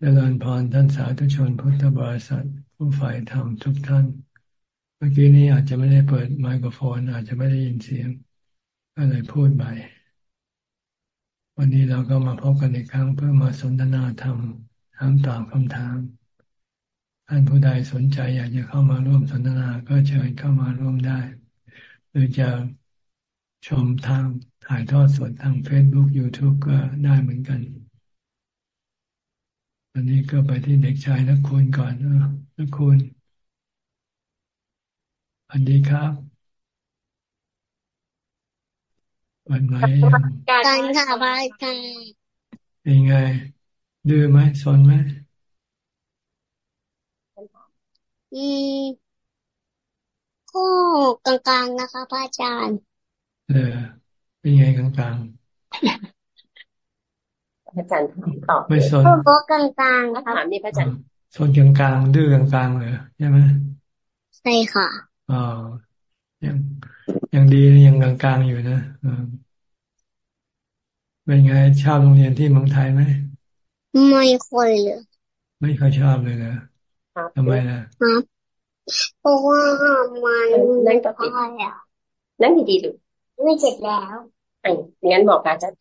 เจริญพรท่านสาธุชนพุทธบริษัทผู้ฝ่ายธรรมทุกท่าน เมื่อกี้นี้อาจจะไม่ได้เปิดไมโครโฟน อาจจะไม่ได้ยินเสียงก็เลยพูดไปวันนี้เราก็มาพบกันอีกครั้งเพื่อมาสนทนาธรรมถามตอบคำถามท่านผู้ใดสนใจอยากจะเข้ามาร่วมสนทนาก็เชิญเข้ามาร่วมได้ หรือจะชมทางถ่ายทอดสดทาง Facebook YouTube ก็ได้เหมือนกัน อันนี้ก็ไปที่เด็กชายนักคุณก่อนนะนักคุณอันดีครับวันไหนการค่ะบายค่ะเป็นไง ดื้อไหมสนไหมอืมก็กลางๆนะคะพระอาจารย์ เออเป็นไงกลาง อาจารย์ตอบไม่สนก็กลางกลางถามนี่พระอาจารย์สนกลางกลางดื้อกลางกลางเลยใช่ไหมใช่ค่ะอ๋อยังยังดียังกลางกลางอยู่นะเป็นไงชอบโรงเรียนที่เมืองไทยไหมไม่ค่อยเลยไม่ค่อยชอบเลยนะทำไมนะเพราะว่ามันนั่งก็ติดนั่งดีๆดูไม่เจ็บแล้วงั้นบอกอาจารย์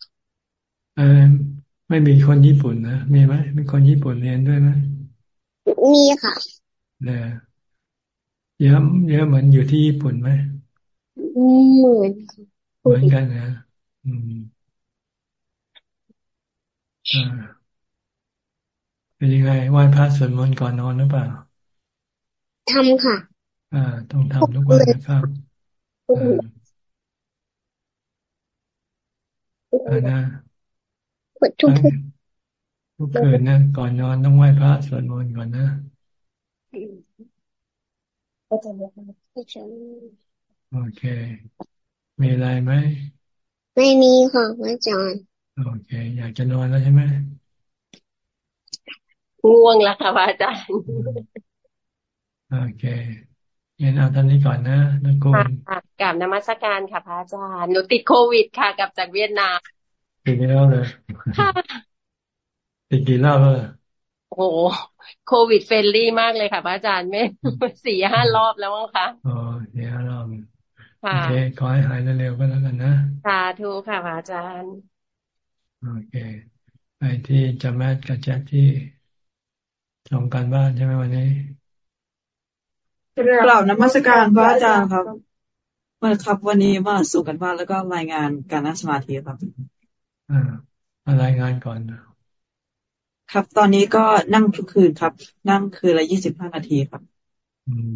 เออ ไม่มีคนญี่ปุ่นนะมีไหมมีคนญี่ปุ่นเรียนด้วยไหมมีค่ะเนี่ยเยอะเยอะเหมือนอยู่ที่ญี่ปุ่นไหมเหมือนเหมือนกันนะอืมอ่าเป็นยังไงไหว้พระสวดมนต์ก่อนนอนหรือเปล่าทำค่ะ อ่า ต้องทำทุกวันนะครับอ่านะ ทุกทุกทุกคืนนะก่อนนอนต้องไหว้พระสวดมนต์ก่อนนะโอเค มีอะไรไหมไม่มีค่ะอาจารย์โอเค อยากจะนอนแล้วใช่ไหมง่วงแล้วค่ะอาจารย์โอเคเรียนเอาตอนนี้ก่อนนะนักกุลกราบนมัสการค่ะพระอาจารย์หนูติดโควิดค่ะกลับจากเวียดนาม ติดแล้วเหรอติดกี่รอบแล้วโอ้โหโควิด friendly มากเลยค่ะ พระอาจารย์ไม่สี่ห้ารอบแล้วมั้งคะอ๋อสี่ห้ารอบโอเคขอให้หายเร็วๆก็แล้วกันนะสาธุค่ะพระอาจารย์ โอเคไปที่จำแมทกับแจ็คที่ส่งการบ้านใช่ไหมวันนี้กล่าวนมัสการพระอาจารย์ครับมาครับ วันนี้มาสู่กันบ้านแล้วก็รายงานการนั่งสมาธิครับ อ่ามารายงานก่อนครับตอนนี้ก็นั่งทุกคืนครับ นั่งคืนละยี่สิบห้านาทีครับ อืม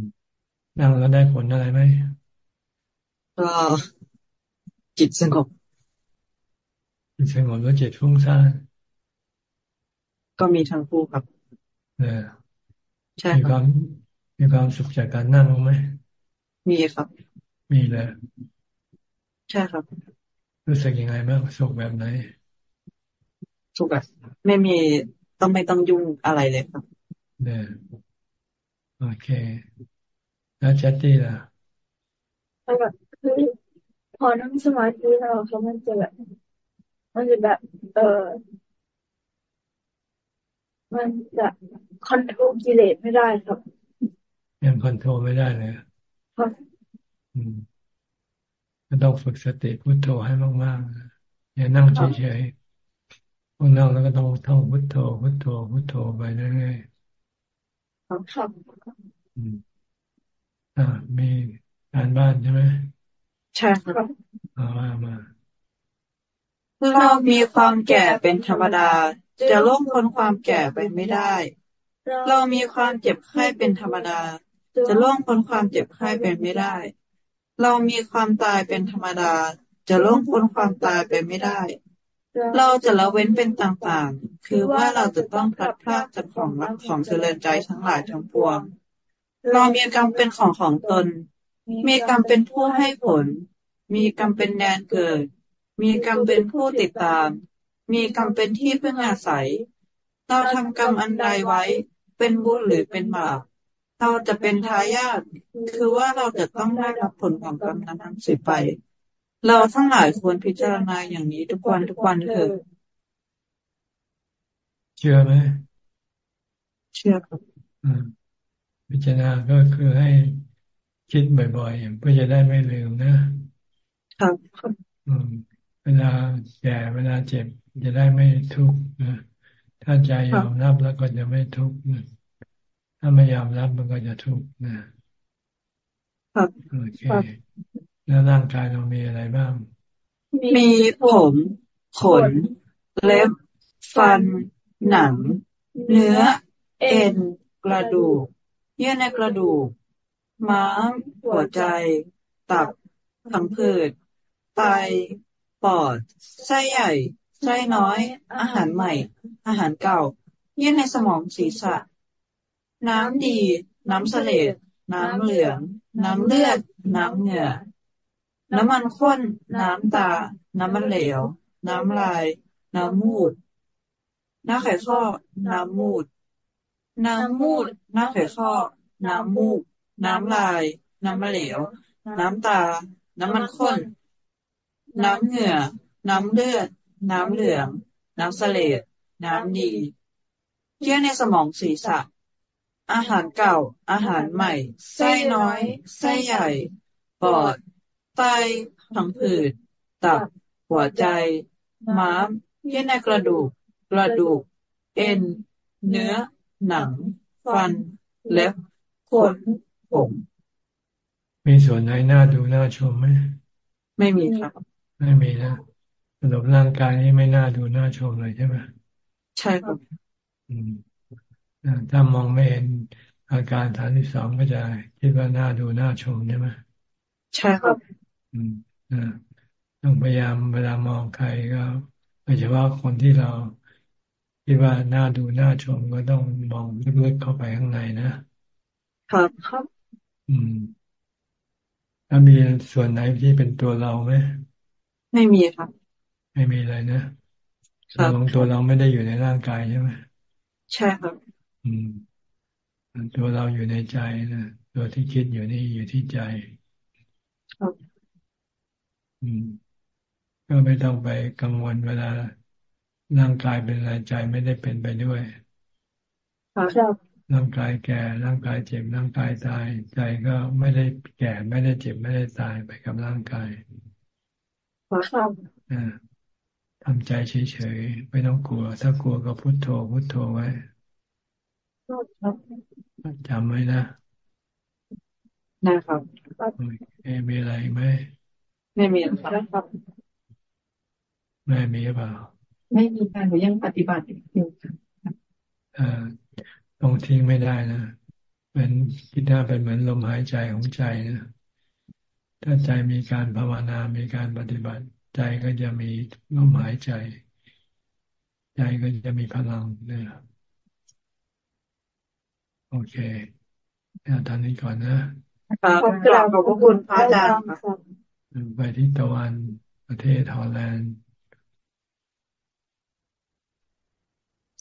นั่งแล้วได้ผลอะไรไหมก็จิตสงบจิตสงบแล้วจิตฟุ้งซ่านก็มีทั้งคู่ครับ เออใช่มีความมีความสุขจากการนั่งไหมมีครับ มีเลยใช่ครับ รู้สึกยังไงบ้างสุขแบบไหนสุขแบบไม่มีต้องไม่ต้องยุ่งอะไรเลยครับเนี่ยโอเค แล้วแจตตี้ล่ะแบบคือพอนั่งสมาธิเราเขามันจะแบบมันจะแบบเออมันจะคอนโทรลกิเลสไม่ได้ครับ ยังคอนโทรลไม่ได้เลยครับอืม ก็ต้องฝึกสติพุโทโธให้มากๆอย่านั่งเฉยๆพอนั่งแล้วก็ต้องท่องพุโทโธพุโทโธพุโทโธไปเรื่อยๆครับอืมอ่า มีการบ้านใช่ไหมใช่ครับเอาว่ามาเรามีความแก่เป็นธรรมดาจะล่วงพ้นความแก่ไปไม่ได้ เรามีความเจ็บไข้เป็นธรรมดา จะล่วงพ้นความเจ็บไข้เป็นไม่ได้ เรามีความตายเป็นธรรมดา จะล่วงพ้นความตายไปไม่ได้ เราจะละเว้นเป็นต่างๆ คือว่าเราจะต้องพลัดพรากจากของรักของเจริญใจทั้งหลายทั้งปวง เรามีกรรมเป็นของของตน มีกรรมเป็นผู้ให้ผล มีกรรมเป็นแดนเกิด มีกรรมเป็นผู้ติดตาม มีกรรมเป็นที่เพึ่งอาศัย เราทำกรรมอันใดไว้ เป็นบุญหรือเป็นบาป เราจะเป็นทายาทคือว่าเราจะต้องได้รับผลของกรรมนั้นสิไป เราทั้งหลายควรพิจารณาอย่างนี้ทุกวันทุกวันเถอะเชื่อไหมเชื่อครับอืมพิจารณาก็คือให้คิดบ่อยๆเพื่อจะได้ไม่ลืมนะครับอืมเวลาแก่เวลาเจ็บจะได้ไม่ทุกข์นะถ้าใจยอมรับแล้วก็จะไม่ทุกข์นะ ถ้าไม่ยอมรับมันก็จะทุกข์นะครับโอเคแล้วร่างกายเรามีอะไรบ้าง มีผมขน เล็บ ฟัน หนัง เนื้อ เอ็น กระดูก เยื่อในกระดูก ม้ามหัวใจ ตับผังผืด ไต ปอด ไส้ใหญ่ ไส้น้อย อาหารใหม่ อาหารเก่า เยื่อในสมองศีรษะ น้ำดี น้ำเสลดน้ำเหลือง น้ำเลือด น้ำเหงื่อ น้ำมันข้น น้ำตา น้ำมันเหลว น้ำลาย น้ำมูด น้ำไขข้อ น้ำมูด น้ำมูด น้ำไขข้อ น้ำมูก น้ำลาย น้ำมันเหลว น้ำตา น้ำมันข้น น้ำเหงื่อ น้ำเลือด น้ำเหลือง น้ำเสลดน้ำดีเยื่อในสมองศีรษะ อาหารเก่า อาหารใหม่ ไส้น้อย ไส้ใหญ่ ปอด ไตผังผืด ตับ หัวใจ ม้าม เยื่อในกระดูก กระดูก เอ็น เนื้อ หนัง ฟัน เล็บ ขน ผม มีส่วนไหนน่าดูน่าชมไหม ไม่มีครับ ไม่มีนะสรุปร่างกายนี้ไม่น่าดูน่าชมเลยใช่ไหม ใช่ครับ อืมอ่า ถ้ามองไม่เห็นอาการฐานที่สองก็จะคิดว่าน่าดูน่าชมใช่ไหมใช่ครับอืมอ่าต้องพยายามเวลามองใครก็โดยเฉพาะคนที่เราคิดว่าน่าดูน่าชมก็ต้องมองลึกๆเข้าไปข้างในนะครับครับ อืมแล้วมีส่วนไหนที่เป็นตัวเราไหมไม่มีครับ ไม่มีเลยนะครับตัวของตัวเราไม่ได้อยู่ในร่างกายใช่ไหมใช่ครับ อืมตัวเราอยู่ในใจนะตัวที่คิดอยู่นี่อยู่ที่ใจครับอืม ก็ไม่ต้องไปกังวลเวลาร่างกายเป็นอะไรใจไม่ได้เป็นไปด้วยครับร่างกายแก่ร่างกายเจ็บร่างกายตาย ใจก็ไม่ได้แก่ไม่ได้เจ็บไม่ได้ตายไปกับร่างกายครับอ่าทำใจเฉยๆไม่ต้องกลัว ถ้ากลัวก็พุโทโธพุโทโธไว้ครับ จำไว้นะนะครับโอเคมีอะไรไหมไม่มีครับแม่มีหรือเปล่า ไม่มีค่ะหนูยังปฏิบัติอยู่ค่ะอ่าต้องทิ้งไม่ได้นะเป็นคิดว่าเป็นเหมือนลมหายใจของใจนะถ้าใจมีการภาวนา มีการปฏิบัติ ใจก็จะมีลมหายใจ ใจก็จะมีพลังนะครับ โอเคเอาตอนนี้ก่อนนะครับกราบขอบพระคุณพระอาจารย์ค่ะไปที่ตะวันประเทศฮอลแลนด์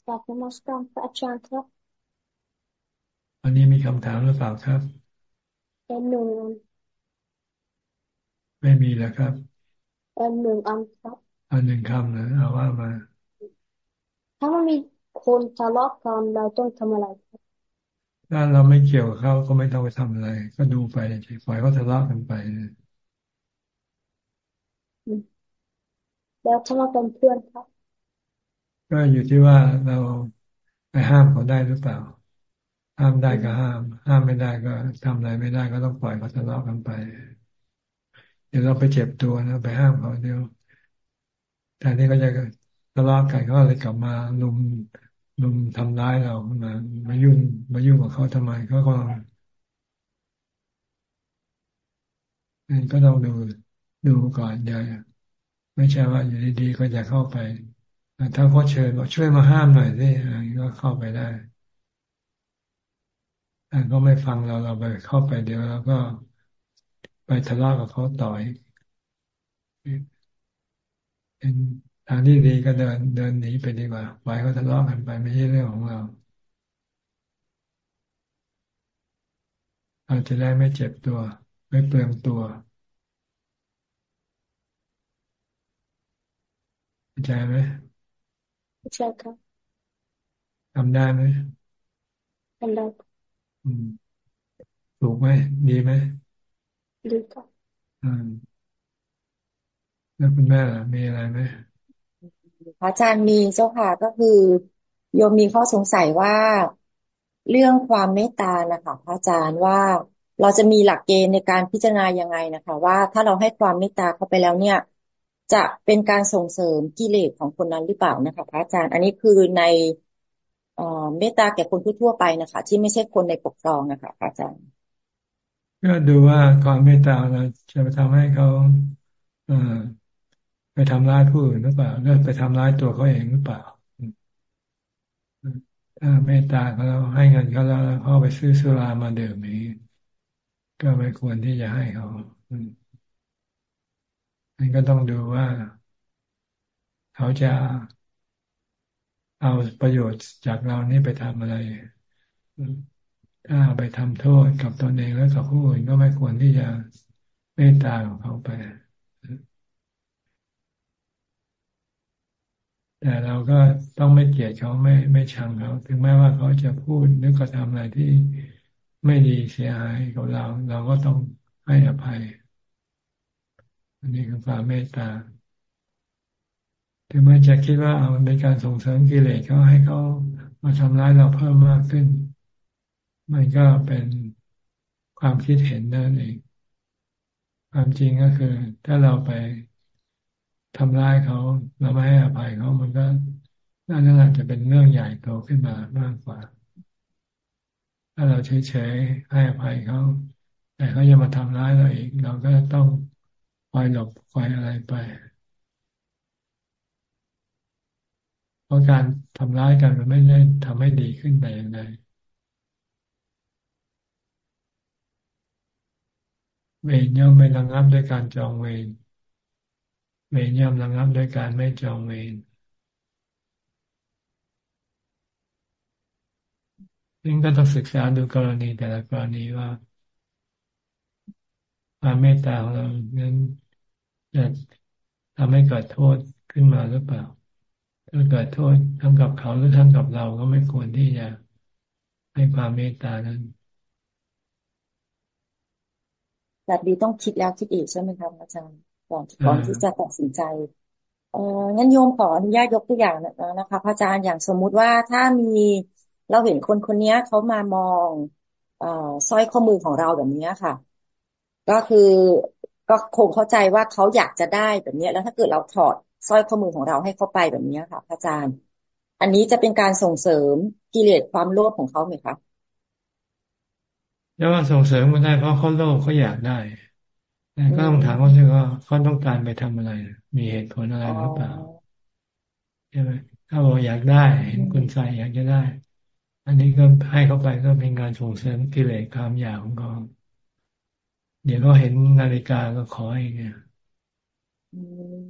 กราบนมัสการพระอาจารย์ครับวันนี้มีคำถามหรือเปล่าครับเป็นหนึ่งไม่มีแล้วครับเป็นหนึ่งอันครับเอาหนึ่งคำนะเอาว่ามา ถ้ามันมีคนทะเลาะกันเราต้องทำอะไรครับ ถ้าเราไม่เกี่ยวกับเขาก็ไม่ต้องไปทำอะไร ก็ดูไปเฉยๆปล่อยเขาทะเลาะกันไปนะแล้วถ้าเราเป็นเพื่อนครับ ก็อยู่ที่ว่าเราไปห้ามเขาได้หรือเปล่า ห้ามได้ก็ห้าม ห้ามไม่ได้ก็ทำอะไรไม่ได้ก็ต้องปล่อยเขาทะเลาะกันไปเดี๋ยวเราไปเจ็บตัวนะไปห้ามเขาเดี๋ยวแทนที่เขาจะทะเลาะกันเขาเลยกลับมาลุม ลุมทำร้ายเรามามายุ่งมายุ่งกับเขาทำไมเขาก็นั่นก็ต้องดูดูก่อนอย่าไม่ใช่ว่าอยู่ดีๆก็จะเข้าไปถ้าเขาเชิญบอกช่วยมาห้ามหน่อยสิอันนี้ก็เข้าไปได้แต่ก็ไม่ฟังเราเราไปเข้าไปเดี๋ยวเราก็ไปทะเลาะกับเขาต่อยเป็น ทางที่ดีก็เดินเดินหนีไปดีกว่าปล่อยเขาทะเลาะกันไปไม่ใช่เรื่องของเราเราจะได้ไม่เจ็บตัว ไม่เปลืองตัวเข้าใจไหมใช่ครับทำได้ไหมทำได้ถูกไหมดีไหมดีค่ะอ่าแล้วคุณแม่ล่ะมีอะไรไหม พระอาจารย์มีเจ้าค่ะก็คือ โยมมีข้อสงสัยว่าเรื่องความเมตตานะคะพระอาจารย์ว่าเราจะมีหลักเกณฑ์ในการพิจารณายังไงนะคะ ว่าถ้าเราให้ความเมตตาเข้าไปแล้วเนี่ย จะเป็นการส่งเสริมกิเลสของคนนั้นหรือเปล่านะคะพระอาจารย์ อันนี้คือในเมตตาแก่คนทั่วไปนะคะ ที่ไม่ใช่คนในปกครองนะคะพระอาจารย์ก็ดูว่าความเมตตาเราจะไปทำให้เขา ไปทำร้ายผู้อื่นหรือเปล่าหรือไปทำร้ายตัวเขาเองหรือเปล่าถ้าเมตตาเขาเราให้เงินเขาแล้วเขาไปซื้อสุรามาดื่มนี้ ก็ไม่ควรที่จะให้เขาอันก็ต้องดูว่า เขาจะเอาประโยชน์จากเรานี่ไปทำอะไร ถ้าไปทำโทษกับตนเองแล้วกับผู้อื่นก็ไม่ควรที่จะเมตตาของเขาไป แต่เราก็ต้องไม่เกลียดเขาไม่ไม่ชังเขาถึงแม้ว่าเขาจะพูดหรือกระทำอะไรที่ไม่ดีเสียหายกับเรา เราก็ต้องให้อภัย อันนี้คือความเมตตาถึงแม้จะคิดว่าเอามันเป็นการส่งเสริมกิเลสเขาให้เขามาทำร้ายเราเพิ่มมากขึ้น มันก็เป็นความคิดเห็นนั่นเอง ความจริงก็คือ ถ้าเราไป ทำร้ายเขาเราไม่ให้อภัยเขามันก็น่าจะจะเป็นเรื่องใหญ่โตขึ้นมามากกว่า ถ้าเราเฉยๆให้อภัยเขาแต่เขายังมาทำร้ายเราอีก เราก็ต้องคอยหลบคอยอะไรไปเพราะการทำร้ายกันมันไม่ได้ทำให้ดีขึ้นแต่อย่างใดเวรย่อมไม่ระงับด้วยการจองเวร เวรย่อมระงับด้วยการไม่จองเวรซึ่งก็ต้องศึกษาดูกรณีแต่ละกรณีว่าความเมตตาของเรานั้นจะทำให้เกิดโทษขึ้นมาหรือเปล่า ถ้าเกิดโทษทั้งกับเขาหรือทั้งกับเราก็ไม่ควรที่จะให้ความเมตตานั้นแบบนี้ต้องคิดแล้วคิดอีกใช่ไหมครับอาจารย์ ก่อนก่อนที่จะตัดสินใจ เอองั้นโยมขออนุญาตยกตัวอย่างนะคะพระอาจารย์อย่างสมมุติว่าถ้ามีเราเห็นคนคนนี้เขามามองอสร้อยข้อมือของเราแบบนี้ค่ะ ก็คือก็คงเข้าใจว่าเขาอยากจะได้แบบนี้แล้วถ้าเกิดเราถอดสร้อยข้อมือของเราให้เขาไปแบบนี้ค่ะพระอาจารย์ อันนี้จะเป็นการส่งเสริมกิเลสความโลภของเขาไหมคะแล้วว่าส่งเสริมมันได้เพราะเขาโลภเขาอยากได้แต่ ก็ต้องถามเขาสิว่าเขาต้องการไปทำอะไร มีเหตุผลอะไรหรือเปล่าใช่ไหมถ้าบอกอยากได้เห็นคุณใส่อยากจะได้ อันนี้ก็ให้เขาไปก็เป็นการส่งเสริมกิเลสความอยากของเขาเดี๋ยวก็เห็นนาฬิกาก็ขอเองเนี่ย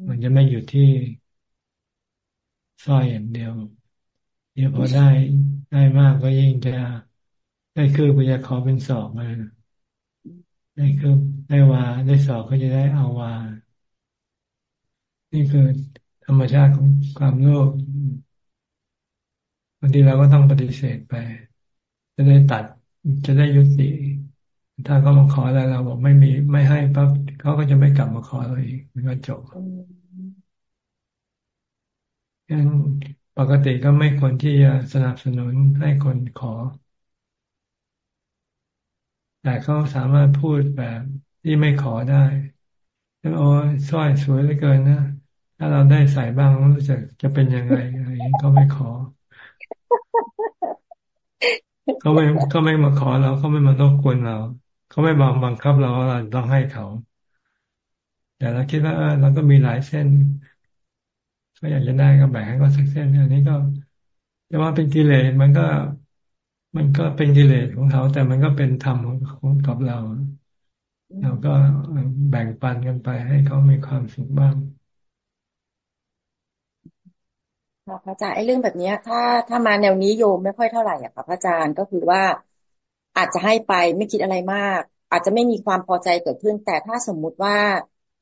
มันจะไม่อยู่ที่สร้อยอย่างเดียว เดี๋ยวพอได้ได้มากก็ยิ่งจะได้คือก็จะขอเป็นสอบมาได้คือได้วาได้สอบก็จะได้เอาวา นี่คือธรรมชาติของความโลภบางทีเราก็ต้องปฏิเสธไป จะได้ตัดจะได้ยุติ ถ้าเขามาขออะไรเราบอกไม่มีไม่ให้ปั๊บเขาก็จะไม่กลับมาขอเราอีกมันก็จบยังปกติก็ไม่ควรที่จะสนับสนุนให้คนขอ แต่เขาสามารถพูดแบบที่ไม่ขอได้โอ้สร้อยสวยเหลือเกินนะ ถ้าเราได้ใส่บ้างรู้สึกจะเป็นยังไงอะไรอย่างนี้เขาไม่ขอเขาไม่เขาไม่มาขอเราเขาไม่มาต้องกวนเราเขาไม่บังบังคับเราเราต้องให้เขา แต่เราคิดว่าเราก็มีหลายเส้นก็อยากจะได้ก็แบ่งให้เขาสักเส้นอันนี้ก็จะว่าเป็นกิเลสมันก็ มันก็เป็นกิเลสของเขา แต่มันก็เป็นธรรมของกับเราเราก็แบ่งปันกันไปให้เขามีความสุขบ้างค่ะพระอาจารย์ไอ้เรื่องแบบนี้ถ้าถ้ามาแนวนี้โยมไม่ค่อยเท่าไหร่อะค่ะพระอาจารย์ก็คือว่า อาจจะให้ไปไม่คิดอะไรมาก อาจจะไม่มีความพอใจเกิดขึ้น แต่ถ้าสมมุติว่า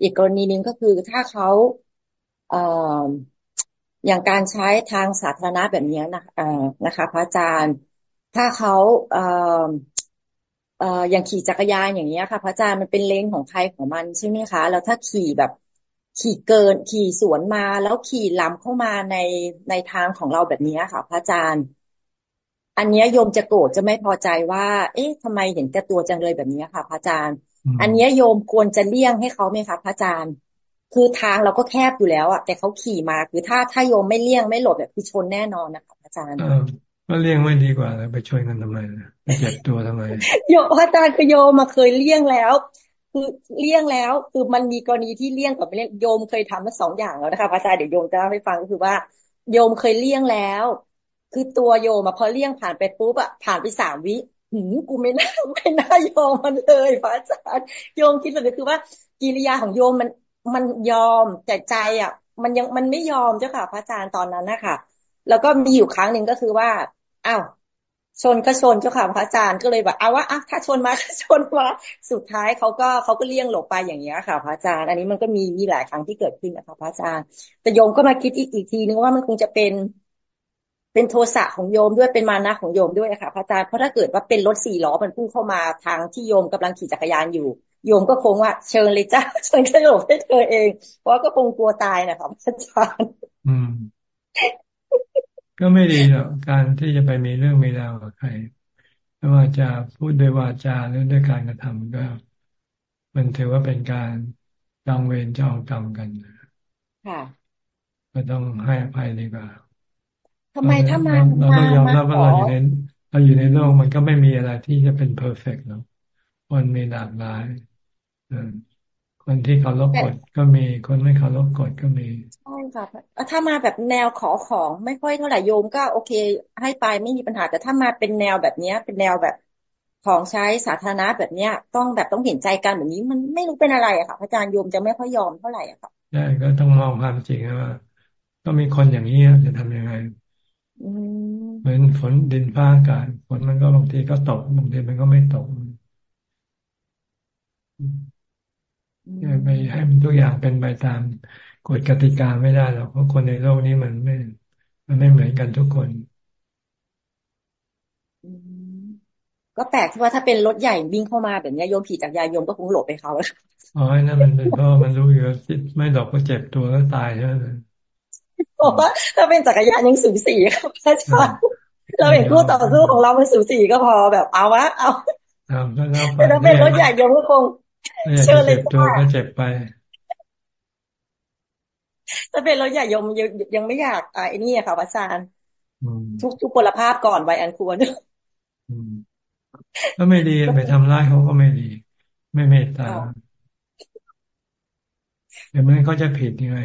อีกกรณีหนึ่งก็คือถ้าเขาเอ่ออย่างการใช้ทางสาธารณะแบบนี้นะนะคะ พระอาจารย์ ถ้าเขาเอ่อเอ่ออย่างขี่จักรยานอย่างเงี้ยค่ะ พระอาจารย์มันเป็นเลนของใครของมันใช่ไหมคะ แล้วถ้าขี่แบบขี่เกินขี่สวนมาแล้วขี่ล้ำเข้ามาในในทางของเราแบบนี้ค่ะ พระอาจารย์ อันนี้โยมจะโกรธจะไม่พอใจว่า เอ๊ะทำไมเห็นแก่ตัวจังเลยแบบนี้ค่ะ พระอาจารย์ อันนี้โยมควรจะเลี่ยงให้เขาไหมคะพระอาจารย์ คือทางเราก็แคบอยู่แล้วอะแต่เขาขี่มาคือถ้าถ้าโยมไม่เลี่ยงไม่หลบแบบคือชนแน่นอนนะคะอาจารย์ ก็เลี่ยงไม่ดีกว่าแล้วไปช่วยกันทำไมไปเจ็บตัวทำไมโยมอาจารย์คือโยมาเคยเลี่ยงแล้ว คือเลี่ยงแล้วคือมันมีกรณีที่เลี่ยงกับไม่เลี่ยงโยมเคยทำมาสองอย่างแล้วนะคะพระอาจารย์เดี๋ยวโยมจะเล่าให้ฟังก็คือว่า โยมเคยเลี่ยงแล้ว คือตัวโยมาพอเลี่ยงผ่านไปปุ๊บอะผ่านไปสามวิหืมกูไม่น่าไม่น่ายอมมันเลยพระอาจารย์โยมคิดเลยคือว่ากิริยาของโยมมันมันยอมแต่ใจอะ มันยังมันไม่ยอมเจ้าค่ะ พระอาจารย์ตอนนั้นนะคะแล้วก็มีอยู่ครั้งหนึ่งก็คือว่า อ้าวชนก็ชนเจ้าค่ะพระอาจารย์ก็เลยแบบเอาว่าอะถ้าชนมาชนมาสุดท้ายเขาก็เขาก็เลี่ยงหลบไปอย่างเงี้ยค่ะพระอาจารย์ อันนี้มันก็มีมีหลายครั้งที่เกิดขึ้นนะคะพระอาจารย์ แต่โยมก็มาคิดอีกอีกทีนึงว่ามันคงจะเป็น เป็นโทสะของโยมด้วยเป็นมานะของโยมด้วยค่ะพระอาจารย์เพราะถ้าเกิดว่าเป็นรถสี่ล้อมันพุ่งเข้ามาทางที่โยมกำลังขี่จักรยานอยู่ โยมก็คงว่าเชิญเลยจ้าฉันก็หลบให้เธอเองเพราะก็คงกลัวตายนะคะพรับอาจารย์ อืม ก็ไม่ดีหรอกการที่จะไปมีเรื่องมีราวกับใครไม่ว่าจะพูดด้วยวาจาหรือด้วยการกระทำก็ มันถือว่าเป็นการจองเวรจองกรรมกันค่ะก็ต้องให้อภัยดีกว่าทำไมถ้ามาเราต้องยอมรับว่าเราอยู่ในเราอยู่ในโลกมันก็ไม่มีอะไรที่จะเป็นเพอร์เฟกต์หรอกคนมีหลากหลาย คนที่เคารพกฎก็มี คนไม่เคารพกฎก็มีใช่ค่ะถ้ามาแบบแนวขอของไม่ค่อยเท่าไหร่โยมก็โอเค ให้ไปไม่มีปัญหา แต่ถ้ามาเป็นแนวแบบเนี้ย เป็นแนวแบบของใช้สาธารณะแบบเนี้ย ต้องแบบต้องเห็นใจกันแบบนี้ มันไม่รู้เป็นอะไรอะค่ะอาจารย์โยมจะไม่ค่อยยอมเท่าไหร่อะค่ะใช่ก็ต้องมองความจริงว่าก็มีคนอย่างนี้จะทำยังไงเหมือนฝนดินฟ้าอากาศฝนมันก็บางทีก็ตกบางทีมันก็ไม่ตก ไปให้มันทุกอย่างเป็นไปตามกฎกติกาไม่ได้หรอกเพราะคนในโลกนี้มันไม่ มันไม่เหมือนกันทุกคนก็แปลกที่ว่าถ้าเป็นรถใหญ่วิ่งเข้ามาแบบนี้โยมผีจากยายโยมก็คงหลบไปเขาอ๋อนั่นมันเป็นเพราะมันรู้อยู่ไม่หลบก็เจ็บตัวก็ตายใช่ไหมบอกว่าถ้าเป็นจักรยานยังสูสีครับอาจารย์เราเห็นคู่ต่อสู้ของเรามันสูสีก็พอแบบเอาวะเอาแต่ถ้าเป็นรถใหญ่โยมก็คง เชื่อเลยตัวก็เจ็บไปถ้าเป็นรถใหญ่ยมยังยังไม่อยากไอ้นี่ค่ะพระอาจารย์ทุกทุกพลภาพก่อนไว้อันควรก็ไม่ดีไปทำร้ายเขาก็ไม่ดี ไม่เมตตาเดี๋ยวมันก็จะผิดยังไง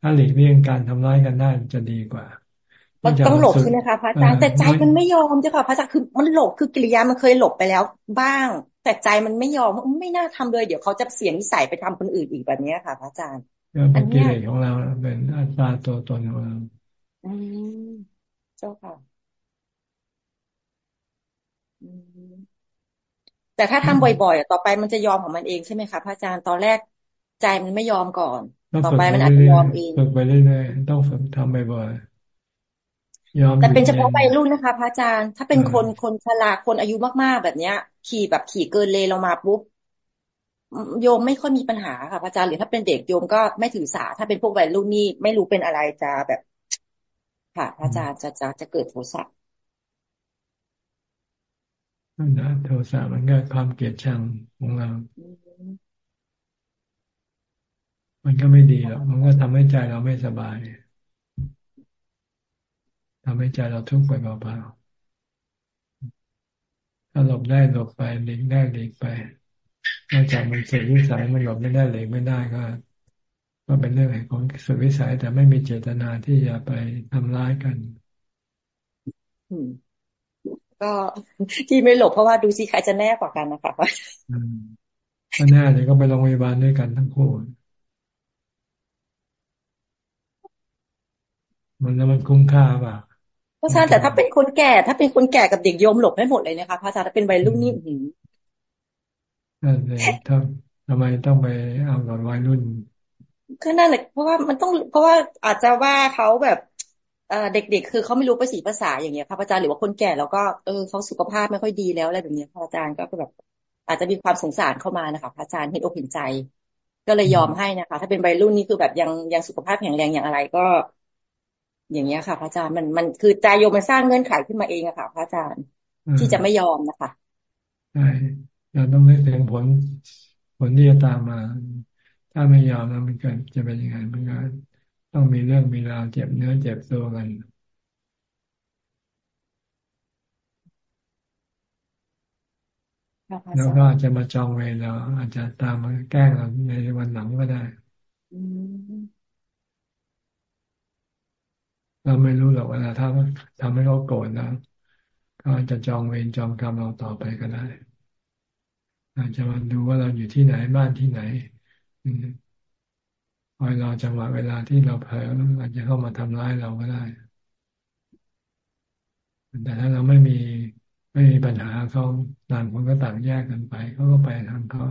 ถ้าหลีกเลี่ยงการทำร้ายกันได้จะดีกว่า มันต้องหลบใช่ไหมคะพระอาจารย์แต่ใจมันไม่ยอมจ้ะค่ะพระอาจารย์คือมันหลบคือกิริยามันเคยหลบไปแล้วบ้าง แต่ใจมันไม่ยอมไม่น่าทำเลย เดี๋ยวเขาจะเสียนิสัยไปทำคนอื่นอีกแบบนี้ค่ะพระอาจารย์เป็นกิเลสของเราเป็นอัตตาตัวตนของเราอืมเจ้าค่ะแต่ถ้าทำบ่อยๆ ต่อไปมันจะยอมของมันเองใช่ไหมคะพระอาจารย์ตอนแรกใจมันไม่ยอมก่อน ต่อไปมันอาจจะยอมเองฝึกไปเรื่อยๆต้องฝึกทำบ่อยๆ ยอมแต่เป็นเฉพาะวัยรุ่นนะคะพระอาจารย์ถ้าเป็นคนคนชราคนอายุมากๆแบบเนี้ย ขี่แบบขี่เกินเลยเรามาปุ๊บโยมไม่ค่อยมีปัญหาค่ะพระอาจารย์หรือถ้าเป็นเด็กโยมก็ไม่ถือสา ถ้าเป็นพวกวัยรุ่นนี่ไม่รู้เป็นอะไรจะแบบ ค่ะพระอาจารย์จะจะจะเกิดโทสะนั่นนะโทสะมันก็ความเกลียดชังของเรา มันก็ไม่ดีหรอกมันก็ทำให้ใจเราไม่สบาย ทำให้ใจเราทุกข์ไปเปล่าๆถ้าหลบได้หลบไปหลีกได้หลีกไปนอกจากมันเสียวิสัยมันหลบไม่ได้หลีกไม่ได้ก็ก็เป็นเรื่องของสุดวิสัยแต่ไม่มีเจตนาที่จะไปทำร้ายกัน ก็ที่ไม่หลบเพราะว่าดูสิใครจะแน่กว่ากันนะคะก็แน่เดี๋ยวก็ไปโรงพยาบาลด้วยกันทั้งคู่มันแล้วมันคุ้มค่าป่ะ พระอาจารย์แต่ถ้าเป็นคนแก่ ถ้าเป็นคนแก่กับเด็กโยมหลบให้หมดเลยนะคะพระอาจารย์ถ้าเป็นวัยรุ่นนี่หืนั่นเลยทำทำไมต้องไปเอากับวัยรุ่นก็นั่นแหละเพราะว่ามันต้องเพราะว่าอาจจะว่าเขาแบบเอ่อเด็กๆ คือเขาไม่รู้ภาษีภาษาอย่างเงี้ยครับอาจารย์หรือว่าคนแก่แล้วก็เออเขาสุขภาพไม่ค่อยดีแล้วอะไรแบบเนี้ยครับอาจารย์ก็แบบ อาจจะมีความสงสารเข้ามานะคะอาจารย์เห็นอกเห็นใจ ก็เลยยอมให้นะคะ ถ้าเป็นวัยรุ่นนี่คือแบบยังยังสุขภาพแข็งแรงอย่างอะไรก็ อย่างเงี้ยค่ะพระอาจารย์มันมันคือใจโยมมันสร้างเงื่อนไขขึ้นมาเองอะค่ะพระอาจารย์ ที่จะไม่ยอมนะคะใช่เราต้องนึกถึงผลผลที่จะตามมา ถ้าไม่ยอมแล้วมันเกิดจะเป็นยังไงมันก็ต้องมีเรื่องมีราวเจ็บเนื้อเจ็บตัวกันแล้วก็อาจจะมาจองเวรเราอาจจะตามมาแกล้งเราในวันหลังก็ได้ เราไม่รู้หรอกเวลาถ้าทำให้เขาโกรธแล้วก็จะจองเวรจองกรรมเราต่อไปก็ได้ อาจจะมาดูว่าเราอยู่ที่ไหนบ้านที่ไหนคอยรอจังหวะเวลาที่เราเผลออาจจะเข้ามาทำร้ายเราก็ได้ แต่ถ้าเราไม่มีไม่มีปัญหาเขาต่างคนก็ต่างแยกกันไปเขาก็ไปทางเขา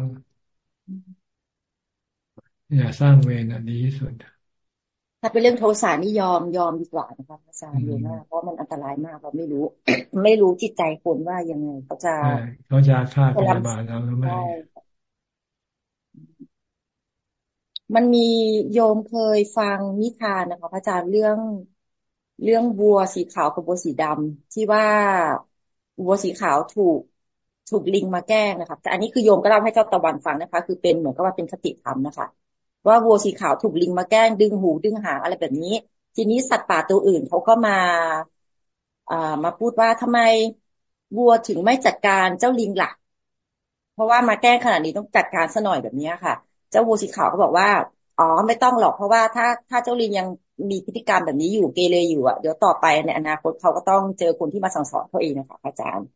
อย่าสร้างเวรอะดีที่สุด ถ้าเป็นเรื่องโทสะนี่ยอมยอมดีกว่านะครับอาจารย์อยู่มากเพราะมันอันตรายมากเราไม่รู้ ไม่รู้จิตใจคนว่ายังไงเขาจะเขาจะฆ่าพยาบาลเราหรือไม่มันมีโยมเคยฟังนิทานนะคะพระอาจารย์เรื่องเรื่องวัวสีขาวกับวัวสีดำที่ว่าวัวสีขาวถูกถูกลิงมาแกล้งนะคะแต่อันนี้คือโยมก็เล่าให้เจ้าตะวันฟังนะคะ คือเป็นเหมือนกับว่าเป็นคติธรรมนะคะ ว่าวัวสีขาวถูกลิงมาแกล้งดึงหูดึงหางอะไรแบบนี้ ทีนี้สัตว์ป่าตัวอื่นเขาก็มาอ่ามาพูดว่าทำไมวัวถึงไม่จัดการเจ้าลิงหลักเพราะว่ามาแกล้งขนาดนี้ต้องจัดการซะหน่อยแบบนี้ค่ะ เจ้าวัวสีขาวก็บอกว่าอ๋อไม่ต้องหรอกเพราะว่าถ้าถ้าเจ้าลิงยังมีพฤติกรรมแบบนี้อยู่เกเรอยู่อะเดี๋ยวต่อไปในอนาคตเขาก็ต้องเจอคนที่มาสั่งสอนเขาเองนะคะพระอาจารย์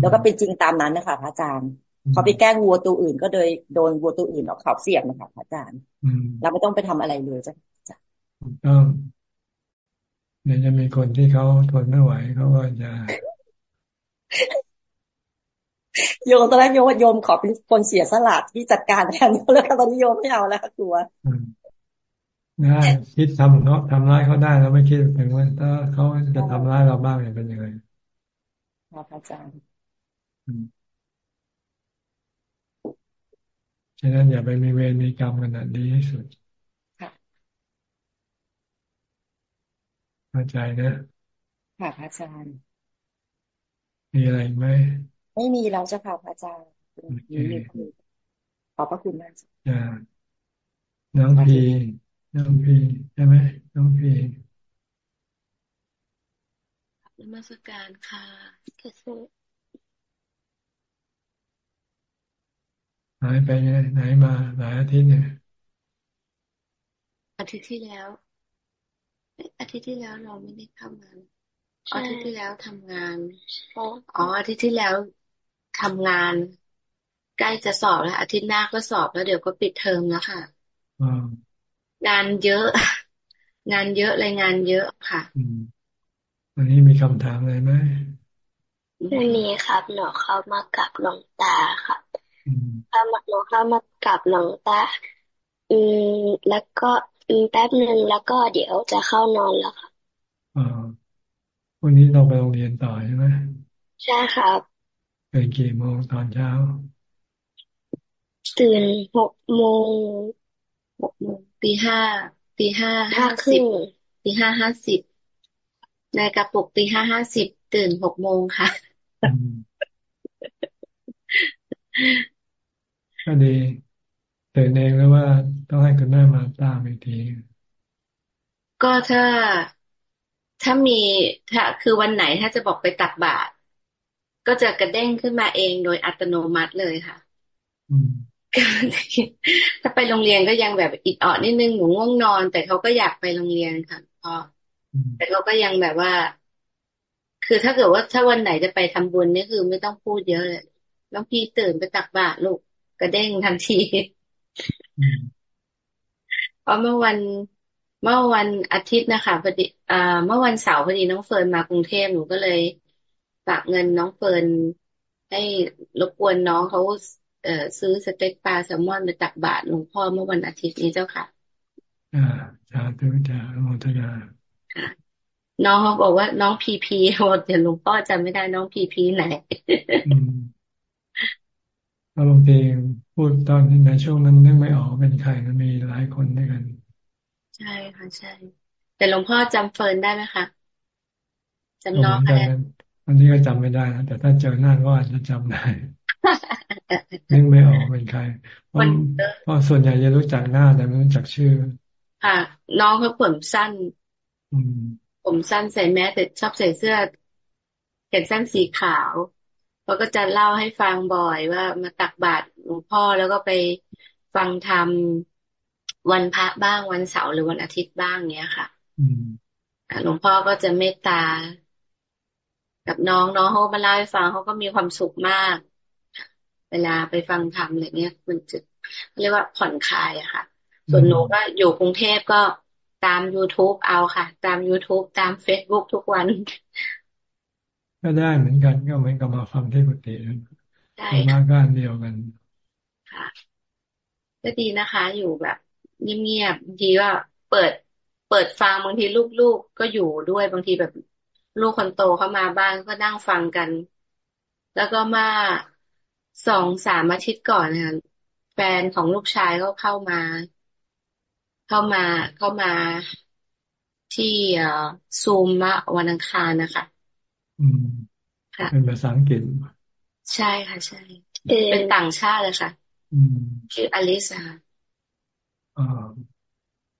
แล้วก็เป็นจริงตามนั้นนะคะพระอาจารย์ เขาไปแกล้งวัวตัวอื่น ก็โดยโดนวัวตัวอื่นออกเขาเสียบนะคะอาจารย์เราไม่ต้องไปทำอะไรเลยจ้ะถูกต้องเนี่ยจะมีคนที่เขาทนไม่ไหวเขาก็จะโยมตอนแรกโยมโยมขอเป็นคนเสียสละที่จัดการแทนแล้วตอนนี้โยมไม่เอาแล้วกลัวได้คิดทำเขาทำร้ายเขาได้แล้วไม่คิดถึงว่าถ้าเขาจะทำร้ายเราบ้างเนี่ยเป็นยังไงครับอาจารย์ ฉะนั้นอย่าไปมีเวรมีกรรมกันนะดีที่สุดเข้าใจนะค่ะพระอาจารย์ มีอะไรไหมไม่มีแล้วเจ้าค่ะพระอาจารย์ขอบพระคุณมากจ้าน้องพีน้องพีใช่ไหมน้องพีนมัสการค่ะกระสุ หายไปไหนมาหลายอาทิตย์เนี่ย อาทิตย์ที่แล้ว อาทิตย์ที่แล้วเราไม่ได้เข้างานอาทิตย์ที่แล้วทำงานอ๋ออาทิตย์ที่แล้วทำงาน ใกล้จะสอบแล้ว อาทิตย์หน้าก็สอบแล้วเดี๋ยวก็ปิดเทอมแล้วค่ะงานเยอะ งานเยอะรายงานเยอะค่ะวันนี้มีคำถามอะไรไหมวันนี้ครับหนูเข้ามากับหลวงตาครับเข้ามาหนูเข้ามากับหลวงตาอืม แล้วก็อืมแป๊บหนึ่งแล้วก็เดี๋ยวจะเข้านอนแล้วค่ะอ่าวันนี้เราไปโรงเรียนต่อใช่ไหมใช่ครับเป็นกี่โมงตอนเช้า ตื่นหกโมงหกโมงตีห้าตีห้าห้าครึ่งตีห้าห้าสิบในกระปุกตีห้าห้าสิบตื่นหกโมงค่ะ ก็ดีตื่นเองหรือว่าต้องให้คุณแม่มาตามอีกที ก็ถ้าถ้ามีถ้าคือวันไหนถ้าจะบอกไปตักบาตรก็จะกระเด้งขึ้นมาเองโดยอัตโนมัติเลยค่ะถ้าไปโรงเรียนก็ยังแบบอิดออดนิดนึงหนูง่วงนอน แต่เขาก็อยากไปโรงเรียนค่ะพอแต่เขาก็ยังแบบว่า คือถ้าเกิดว่าถ้าวันไหนจะไปทำบุญนี่คือไม่ต้องพูดเยอะเลยต้องพี่ตื่นไปตักบาตรลูก กระเด้งทันทีเพราะเมื่อวันเมื่อวันอาทิตย์นะคะพอดีอ่าเมื่อวันเสาร์พอดีน้องเฟิร์นมากรุงเทพหนูก็เลยฝากเงินน้องเฟิร์นให้รบกวนน้องเขาเอ่อซื้อสเต็กปลาแซลมอนไปตักบาตรหลวงพ่อเมื่อวันอาทิตย์นี้เจ้าค่ะ อ่าสาธุจ้าโมทนาค่ะน้องเขาบอกว่าน้องพีพีบอกเดี๋ยวหลวงพ่อจำไม่ได้น้องพีพีไหน เราบางทีพูดตอนในช่วงนั้นนึกไม่ออกเป็นใครมันมีหลายคนด้วยกัน ใช่ค่ะใช่ แต่หลวงพ่อจำเฟิร์นได้ไหมคะจำน้องได้อันนี้ก็จำไม่ได้นะแต่ถ้าเจอหน้าก็อาจจะจำได้นึกไม่ออกเป็นใครเพราะเพราะส่วนใหญ่จะรู้จักหน้าแต่ไม่รู้จักชื่อ ค่ะ น้องเขาผมสั้นผมสั้นใส่แมสแต่ชอบใส่เสื้อแขนสั้นสีขาว เขาก็จะเล่าให้ฟังบ่อยว่ามาตักบาตรหลวงพ่อแล้วก็ไปฟังธรรมวันพระบ้างวันเสาร์หรือวันอาทิตย์บ้างเนี้ยค่ะหลวงพ่อก็จะเมตตา กับน้องน้องเขามาเล่าให้ฟังเขาก็มีความสุขมาก เวลาไปฟังธรรมอะไรเงี้ยมันจะเรียกว่าผ่อนคลายอะค่ะ ส่วนหนูก็อยู่กรุงเทพก็ตาม youtube เอาค่ะ ตาม youtube ตาม facebook ทุกวัน ก็ได้เหมือนกันก็เหมือนกับมาฟังที่กุฏิใช่มาการเดียวกันค่ะก็ดีนะคะ อยู่แบบเงียบๆบางทีว่าเปิดเปิดฟังบางทีลูกๆก็อยู่ด้วยบางทีแบบลูกคนโตเข้ามาบ้านก็นั่งฟังกัน แล้วก็มาสองสามอาทิตย์ก่อนนะแฟนของลูกชายก็เข้ามา เข้ามาเข้ามาที่ซูมมะวันอังคารนะคะอืม เป็นภาษาอังกฤษ ใช่ค่ะ ใช่ เป็นต่างชาติเลยค่ะชื่ออลิสค่ะอ๋อ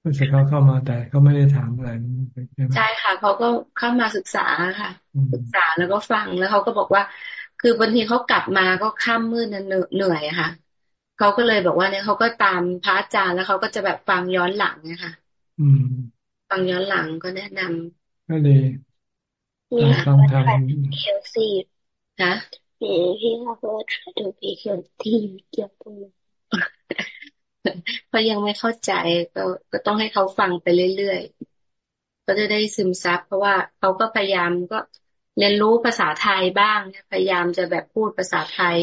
เพื่อนเขาเข้ามาแต่เขาไม่ได้ถามอะไรใช่ค่ะเขาก็เข้ามาศึกษาค่ะ ศึกษาแล้วก็ฟังแล้วเขาก็บอกว่า คือบางทีเขากลับมาก็ข้ามมืดนั่นเหนื่อยค่ะเขาก็เลยบอกว่าเนี่ยเขาก็ตามพระอาจารย์แล้วเขาก็จะแบบฟังย้อนหลังนะคะฟังย้อนหลังก็แนะนำก็ดี นี่ค่ะว่า try to be healthy นะพี่พี่เขาก็ try to be healthy เกี่ยวกับเพราะยังไม่เข้าใจก็ก็ต้องให้เขาฟังไปเรื่อยๆก็จะได้ซึมซับเพราะว่าเขาก็พยายามก็เรียนรู้ภาษาไทยบ้างพยายามจะแบบพูดภาษาไทย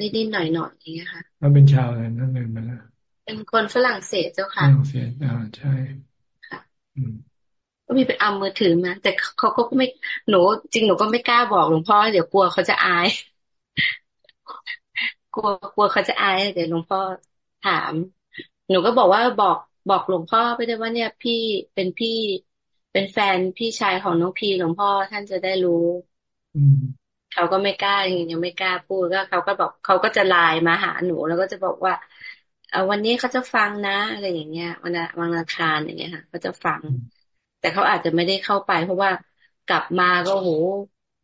นิดๆหน่อยๆอย่างเงี้ยค่ะเขาเป็นชาวอะไรนั่นเองมาแล้วเป็นคนฝรั่งเศสเจ้าค่ะฝรั่งเศสอ่าใช่ค่ะ อืม ก็มีไปเอามือถือมา แต่เขาก็ไม่หนูจริงหนูก็ไม่กล้าบอกหลวงพ่อเดี๋ยวกลัวเขาจะอาย กลัวกลัวเขาจะอายเดี๋ยวหลวงพ่อถาม หนูก็บอกว่าบอกบอกหลวงพ่อไปด้วยว่าเนี่ยพี่เป็นพี่เป็นแฟนพี่ชายของน้องพีหลวงพ่อท่านจะได้รู้เขาก็ไม่กล้ายังไม่กล้าพูดก็เขาก็บอกเขาก็จะไลน์มาหาหนู แล้วก็จะบอกว่าวันนี้เขาจะฟังนะอะไรอย่างเงี้ย วันวันอังคารอย่างเงี้ยค่ะเขาจะฟัง แต่เขาอาจจะไม่ได้เข้าไป เพราะว่ากลับมาก็โห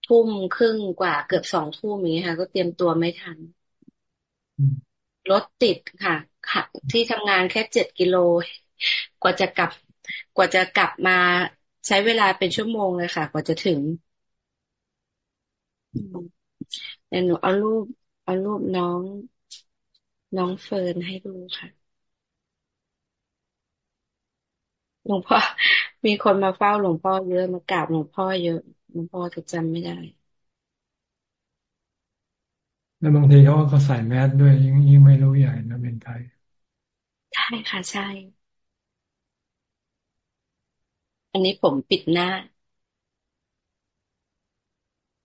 ทุ่มครึ่งกว่าเกือบสองทุ่มอย่างเงี้ยค่ะ ก็เตรียมตัวไม่ทันรถติดค่ะค่ะ ที่ทำงานแค่เจ็ดกิโล กว่าจะกลับ กว่าจะกลับมาใช้เวลาเป็นชั่วโมงเลยค่ะ กว่าจะถึงเดี๋ยวหนูเอารูป เอารูปน้อง น้องเฟิร์นให้ดูค่ะ หลวงพ่อ มีคนมาเฝ้าหลวงพ่อเยอะมากราบหลวงพ่อเยอะ หลวงพ่อจะจำไม่ได้ แล้วบางทีเขาก็ใส่แมสด้วยยิ่งยิ่งไม่รู้ใหญ่นะเป็นใครใช่ค่ะใช่ อันนี้ผมปิดหน้า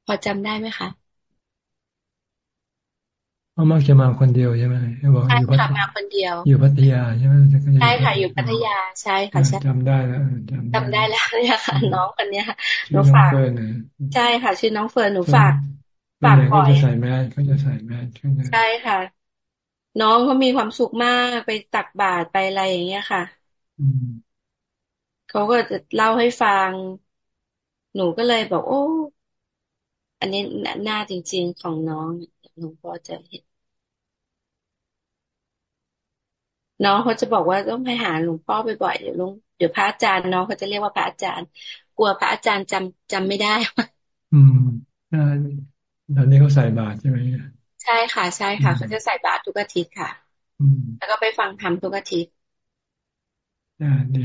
พอจำได้ไหมคะ เขามักจะมาคนเดียวใช่ไหมบอกอยู่พัทยามาคนเดียว อยู่พัทยาใช่ไหมใช่ค่ะอยู่พัทยาใช่ค่ะใช่จำได้แล้วจำได้แล้วเนี่ยค่ะน้องคนนี้ค่ะหนูฝากใช่ค่ะ ชื่อน้องเฟิร์นหนูฝากฝากบ่อยเขาจะใส่แมสเขาจะใส่แมสใช่ค่ะ น้องเขามีความสุขมากไปตักบาตรไปอะไรอย่างเงี้ยค่ะเขาก็จะเล่าให้ฟัง หนูก็เลยบอกโอ้ อันนี้หน้าจริง ๆของน้องหล วงพ่อจะเห็นน้องเขาจะบอกว่าต้องไปหาหลวงพ่อบ่อยๆเดี๋ยวลุงเดี๋ยวพระอาจารย์น้องเขาจะเรียกว่าพระอาจารย์ กลัวพระอาจารย์จำจำไม่ได้ อืมตอนนี้เขาใส่บาตรใช่ไหมใช่ค่ะ ใช่ค่ะเขาจะใส่บาตรทุกอาทิตย์ค่ะแล้วก็ไปฟังธรรมทุกอาทิตย์อ่าดี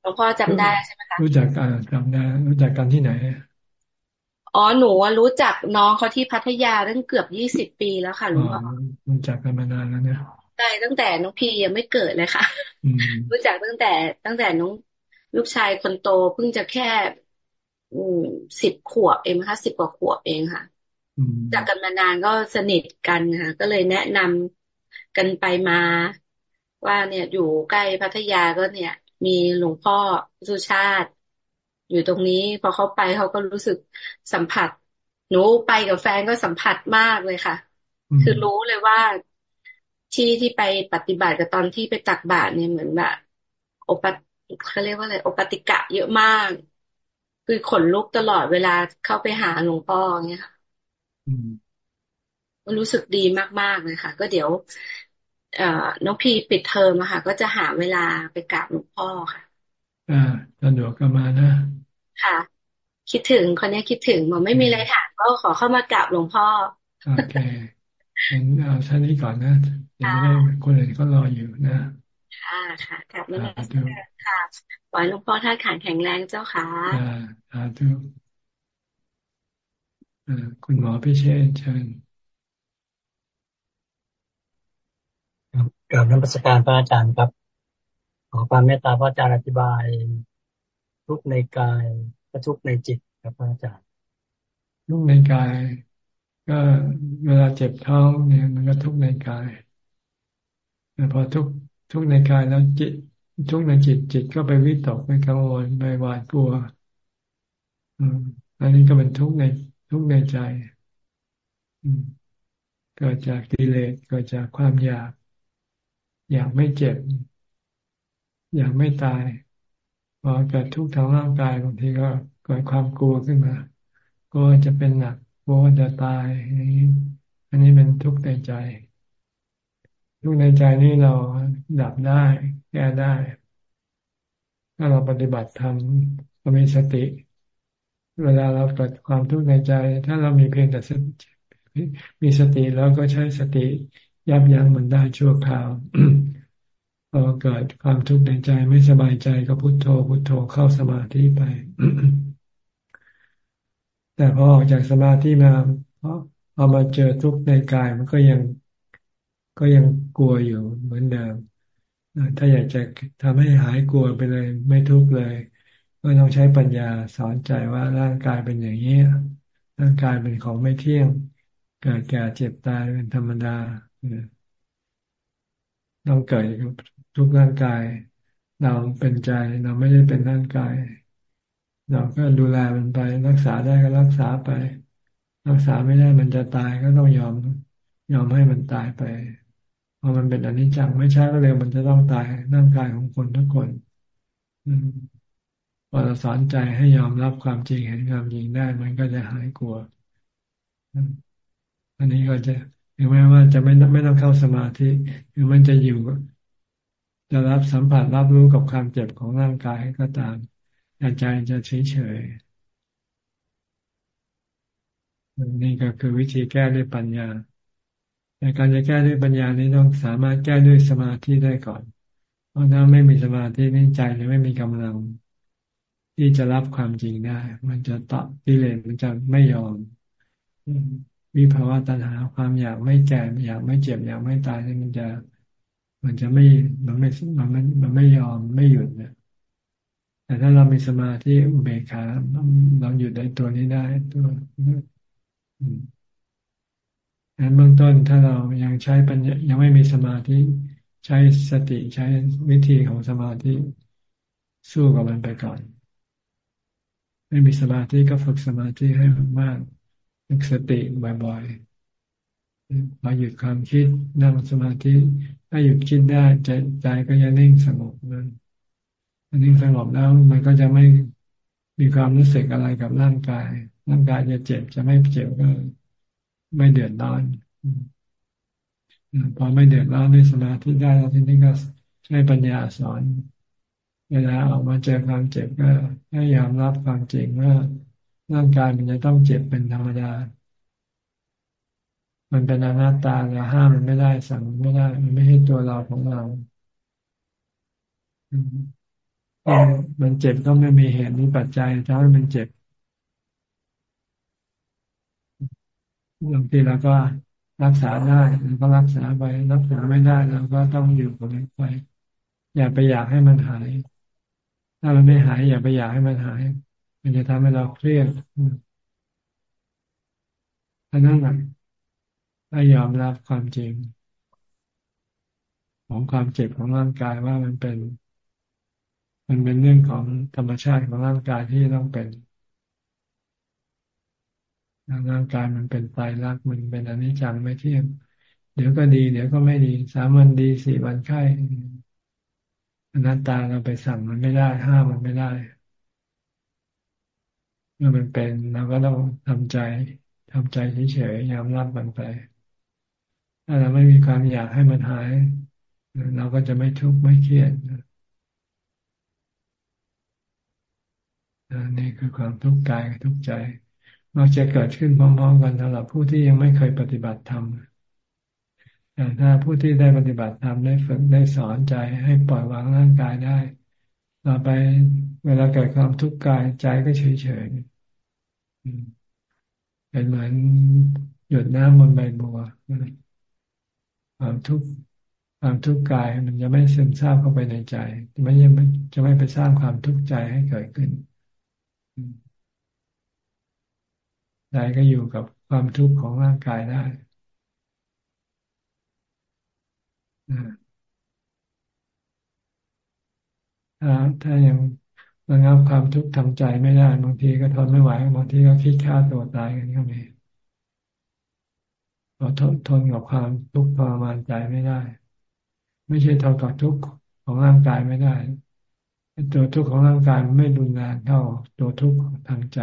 หลวงพ่อจำได้ใช่ไหมคะรู้จักอ่าจำได้รู้จักกันที่ไหน อ๋อหนูรู้จักน้องเขาที่พัทยาตั้งเกือบยี่สิบปีแล้วค่ะหลวงพ่อรู้จักกันมานานแล้วเนี่ยใช่ตั้งแต่น้องพียังไม่เกิดเลยค่ะรู้จักตั้งแต่ตั้งแต่น้องลูกชายคนโตเพิ่งจะแค่อืมสิบขวบเองนะคะสิบกว่าขวบเองค่ะจากกันมานานก็สนิทกันค่ะ ก็เลยแนะนำกันไปมา ว่าเนี่ยอยู่ใกล้พัทยาก็เนี่ย มีหลวงพ่อสุชาติ อยู่ตรงนี้ พอเขาไปเขาก็รู้สึกสัมผัส หนูไปกับแฟนก็สัมผัสมากเลยค่ะ คือรู้เลยว่าที่ที่ไปปฏิบัติกับตอนที่ไปตักบาตรเนี่ยเหมือนแบบโอปเขาเรียกว่าอะไรโอปติกะเยอะมาก คือขนลุกตลอดเวลาเข้าไปหาหลวงพ่อเนี่ยค่ะมันรู้สึกดีมากๆเลยค่ะ ก็เดี๋ยว เอ่อน้องพีปิดเทอมอะค่ะ ก็จะหาเวลาไปกราบหลวงพ่อค่ะ อ่าสะดวกก็มานะ ค่ะ คิดถึงคนนี้คิดถึงบอกไม่มีอะไรถามก็ขอเข้ามากราบหลวงพ่อโอเคงั้นเอาท่านี้ก่อนนะเดี๋ยวไม่ได้คนอื่นก็รออยู่นะค่ะค่ะกลับมาค่ะขอให้หลวงพ่อท่านขานแข็งแรงเจ้าค่ะอ่าสาธุคุณหมอพิเชษเชิญกราบนมัสการพระอาจารย์ครับ ขอความเมตตาพระอาจารย์อธิบาย ทุกในกายและทุกในจิตครับอาจารย์ทุกในกาย ก็เวลาเจ็บท้องเนี่ย มันก็ทุกในกายแต่พอทุกทุกในกายแล้วจิต ทุกในจิตจิตก็ไปวิตกไปกังวลไปหวาดกลัวอันนี้ก็เป็นทุกในทุกในใจเกิดจากกิเลสเกิดจากความอยาก อยากไม่เจ็บ อยากไม่ตาย พอเกิดทุกข์ทางร่างกายบางทีก็เกิดความกลัวขึ้นมากลัวจะเป็นหนักกลัวจะตายอันนี้เป็นทุกข์ในใจ ทุกข์ในใจนี่เราดับได้ แก้ได้ ถ้าเราปฏิบัติธรรมเรามีสติ เวลาเราเกิดความทุกข์ในใจ ถ้าเรามีเพียงแต่สมีสติแล้วก็ใช้สติยับยั้งมันได้ชั่วคราว พอเกิดความทุกข์ในใจไม่สบายใจก็พุโทโธ พุโทโธเข้าสมาธิไป แต่พอออกจากสมาธิมาพอพอมาเจอทุกข์ในกายมันก็ยังก็ยังกลัวอยู่เหมือนเดิมถ้าอยากจะทำให้หายกลัวไปเลย ไม่ทุกข์เลย ก็ต้องใช้ปัญญาสอนใจว่าร่างกายเป็นอย่างนี้ร่างกายเป็นของไม่เที่ยง เกิดแก่เจ็บตายเป็นธรรมดาต้องเกิด ทุกร่างกาย เราเป็นใจ เราไม่ได้เป็นร่างกาย เราก็ดูแลมันไป รักษาได้ก็รักษาไป รักษาไม่ได้มันจะตายก็ต้องยอม ยอมให้มันตายไป เพราะมันเป็นอนิจจังไม่ใช่ก็เร็วมันจะต้องตายร่างกายของคนทุกคนพอเราสอนใจให้ยอมรับความจริงเห็นความจริงได้ มันก็จะหายกลัวอันนี้ก็จะถึงแม้ว่าจะไม่ไม่ต้องเข้าสมาธิหรือมันจะอยู่ จะรับสัมผัสรับรู้กับความเจ็บของร่างกายก็ตามแต่ใจจะเฉยเฉยนี่ก็คือวิธีแก้ด้วยปัญญาในการจะแก้ด้วยปัญญานี้ต้องสามารถแก้ด้วยสมาธิได้ก่อน เพราะถ้าไม่มีสมาธินี่ใจจะไม่มีกำลัง ที่จะรับความจริงได้ มันจะตอบดิเลนมันจะไม่ยอม วิภาวะตัณหาความอยากไม่แก่อยากไม่เจ็บอยากไม่ตายนี่มันจะ มันจะไม่มันไม่มันไม่มันไม่ยอมไม่หยุดเนี่ยแต่ถ้าเรามีสมาธิอุเบกขาเราหยุดได้ตัวนี้ได้ตัวงั้นเบื้องต้นถ้าเรายังใช้ปัญญายังไม่มีสมาธิใช้สติใช้วิธีของสมาธิสู้กับมันไปก่อน ไม่มีสมาธิก็ฝึกสมาธิให้มากฝึกสติบ่อยๆพอหยุดความคิดนั่งสมาธิ ถ้าหยุดคิดได้ใจใจก็จะนิ่งสงบนั่นนิ่งสงบแล้ว มันก็จะไม่มีความรู้สึกอะไรกับร่างกาย ร่างกายจะเจ็บจะไม่เจ็บก็ไม่เดือดร้อนพอไม่เดือดร้อนในสมาธิได้แล้วทีนี้ก็ใช้ปัญญาสอนเวลาออกมาเจอความเจ็บก็ให้ยอมรับความจริงว่าร่างกายมันจะต้องเจ็บเป็นธรรมดา มันเป็นอนัตตาเราห้ามมันไม่ได้สั่งมันไม่ได้ มันไม่ใช่ตัวเราของเรามันเจ็บก็ไม่มีเหตุมีปัจจัยทำให้มันเจ็บบางทีเราก็รักษาได้เราก็รักษาไปรักษาไม่ได้เราก็ต้องอยู่กับมันไป อย่าไปอยากให้มันหาย ถ้ามันไม่หาย อย่าไปอยากให้มันหาย มันจะทำให้เราเครียดอันนั้นแหละ ถ้ายอมรับความจริง ของความเจ็บของร่างกายว่ามันเป็น มันเป็นเรื่องของธรรมชาติของร่างกายที่ต้องเป็นร่างกายมันเป็นไตรักมันเป็นอนิจจังไม่เที่ยงเดี๋ยวก็ดี เดี๋ยวก็ไม่ดีสามวันดีสี่วันไข้อนัตตาเราไปสั่งมันไม่ได้ห้ามมันไม่ได้เมื่อมันเป็นเราก็ต้องทำใจทำใจเฉยๆยอมรับมันไป ถ้าเราไม่มีความอยากให้มันหาย เราก็จะไม่ทุกข์ไม่เครียดนี่คือความทุกข์กายทุกข์ใจมักจะเกิดขึ้นพร้อมๆกันสำหรับผู้ที่ยังไม่เคยปฏิบัติธรรมแต่ถ้าผู้ที่ได้ปฏิบัติธรรมได้ฝึกได้สอนใจให้ปล่อยวางร่างกายได้ต่อไปเวลาเกิดความทุกข์กายใจก็เฉยๆเป็นเหมือนหยดน้ำบนใบบัว ความทุกข์ความทุกข์กายมันจะไม่ซึมซาบเข้าไปในใจไม่ยังจะไม่ไปสร้างความทุกข์ใจให้เกิดขึ้นใจก็อยู่กับความทุกข์ของร่างกายได้ถ้าถ้ายังระงับความทุกข์ทางใจไม่ได้บางทีก็ทนไม่ไหวบางทีก็คิดฆ่าตัวตายกันก็มี เราทนทนกับความทุกข์ทรมานใจไม่ได้ ไม่ใช่ทนกับทุกข์ของร่างกายไม่ได้ตัวทุกข์ของร่างกายมันไม่รุนแรงเท่าตัวทุกข์ทางใจ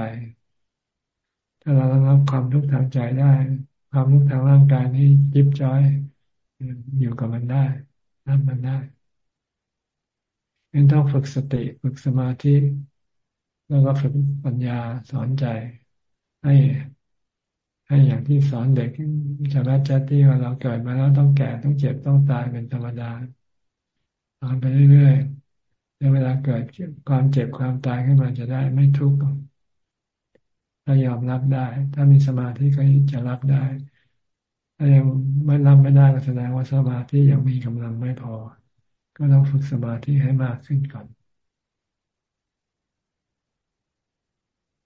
ถ้าเราระงับความทุกข์ทางใจได้ ความทุกข์ทางร่างกายนี้ยิบจ้อยอยู่กับมันได้รับมันได้ยังต้องฝึกสติฝึกสมาธิ แล้วก็ฝึกปัญญาสอนใจ ให้ ให้อย่างที่สอนเด็กจะแม่จัตที่ว่าเราเกิดมาแล้วต้องแก่ต้องเจ็บต้องตายเป็นธรรมดาสอนไปเรื่อยๆแล้วเวลาเกิดความเจ็บความตายขึ้นมาจะได้ไม่ทุกข์ถ้ายอมรับได้ ถ้ามีสมาธิก็จะรับได้ ถ้ายังไม่รับไม่ได้ก็แสดงว่าสมาธิยังมีกำลังไม่พอ ก็ต้องฝึกสมาธิให้มากขึ้นก่อน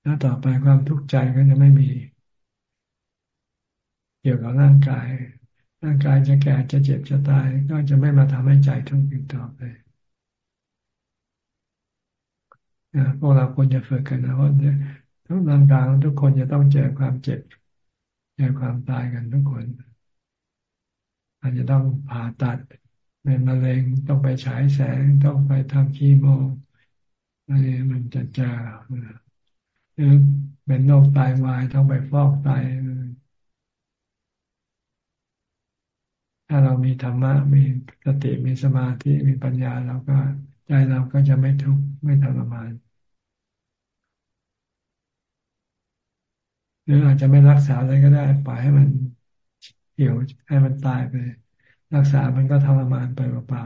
แล้วต่อไปความทุกข์ใจก็จะไม่มี เกี่ยวกับร่างกาย ร่างกายจะแก่จะเจ็บจะตาย ก็จะไม่มาทำให้ใจทุกข์อีกต่อไปพวกเราควรจะฝึกกันนะว่าทุกร่างกายทุกคนจะต้องเจอความเจ็บเจอความตายกันทุกคน อาจจะต้องผ่าตัดเป็นมะเร็งต้องไปฉายแสงต้องไปทำคีโมอันนี้มันจะเจอหรือเป็นโรคไตวายต้องไปฟอกไตถ้าเรามีธรรมะมีสติมีสมาธิมีปัญญาเราก็ใจเราก็จะไม่ทุกข์ไม่ทรมานหรืออาจจะไม่รักษาเลยก็ได้ปล่อยให้มันเหี่ยวให้มันตายไป รักษามันก็ทรมานไปเปล่า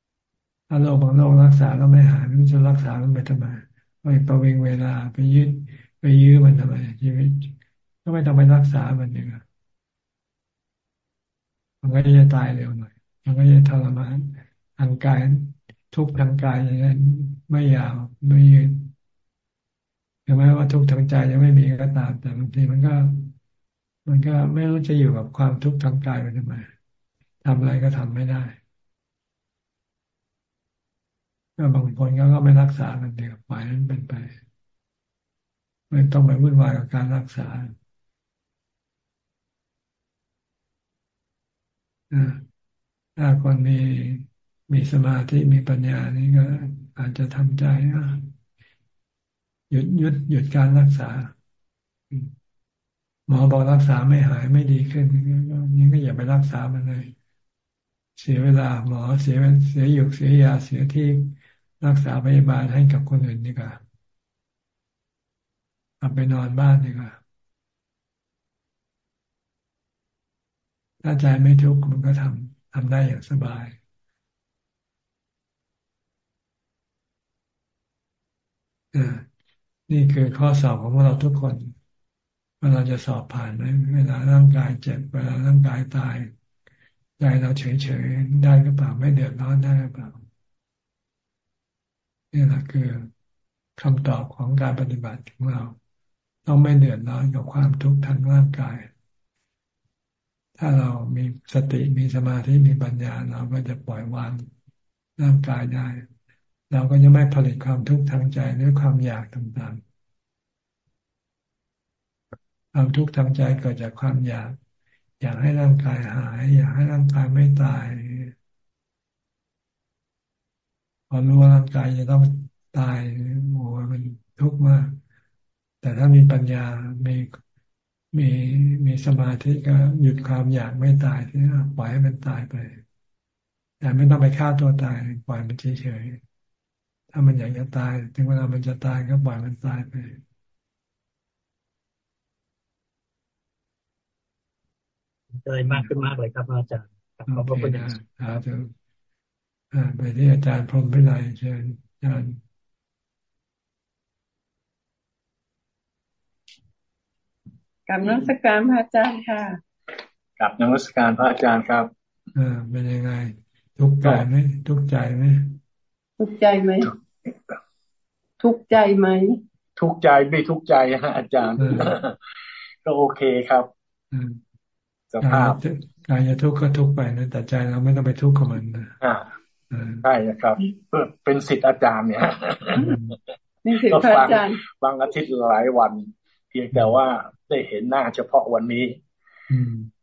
ๆถ้าโรคบางโรครักษาแล้วไม่หายมันจะรักษามันไปทำไมไปประวิงเวลาไปยืดไปยื้อมันทำไมชีวิตก็ไม่ต้องไปรักษามันเอง มันก็จะตายเร็วหน่อยมันก็จะทรมานทางกายทุกทางกายอย่างนั้นไม่ยาวไม่ยืนถึงแม้ว่าทุกทางใจยังไม่มีก็ตาม แต่บางทีมันก็ มันก็ไม่รู้จะอยู่กับความทุกข์ทางกายไปทำไมทำอะไรก็ทำไม่ได้ก็บางคนก็ก็ไม่รักษากันเดียวปล่อยนั้นเป็นไปไม่ต้องไปวุ่นวายกับการรักษา ถ้าคนมีมีสมาธิมีปัญญานี่ก็อาจจะทำใจหยุดหยุดหยุดการรักษา หมอบอกรักษาไม่หายไม่ดีขึ้นนี่ก็อย่าไปรักษามันเลย เสียเวลาหมอเสียเสียหยุกเสียยาเสียที่รักษาพยาบาลให้กับคนอื่นดีกว่าเอาไปนอนบ้านดีกว่า ถ้าใจไม่ทุกข์มันก็ทำทำได้อย่างสบายนี่คือข้อสอบของพวกเราทุกคนว่าเราจะสอบผ่านไหมเวลาร่างกายเจ็บเวลาร่างกายตายใจเราเฉยๆได้หรือเปล่าไม่เดือดร้อนได้หรือเปล่านี่แหละคือคำตอบของการปฏิบัติของเรา ต้องไม่เดือดร้อนกับความทุกข์ทางร่างกาย ถ้าเรามีสติมีสมาธิมีปัญญาเราก็จะปล่อยวางร่างกายได้ เราก็จะไม่ผลิตความทุกข์ทางใจหรือความอยากต่างๆ ความทุกข์ทางใจเกิดจากความอยาก อยากให้ร่างกายหาย อยากให้ร่างกายไม่ตายพอรู้ว่าร่างกายจะต้องตายโอ้มันทุกข์มาก แต่ถ้ามีปัญญา มี มีมีสมาธิก็หยุดความอยากไม่ตายที่ปล่อยให้มันตายไป แต่ไม่ต้องไปฆ่าตัวตายปล่อยมันเฉยๆถ้ามันอยากจะตาย ถึงเวลามันจะตายก็ปล่อยมันตายไปเลยมากขึ้นมากเลยครับอาจารย์ขอบพระคุณนะสาธุไปที่อาจารย์พรหมพิไลเชิญอาจารย์ กับนักสการพระอาจารย์ค่ะกับนักสการพระอาจารย์ครับอ่าเป็นยังไง ทุกข์ใจไหมทุกข์ใจไหมทุกข์ใจไหมทุกข์ใจไหมทุกข์ใจไม่ทุกข์ใจฮะอาจารย์ ก็โอเคครับสภาพกายจะทุกข์ก็ทุกข์ไปนะแต่ใจเราไม่ต้องไปทุกข์กับมันนะอ่าใช่ครับเป็นสิทธิ์อาจารย์เนี่ยนี่สิทธิ์อาจารย์บางอาทิตย์หลายวัน เพียงแต่ว่า ได้เห็นหน้าเฉพาะวันนี้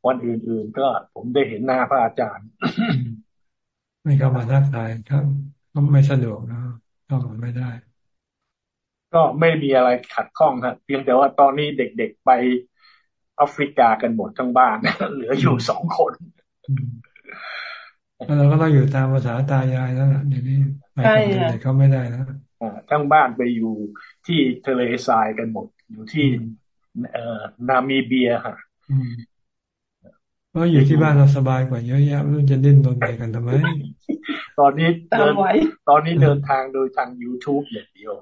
วันอื่นๆก็ผมได้เห็นหน้าพระอาจารย์ ไม่เข้ามาทักทายครับก็ไม่สะดวกนะเข้ามาไม่ได้ ก็ไม่มีอะไรขัดข้องครับเพียงแต่ว่าตอนนี้เด็กๆไปแอฟริกากันหมดทั้งบ้าน เหลืออยู่สองคนเราก็ต้องอยู่ตามภาษาตายายแล้วล่ะเดี๋ยวนี้ไปกับเด็กเขาไม่ได้แล้วทั้งบ้านไปอยู่ที่ทะเลทรายกันหมด อยู่ที่เอ่อ นามีเบียค่ะเพราะอยู่ที่บ้านเราสบายกว่าเยอะแยะไม่รู้จะดิ้นรนไปกันทำไม ตอนนี้เดินตอนนี้เดินทางโดยทาง youtube อย่างเดียว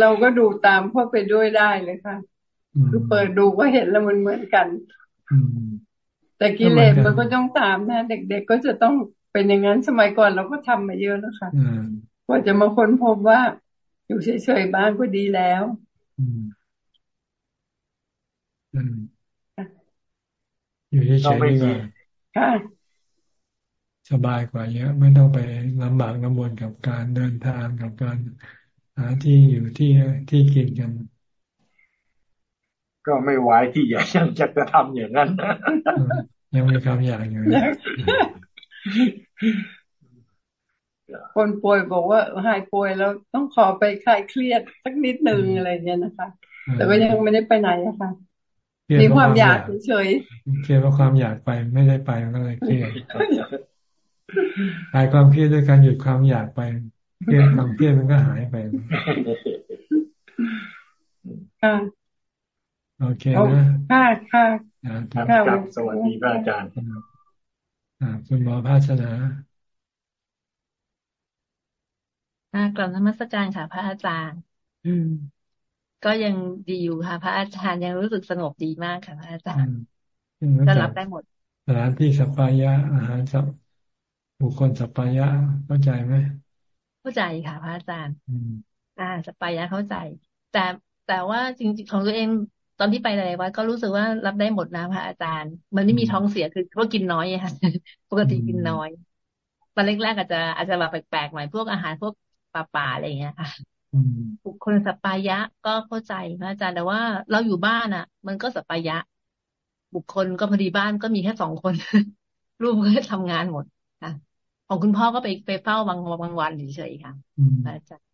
เราก็ดูตามพ่อไปด้วยได้เลยค่ะคือเปิดดูก็เห็นแล้วมันเหมือนกันแต่กิเลสมันก็ต้องตามนะ เด็ก ๆ ก็จะต้องเป็นอย่างนั้นสมัยก่อนเราก็ทำมาเยอะนะคะกว่าจะมาค้นพบว่า อยู่เฉยๆบ้านก็ดีแล้ว อยู่เฉยๆดีกว่าสบายกว่าเยอะไม่ต้องไปลำบากลำบนกับการเดินทางกับการหาที่อยู่ที่ที่กินกัน ก็ไม่ไหวที่อยากยังจะจะทำอย่างนั้นยังมีความอยากอยู่คนป่วยบอกว่าหายป่วยแล้วต้องขอไปคลายเครียดสักนิดหนึ่งอะไรเงี้ยนะคะ แต่ก็ยังไม่ได้ไปไหนอะค่ะ มีความอยากเฉยเครียดเพราะความอยากไปไม่ได้ไปก็เลยเครียดหายความเครียดด้วยการหยุดความอยากไปเครียดความเครียดมันก็หายไปค่ะโอเคนะค่ะค่ะครับสวัสดีพระอาจารย์คุณหมอภาชนะกลับนมัสการค่ะพระอาจารย์ อืม ก็ยังดีอยู่ค่ะ พระอาจารย์ยังรู้สึกสงบดีมากค่ะ พระอาจารย์ก็รับได้หมดสถานที่สปายะอาหารสับบุคคลสปายะเข้าใจไหมเข้าใจค่ะ พระอาจารย์อ่า สปายะเข้าใจ แต่แต่ว่าจริงๆของตัวเองตอนที่ไปอะไรวัดก็รู้สึกว่ารับได้หมดนะพระอาจารย์ มันไม่มีท้องเสียคือก็กินน้อยค่ะปกติกินน้อยตอนแรกๆอาจจะอาจจะแบบแปลกๆหน่อยพวกอาหารพวกปลาป่าอะไรอย่างเงี้ยค่ะ บุคคลสปายะก็เข้าใจพระอาจารย์แต่ว่าเราอยู่บ้านอะ มันก็สปายะ บุคคลก็พอดีบ้านก็มีแค่สองคนลูกก็ทำงานหมดค่ะของคุณพ่อก็ไปไปเฝ้าบางบางวันเฉยๆค่ะพระอาจารย์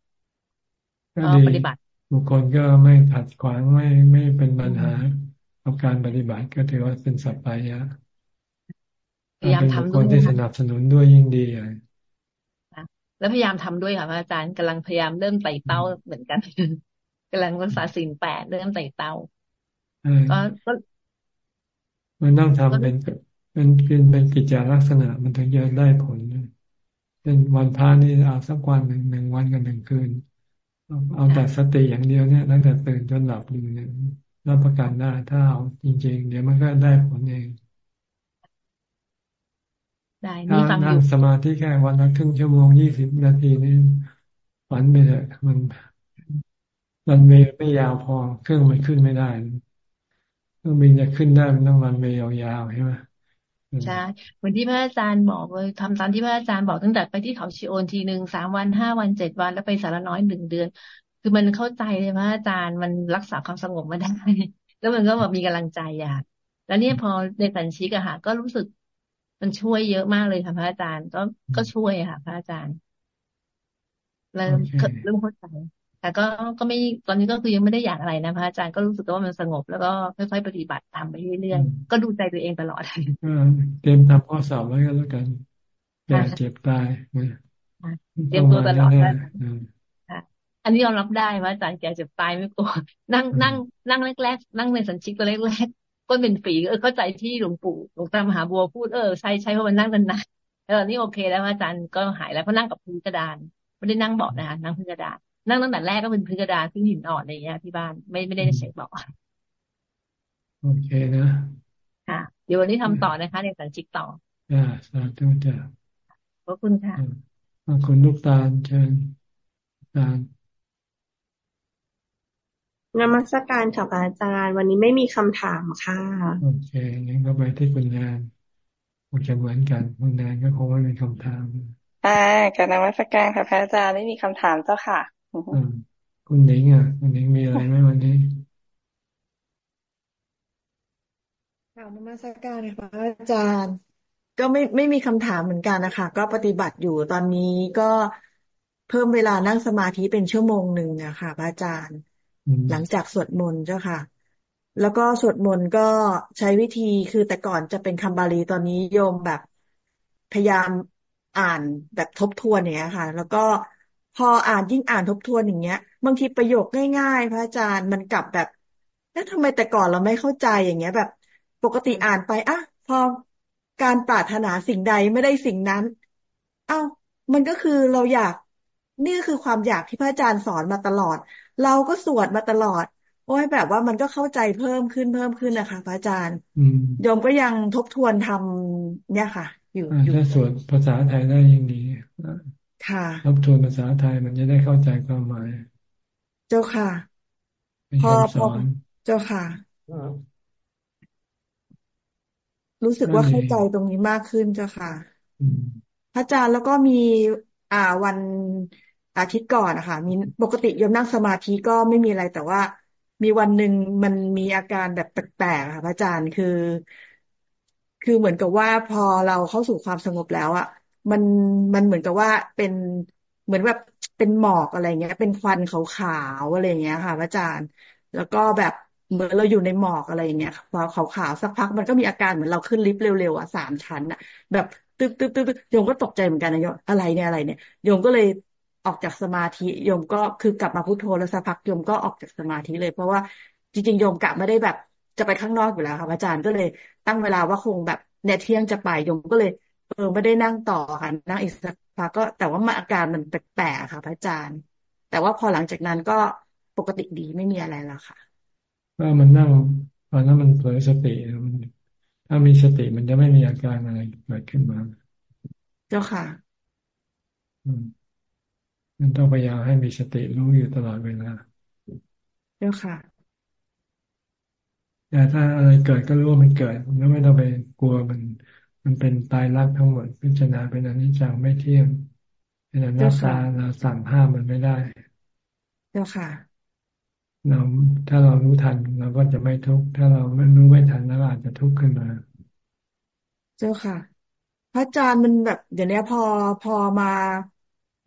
ก็ปฏิบัติ บุคคลก็ไม่ขัดขวางไม่ไม่เป็นปัญหากับการปฏิบัติก็ถือว่าเป็นสัพพายะพยายามทำด้วยคนที่สนับสนุนด้วยยิ่งดีอะ แล้วพยายามทำด้วยค่ะอาจารย์กำลังพยายามเริ่มไต่เต้าเหมือนกันกำลังรักษาสิ่งแปดเริ่มไต่เต้าก็มันต้องทำเป็นเป็นเป็นเป็นกิจลักษณะ มันถึงจะได้ผลเป็นวันพานี่เอาสักวันหนึ่งหนึ่งวันกันหนึ่งคืน เอาแต่สติอย่างเดียวเนี่ยตั้งแต่ตื่นจนหลับอยู่เนี่ยรับประกันได้ถ้าเอาจริง ๆ เดี๋ยวมันก็ได้ผลเอง ได้นี่ฟังนั่งสมาธิแค่วันละครึ่งชั่วโมงยี่สิบนาทีนี่ฝันไปเลยมันมันเมย์ไม่ยาวพอ เครื่องมันขึ้นไม่ได้เครื่องบินจะขึ้นได้มันต้องรันเมย์ยาวๆใช่ไหมใช่เหมือนที่พระอาจารย์บอกเลยทำตามที่พระอาจารย์บอกตั้งแต่ไปที่เขาชิโอนทีหนึ่งสามวันห้าวันเจ็ดวันแล้วไปสารน้อยหนึ่งเดือน คือมันเข้าใจเลยพระอาจารย์มันรักษาความสงบมาได้ แล้วมันก็แบบมีกำลังใจอะแล้วเนี่ยพอในสัญชิกอะค่ะก็รู้สึก มันช่วยเยอะมากเลยค่ะพระอาจารย์ ก็ก็ช่วยค่ะพระอาจารย์เริ่มเริ่มเข้าใจแต่ก็ก็ไม่ตอนนี้ก็คือยังไม่ได้อยากอะไรนะพระอาจารย์ก็รู้สึกว่ามันสงบ แล้วก็ค่อยๆปฏิบัติตามไปเรื่อยๆก็ดูใจตัวเองตลอดเตรียมทำข้อสอบไว้ก็แล้วกันอย่าเจ็บตายเตรียมตัวตลอดอันนี้ยอมรับได้ว่าอาจารย์แกเจ็บตายไม่กลัวนั่งนั่ง นั่งแรกๆนั่งในสัญชิกตัวแรก ๆก็เป็นฝีเออเข้าใจที่หลวงปู่หลวงตามหาบัวพูดเออใช่ใช่เพราะมันนั่งนานๆแล้วตอนนี้โอเคแล้วอาจารย์ก็หายแล้วเพราะนั่งกับพื้นกระดานไม่ได้นั่งเบาะนะคะนั่งพื้นกระดานนั่งตั้งแต่แรกก็เป็นพื้นกระดาษพื้นหินอ่อนอะไรอย่างเงี้ยที่บ้านไม่ไม่ได้ใช้เบาะโอเคนะค่ะเดี๋ยววันนี้ทำต่อนะคะในสัญชิกต่ออ่าสาธุจ้ะขอบคุณค่ะขอบคุณลูกตาลเชิญตาล นมัสการค่ะอาจารย์ วันนี้ไม่มีคำถามค่ะโอเคงั้นก็ไปที่คุณงานคงจะเหมือนกันคุณงานก็คงไม่มีคำถามอ่ากับนมัสการค่ะพระอาจารย์ไม่มีคำถามเจ้าค่ะคุณหนิงอะคุณหนิงมีอะไรไหมวันนี้ค่ะนมัสการค่ะอาจารย์ ก็ไม่ไม่มีคำถามเหมือนกันนะคะก็ปฏิบัติอยู่ตอนนี้ก็เพิ่มเวลานั่งสมาธิเป็นชั่วโมงหนึ่งอะค่ะพระอาจารย์ หลังจากสวดมนต์เจ้าค่ะ แล้วก็สวดมนต์ก็ใช้วิธีคือแต่ก่อนจะเป็นคำบาลีตอนนี้โยมแบบพยายามอ่านแบบทบทวนอย่างเงี้ยค่ะ แล้วก็พออ่านยิ่งอ่านทบทวนอย่างเงี้ย บางทีประโยคง่ายๆ พระอาจารย์มันกลับแบบแล้วทำไมแต่ก่อนเราไม่เข้าใจอย่างเงี้ย แบบ ปกติอ่านไปอะพอการปรารถนาสิ่งใดไม่ได้สิ่งนั้น เอ้า มันก็คือเราอยาก นี่คือความอยากที่พระอาจารย์สอนมาตลอด เราก็สวดมาตลอด โอ้ยแบบว่ามันก็เข้าใจเพิ่มขึ้นเพิ่มขึ้นนะคะพระอาจารย์โยมก็ยังทบทวนทำเนี่ยค่ะ อยู่ถ้าสวดภาษาไทยได้ยิ่งดีค่ะทบทวนภาษาไทยมันจะได้เข้าใจความหมาย เจ้าค่ะ พอพอเจ้าค่ะรู้สึกว่าเข้าใจตรงนี้มากขึ้นเจ้าค่ะ พระอาจารย์แล้วก็มี อ่าวัน อาทิตย์ก่อนนะคะมีปกติโยมนั่งสมาธิก็ไม่มีอะไรแต่ว่า มีวันหนึ่งมันมีอาการแบบแปลกๆค่ะพระอาจารย์คือ คือเหมือนกับว่าพอเราเข้าสู่ความสงบแล้วอะมันมันเหมือนกับว่าเป็นเหมือนแบบเป็นหมอกอะไรเงี้ย เป็นควันขาวๆอะไรเงี้ยค่ะพระอาจารย์ แล้วก็แบบเหมือนเราอยู่ในหมอกอะไรเงี้ยพอขาวๆสักพักมันก็มีอาการเหมือนเราขึ้นลิฟต์เร็วๆอะสามชั้นอะ แบบตึ๊บตึ๊บตึ๊บโยมก็ตกใจเหมือนกันนะโยมอะไรเนี่ยอะไรเนี่ยโยมก็เลย ออกจากสมาธิโยมก็คือกลับมาพุทโธแล้วสักพักโยมก็ออกจากสมาธิเลย เพราะว่าจริงๆโยมกะไม่ได้แบบจะไปข้างนอกอยู่แล้วค่ะอาจารย์ก็เลย ตั้งเวลาว่าคงแบบเนี่ยเที่ยงจะไปโยมก็เลยเออไม่ได้นั่งต่อค่ะนั่งอีกสักพักก็ แต่ว่ามาอาการมันแปลกๆค่ะพระอาจารย์ แต่ว่าพอหลังจากนั้นก็ปกติดีไม่มีอะไรแล้วค่ะว่ามันนั่งตอนนั้นมันเผลอสติมันถ้ามีสติมันจะไม่มีอาการอะไรเกิดขึ้นมา เจ้าค่ะมั นต้องพยายามให้มีสติรู้อยู่ตลอดเวลาเจ้าค่ะแต่ถ้าอะไรเกิดก็รู้ว่ามันเกิดแล้วไม่ต้องไปกลัวมัน มันเป็นตายรักทั้งหมด พิจารณาเป็นอนิจจังไม่เที่ยงเป็นอนัตตาเราสั่งห้ามมันไม่ได้ เจ้าค่ะเราถ้าเรารู้ทันเราก็จะไม่ทุกข์ถ้าเราไม่รู้ไม่ทันแล้วอาจจะทุกข์ขึ้นมา เจ้าค่ะ พระอาจารย์มันแบบเดี๋ยวนี้พอพอมา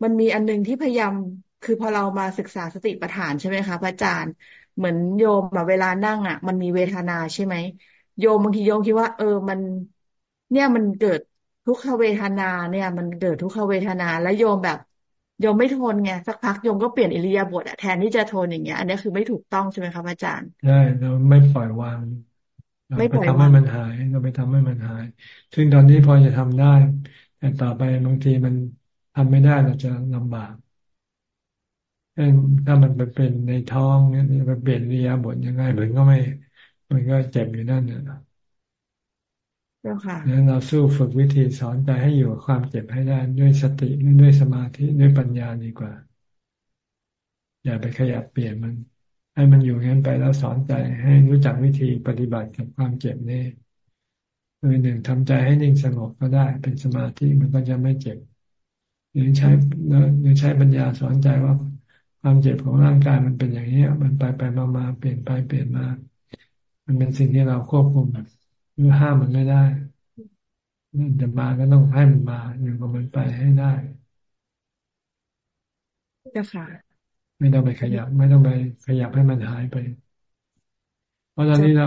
มันมีอันนึงที่พยายามคือพอเรามาศึกษาสติปัฏฐานใช่ไหมคะพระอาจารย์เหมือนโยมแบบเวลานั่งอะ มันมีเวทนาใช่ไหมโยมบางทีโยมคิดว่า เออมัน เนี่ยมันเกิดทุกขเวทนาเนี่ย มันเกิดทุกขเวทนา แล้วโยมแบบโยมไม่ทนไงสักพักโยมก็เปลี่ยนอิริยาบถอะแทนที่จะทนอย่างเงี้ย อันนี้คือไม่ถูกต้องใช่ไหมครับอาจารย์ใช่เราไม่ปล่อยวางไม่ไปทำให้มันหายเราไปทำให้มันหาย ซึ่งตอนนี้พอจะทำได้ แต่ต่อไปบางทีมัน ทำไม่ได้เราจะลำบากถ้ามันไปเป็นในท้องเนี่ยไปเปลี่ยนริยาบทยังไงมันก็ไม่ มันก็เจ็บอยู่นั่นเนี่ยนั้นเราสู้ฝึกวิธีสอนใจให้อยู่กับความเจ็บให้ได้ด้วยสติด้วยสมาธิด้วยปัญญาดีกว่า อย่าไปขยับเปลี่ยนมัน ให้มันอยู่งั้นไปแล้วสอนใจให้รู้จักวิธีปฏิบัติกับความเจ็บนี่โดยหนึ่งทำใจให้นิ่งสงบก็ได้ เป็นสมาธิมันก็จะไม่เจ็บ หรือใช้หรือใช้ปัญญาสอนใจว่าความเจ็บของร่างกายมันเป็นอย่างนี้มันไปไปมามาเปลี่ยนไปเปลี่ยนมา มันเป็นสิ่งที่เราควบคุมหรือห้ามมันไม่ได้มันจะมาก็ต้องให้มันมาอยู่กับมันไปให้ได้เจ้าค่ะ ไม่ต้องไปขยับ ไม่ต้องไปขยับให้มันหายไป เพราะตอนนี้เรา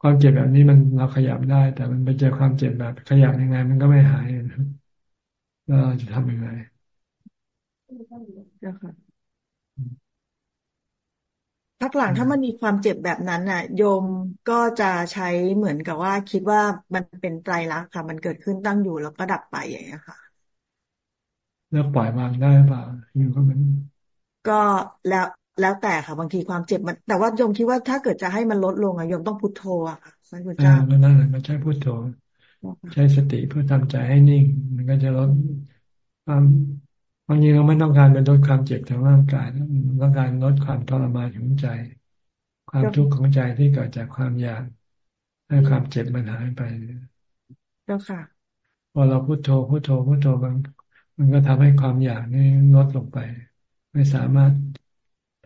ความเจ็บแบบนี้มันเราขยับได้ แต่มันไปเจอความเจ็บแบบขยับยังไง มันก็ไม่หาย แล้วเราจะทำยังไงเจ้าค่ะพักหลังถ้ามันมีความเจ็บแบบนั้นน่ะ โยมก็จะใช้เหมือนกับว่าคิดว่ามันเป็นไตรลักษณ์ค่ะ มันเกิดขึ้นตั้งอยู่แล้วก็ดับไปอย่างนี้ค่ะ แล้วปล่อยวางได้เปล่าอยู่ก็มัน ก็แล้วแล้วแต่ค่ะบางทีความเจ็บมัน แต่ว่าโยมคิดว่าถ้าเกิดจะให้มันลดลงอะโยมต้องพุทโธอะค่ะพระพุทธเจ้าก็นั่นแหละก็ใช้พุทโธ ใช้สติเพื่อทำใจให้นิ่ง มันก็จะลดความบางทีเราไม่ต้องการเป็นลดความเจ็บทางร่างกายต้องการลดความทรมานของใจ ความทุกข์ของใจที่เกิดจากความอยากให้ความเจ็บมันหายไปเจ้าค่ะพอเราพุโทโธพุโทโธพุโทโธมันมันก็ทำให้ความอยากนี่ลดลงไป ไม่สามารถ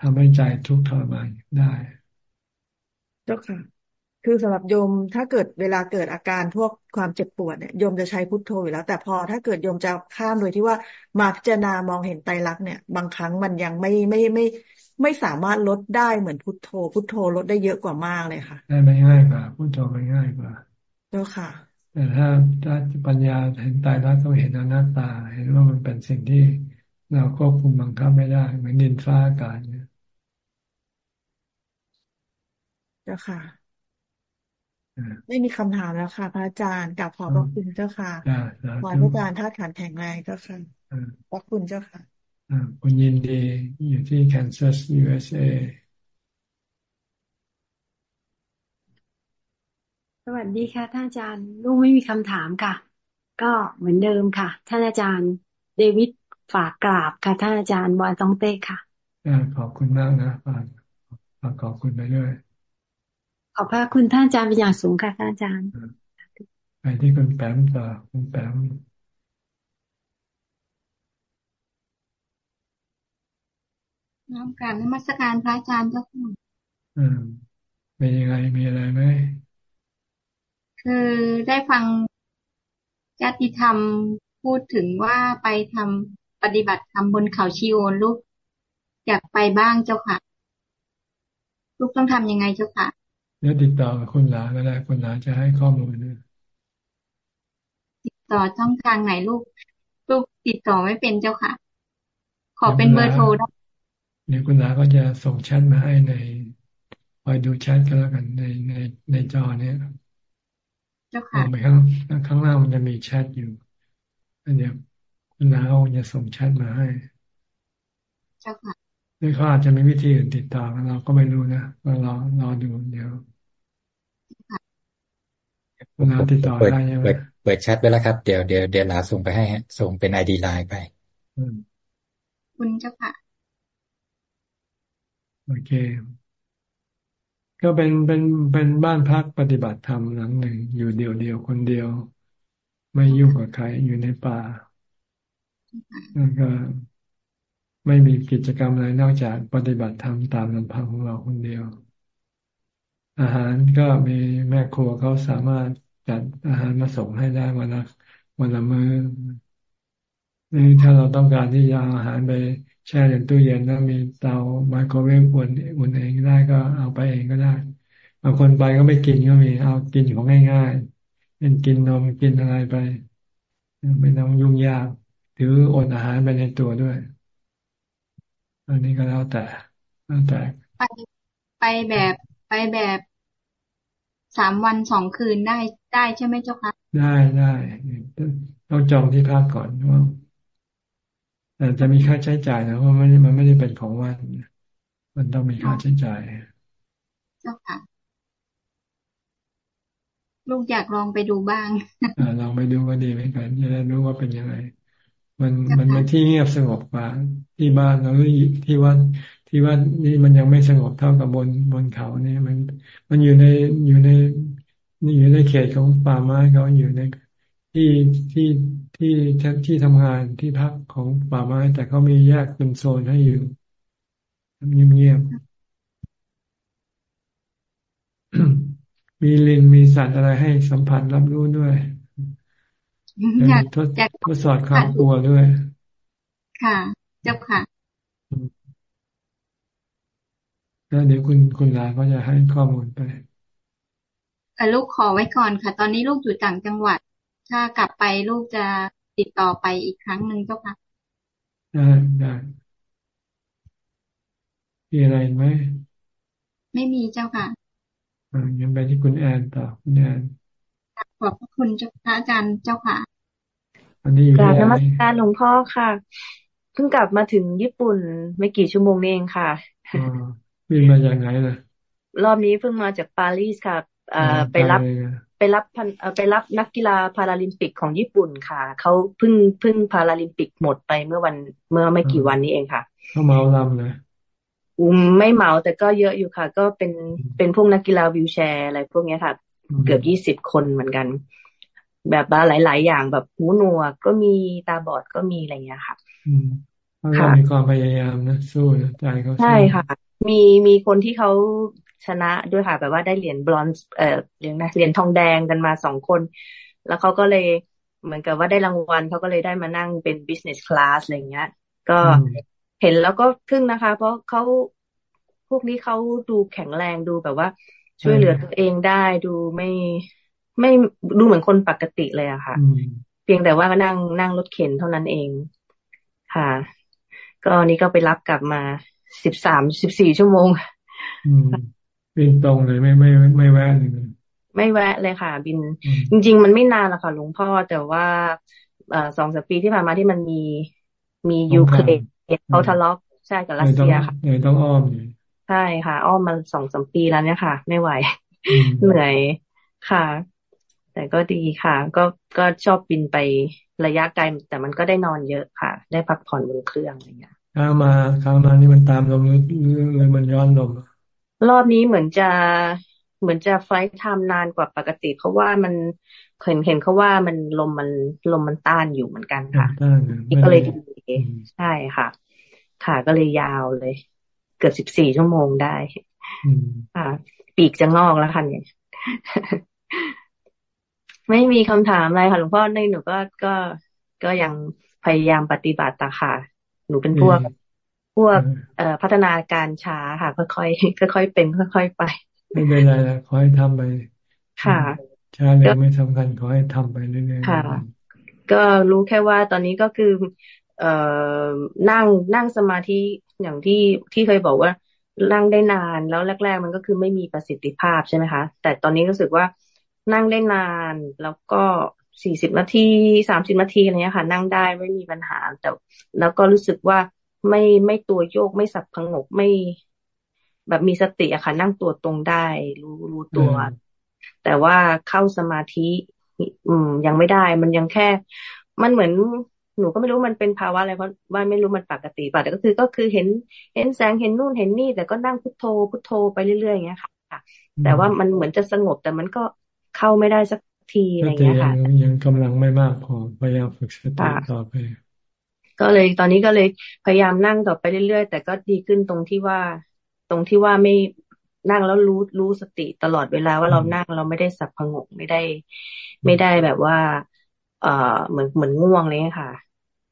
ทำให้ใจทุกข์ทรมานได้เจ้าค่ะ คือสำหรับโยมถ้าเกิดเวลาเกิดอาการพวกความเจ็บปวดเนี่ยโยมจะใช้พุทโธอยู่แล้ว แต่พอถ้าเกิดโยมจะข้ามโดยที่ว่ามาพิจารณามองเห็นไตรลักษณ์เนี่ย บางครั้งมันยังไม่ไม่ไม่ไม่สามารถลดได้เหมือนพุทโธ พุทโธลดได้เยอะกว่ามากเลยค่ะได้ไม่ง่ายกว่าพุทโธไม่ง่ายกว่าเจ้าค่ะ แต่ถ้าถ้าปัญญาเห็นไตรลักษณ์ต้องเห็นอนัตตา เห็นว่ามันเป็นสิ่งที่เราควบคุมบังคับไม่ได้เหมือนดินฟ้าอากาศเนี่ยเจ้าค่ะ ไม่มีคำถามแล้วค่ะ พระอาจารย์กลับขอบพระคุณเจ้าค่ะขอพระอาจารย์ท่าขันแข็งแรงเจ้าค่ะขอบคุณเจ้าค่ะคุณยินดีอยู่ที่แคนซัส USA สวัสดีค่ะ ท่านอาจารย์ลูกไม่มีคำถามค่ะ ก็เหมือนเดิมค่ะ ท่านอาจารย์เดวิดฝากกราบค่ะ ท่านอาจารย์บอยต้องเต้ค่ะขอบคุณมากนะฝากขอบคุณไปด้วย ขอบพระคุณท่านอาจารย์เป็นอย่างสูงค่ะท่านอาจารย์ไปที่คุณแปมต่อคุณแปมน้อมกราบนมัสการพระอาจารย์เจ้าค่ะอืมเป็นยังไงมีอะไรไหม คือได้ฟังญาติธรรมพูดถึงว่าไปทำปฏิบัติธรรมบนเขาชิโอนลูกอยากไปบ้างเจ้าค่ะ ลูกต้องทำยังไงเจ้าค่ะ เดี๋ยวติดต่อกับคุณหลาก็ได้คุณหลาจะให้ข้อมูลนะติดต่อช่องทางไหนลูกลูกติดต่อไม่เป็นเจ้าค่ะ ขอเป็นเบอร์โทรได้เดี๋ยวคุณหลาก็จะส่งแชทมาให้ในคอยดูแชทก็แล้วกันในในในจอเนี้ยเจ้าค่ะไปข้างข้างล่างมันจะมีแชทอยู่เดี๋ยวคุณหลาเขาจะส่งแชทมาให้ เจ้าค่ะ หรือเขาอาจจะมีวิธีอื่นติดต่อเราก็ไม่รู้นะเรารอรอดูเดี๋ยวคุณนาติดต่อได้ยังไงเปิดแชทไปแล้วครับ เดี๋ยวเดี๋ยวเดี๋ยวลาส่งไปให้ส่งเป็นไอดีไลน์ไปคุณเจ้าค่ะโอเค ก็เป็นเป็นเป็นบ้านพักปฏิบัติธรรมหลังหนึ่ง อยู่เดียวเดียวคนเดียว ไม่ยุ่งกับใครอยู่ในป่าแล้วก็ ไม่มีกิจกรรมอะไรนอกจากปฏิบัติธรรมตามลำพังของเราคนเดียว อาหารก็มีแม่ครัวเขาสามารถจัดอาหารมาส่งให้ได้วันละวันละมื้อนี่ถ้าเราต้องการที่จะเอาอาหารไปแช่ในตู้เย็นแล้วมีเตาไมโครเวฟอุ่นอุ่นเองได้ก็เอาไปเองก็ได้บางคนไปก็ไม่กินก็มีเอากินของง่ายๆเป็นกินนมกินอะไรไปไม่ต้องยุ่งยากถืออดอาหารไปในตัวด้วย อันนี้ก็แล้วแต่แล้วแต่ไปไปแบบไปแบบสามวันสองคืนได้ได้ใช่ไหมเจ้าคะได้ได้ต้องจองที่พักก่อนว่าแต่จะมีค่าใช้จ่ายนะเพราะมันมันไม่ได้เป็นของวันมันต้องมีค่าใช้จ่าย เจ้าค่ะ ลูกอยากลองไปดูบ้างอ่าลองไปดูก็ดีเหมือนกันจะได้รู้ว่าเป็นยังไง มันมันเป็นที่เงียบสงบกว่า ที่บ้านเราที่วัดที่วัดนี่มันยังไม่สงบเท่ากับบนบนเขานี่มันมันอยู่ในอยู่ในนี่อยู่ในเขตของป่าไม้เขาอยู่ในที่ที่ที่ที่ทำงานที่พักของป่าไม้ แต่เขามีแยกเป็นโซนให้อยู่เงียบๆมีลิงมีสัตว์อะไรให้สัมผัสรับรู้ด้วย อยากทดทดสอบความกลัวด้วย ค่ะ เจ้าค่ะแล้วเดี๋ยวคุณคุณลาก็จะให้ข้อมูลไปลูกขอไว้ก่อนค่ะ ตอนนี้ลูกอยู่ต่างจังหวัด ถ้ากลับไปลูกจะติดต่อไปอีกครั้งหนึ่งเจ้าค่ะ ได้ได้มีอะไรไหม ไม่มีเจ้าค่ะอ่ายังไปที่คุณแอนต่อคุณแอน ขอบพระคุณเจ้าพระอาจารย์เจ้าค่ะอันนี้กราบนมัสการหลวงพ่อค่ะ เพิ่งกลับมาถึงญี่ปุ่นไม่กี่ชั่วโมงเองค่ะบินมาจากไหนล่ะ รอบนี้เพิ่งมาจากปารีสค่ะไปรับไปรับไปรับนักกีฬาพาราลิมปิกของญี่ปุ่นค่ะเขาเพิ่งเพิ่งพาราลิมปิกหมดไปเมื่อวันเมื่อไม่กี่วันนี้เองค่ะเขาเมาลำนะอุ้มไม่เมาแต่ก็เยอะอยู่ค่ะ ก็เป็นเป็นพวกนักกีฬาวิวแชร์อะไรพวกนี้ค่ะ เกือบยี่สิบคนเหมือนกัน แบบหลาย ๆ อย่างแบบหูหนวกก็มีตาบอดก็มีอะไรเงี้ยค่ะค่ะมีความพยายามนะสู้นะใจเขาใช่ค่ะ มีมีคนที่เขาชนะด้วยค่ะ แบบว่าได้เหรียญบรอนซ์เอ่อเหรียญนะเหรียญทองแดงกันมาสองคน แล้วเขาก็เลยเหมือนกับว่าได้รางวัลเขาก็เลยได้มานั่งเป็น business class อะไรเงี้ย ก็เห็นแล้วก็ทึ่งนะคะ เพราะเขาพวกนี้เขาดูแข็งแรงดูแบบว่า ช่วยเหลือตัวเองได้ดูไม่ไม่ดูเหมือนคนปกติเลยอะค่ะ เพียงแต่ว่านั่งนั่งรถเข็นเท่านั้นเองค่ะ ก็นี้ก็ไปรับกลับมาสิบสามสิบสี่ชั่วโมงบินตรงเลยไม่ไม่ไม่แวะเลยไม่แวะเลยค่ะ บิน จริง ๆ มันไม่นานหรอกค่ะหลวงพ่อแต่ว่าสองสามปีที่ผ่านมาที่มันมีมียูเครนเขาทะเลาะใช่กับรัสเซียค่ะเลยต้องอ้อม ใช่ค่ะ อ้อมมาสองสามปีแล้วเนี่ยค่ะ ไม่ไหว เหนื่อยค่ะ แต่ก็ดีค่ะ ก็ก็ชอบบินไประยะไกล แต่มันก็ได้นอนเยอะค่ะ ได้พักผ่อนบนเครื่องอะไรเงี้ยข้ามาข้ามานี่มันตามลมหรือว่ามันย้อนลมรอบนี้เหมือนจะเหมือนจะ flight time นานกว่าปกติ เพราะว่ามันเห็นเห็นเขาว่ามันลมมันลมมันต้านอยู่เหมือนกันค่ะก็เลยดีใช่ค่ะ ค่ะก็เลยยาวเลย เกือบสิบสี่ชั่วโมงได้ค่ะปีกจะงอกแล้วค่ะเนี่ยไม่มีคำถามอะไรค่ะหลวงพ่อในหนูก็ก็ก็ยังพยายามปฏิบัติต่ค่ะ หนูเป็นพวกพวกเอ่อพัฒนาการช้าค่ะ ค่อยๆค่อยๆเป็น ค่อย ๆ ไป ไม่เป็นไรนะขอให้ทำไป ค่ะช้าเร็วไม่สำคัญขอให้ทำไปเรื่อยๆค่ะ ก็รู้แค่ว่าตอนนี้ก็คือ เอ่อนั่งนั่งสมาธิ อย่างที่ที่เคยบอกว่านั่งได้นานแล้วแรก ๆ มันก็คือไม่มีประสิทธิภาพใช่ไหมคะ แต่ตอนนี้รู้สึกว่านั่งได้นานแล้วก็สี่สิบนาทีสามสิบนาทีอะไรเงี้ยค่ะ นั่งได้ไม่มีปัญหาแต่ แล้วก็รู้สึกว่าไม่ไม่ตัวโยกไม่สับพงกไม่แบบมีสติอะค่ะ นั่งตัวตรงได้ รู้รู้ตัว แต่ว่าเข้าสมาธิ อืม ยังไม่ได้ มันยังแค่ มันเหมือน หนูก็ไม่รู้มันเป็นภาวะอะไรเพราะว่าไม่รู้มันปกติป่ะแต่ก็คือก็คือเห็นเห็นแสงเห็นนู่นเห็นนี่ แต่ก็นั่งพุทโธพุทโธไปเรื่อยๆอย่างเงี้ยค่ะ แต่ว่ามันเหมือนจะสงบแต่มันก็เข้าไม่ได้สักทีอะไรเงี้ยค่ะยังกำลังไม่มากพอพยายามฝึกสติต่อไป ก็เลยตอนนี้ก็เลยพยายามนั่งต่อไปเรื่อยๆ แต่ก็ดีขึ้นตรงที่ว่า ตรงที่ว่าไม่นั่งแล้วรู้รู้สติตลอดเวลาว่าเรานั่งเราไม่ได้สับพงกไม่ได้ ไม่ได้แบบว่า เอ่อเหมือนเหมือนง่วงเลยค่ะ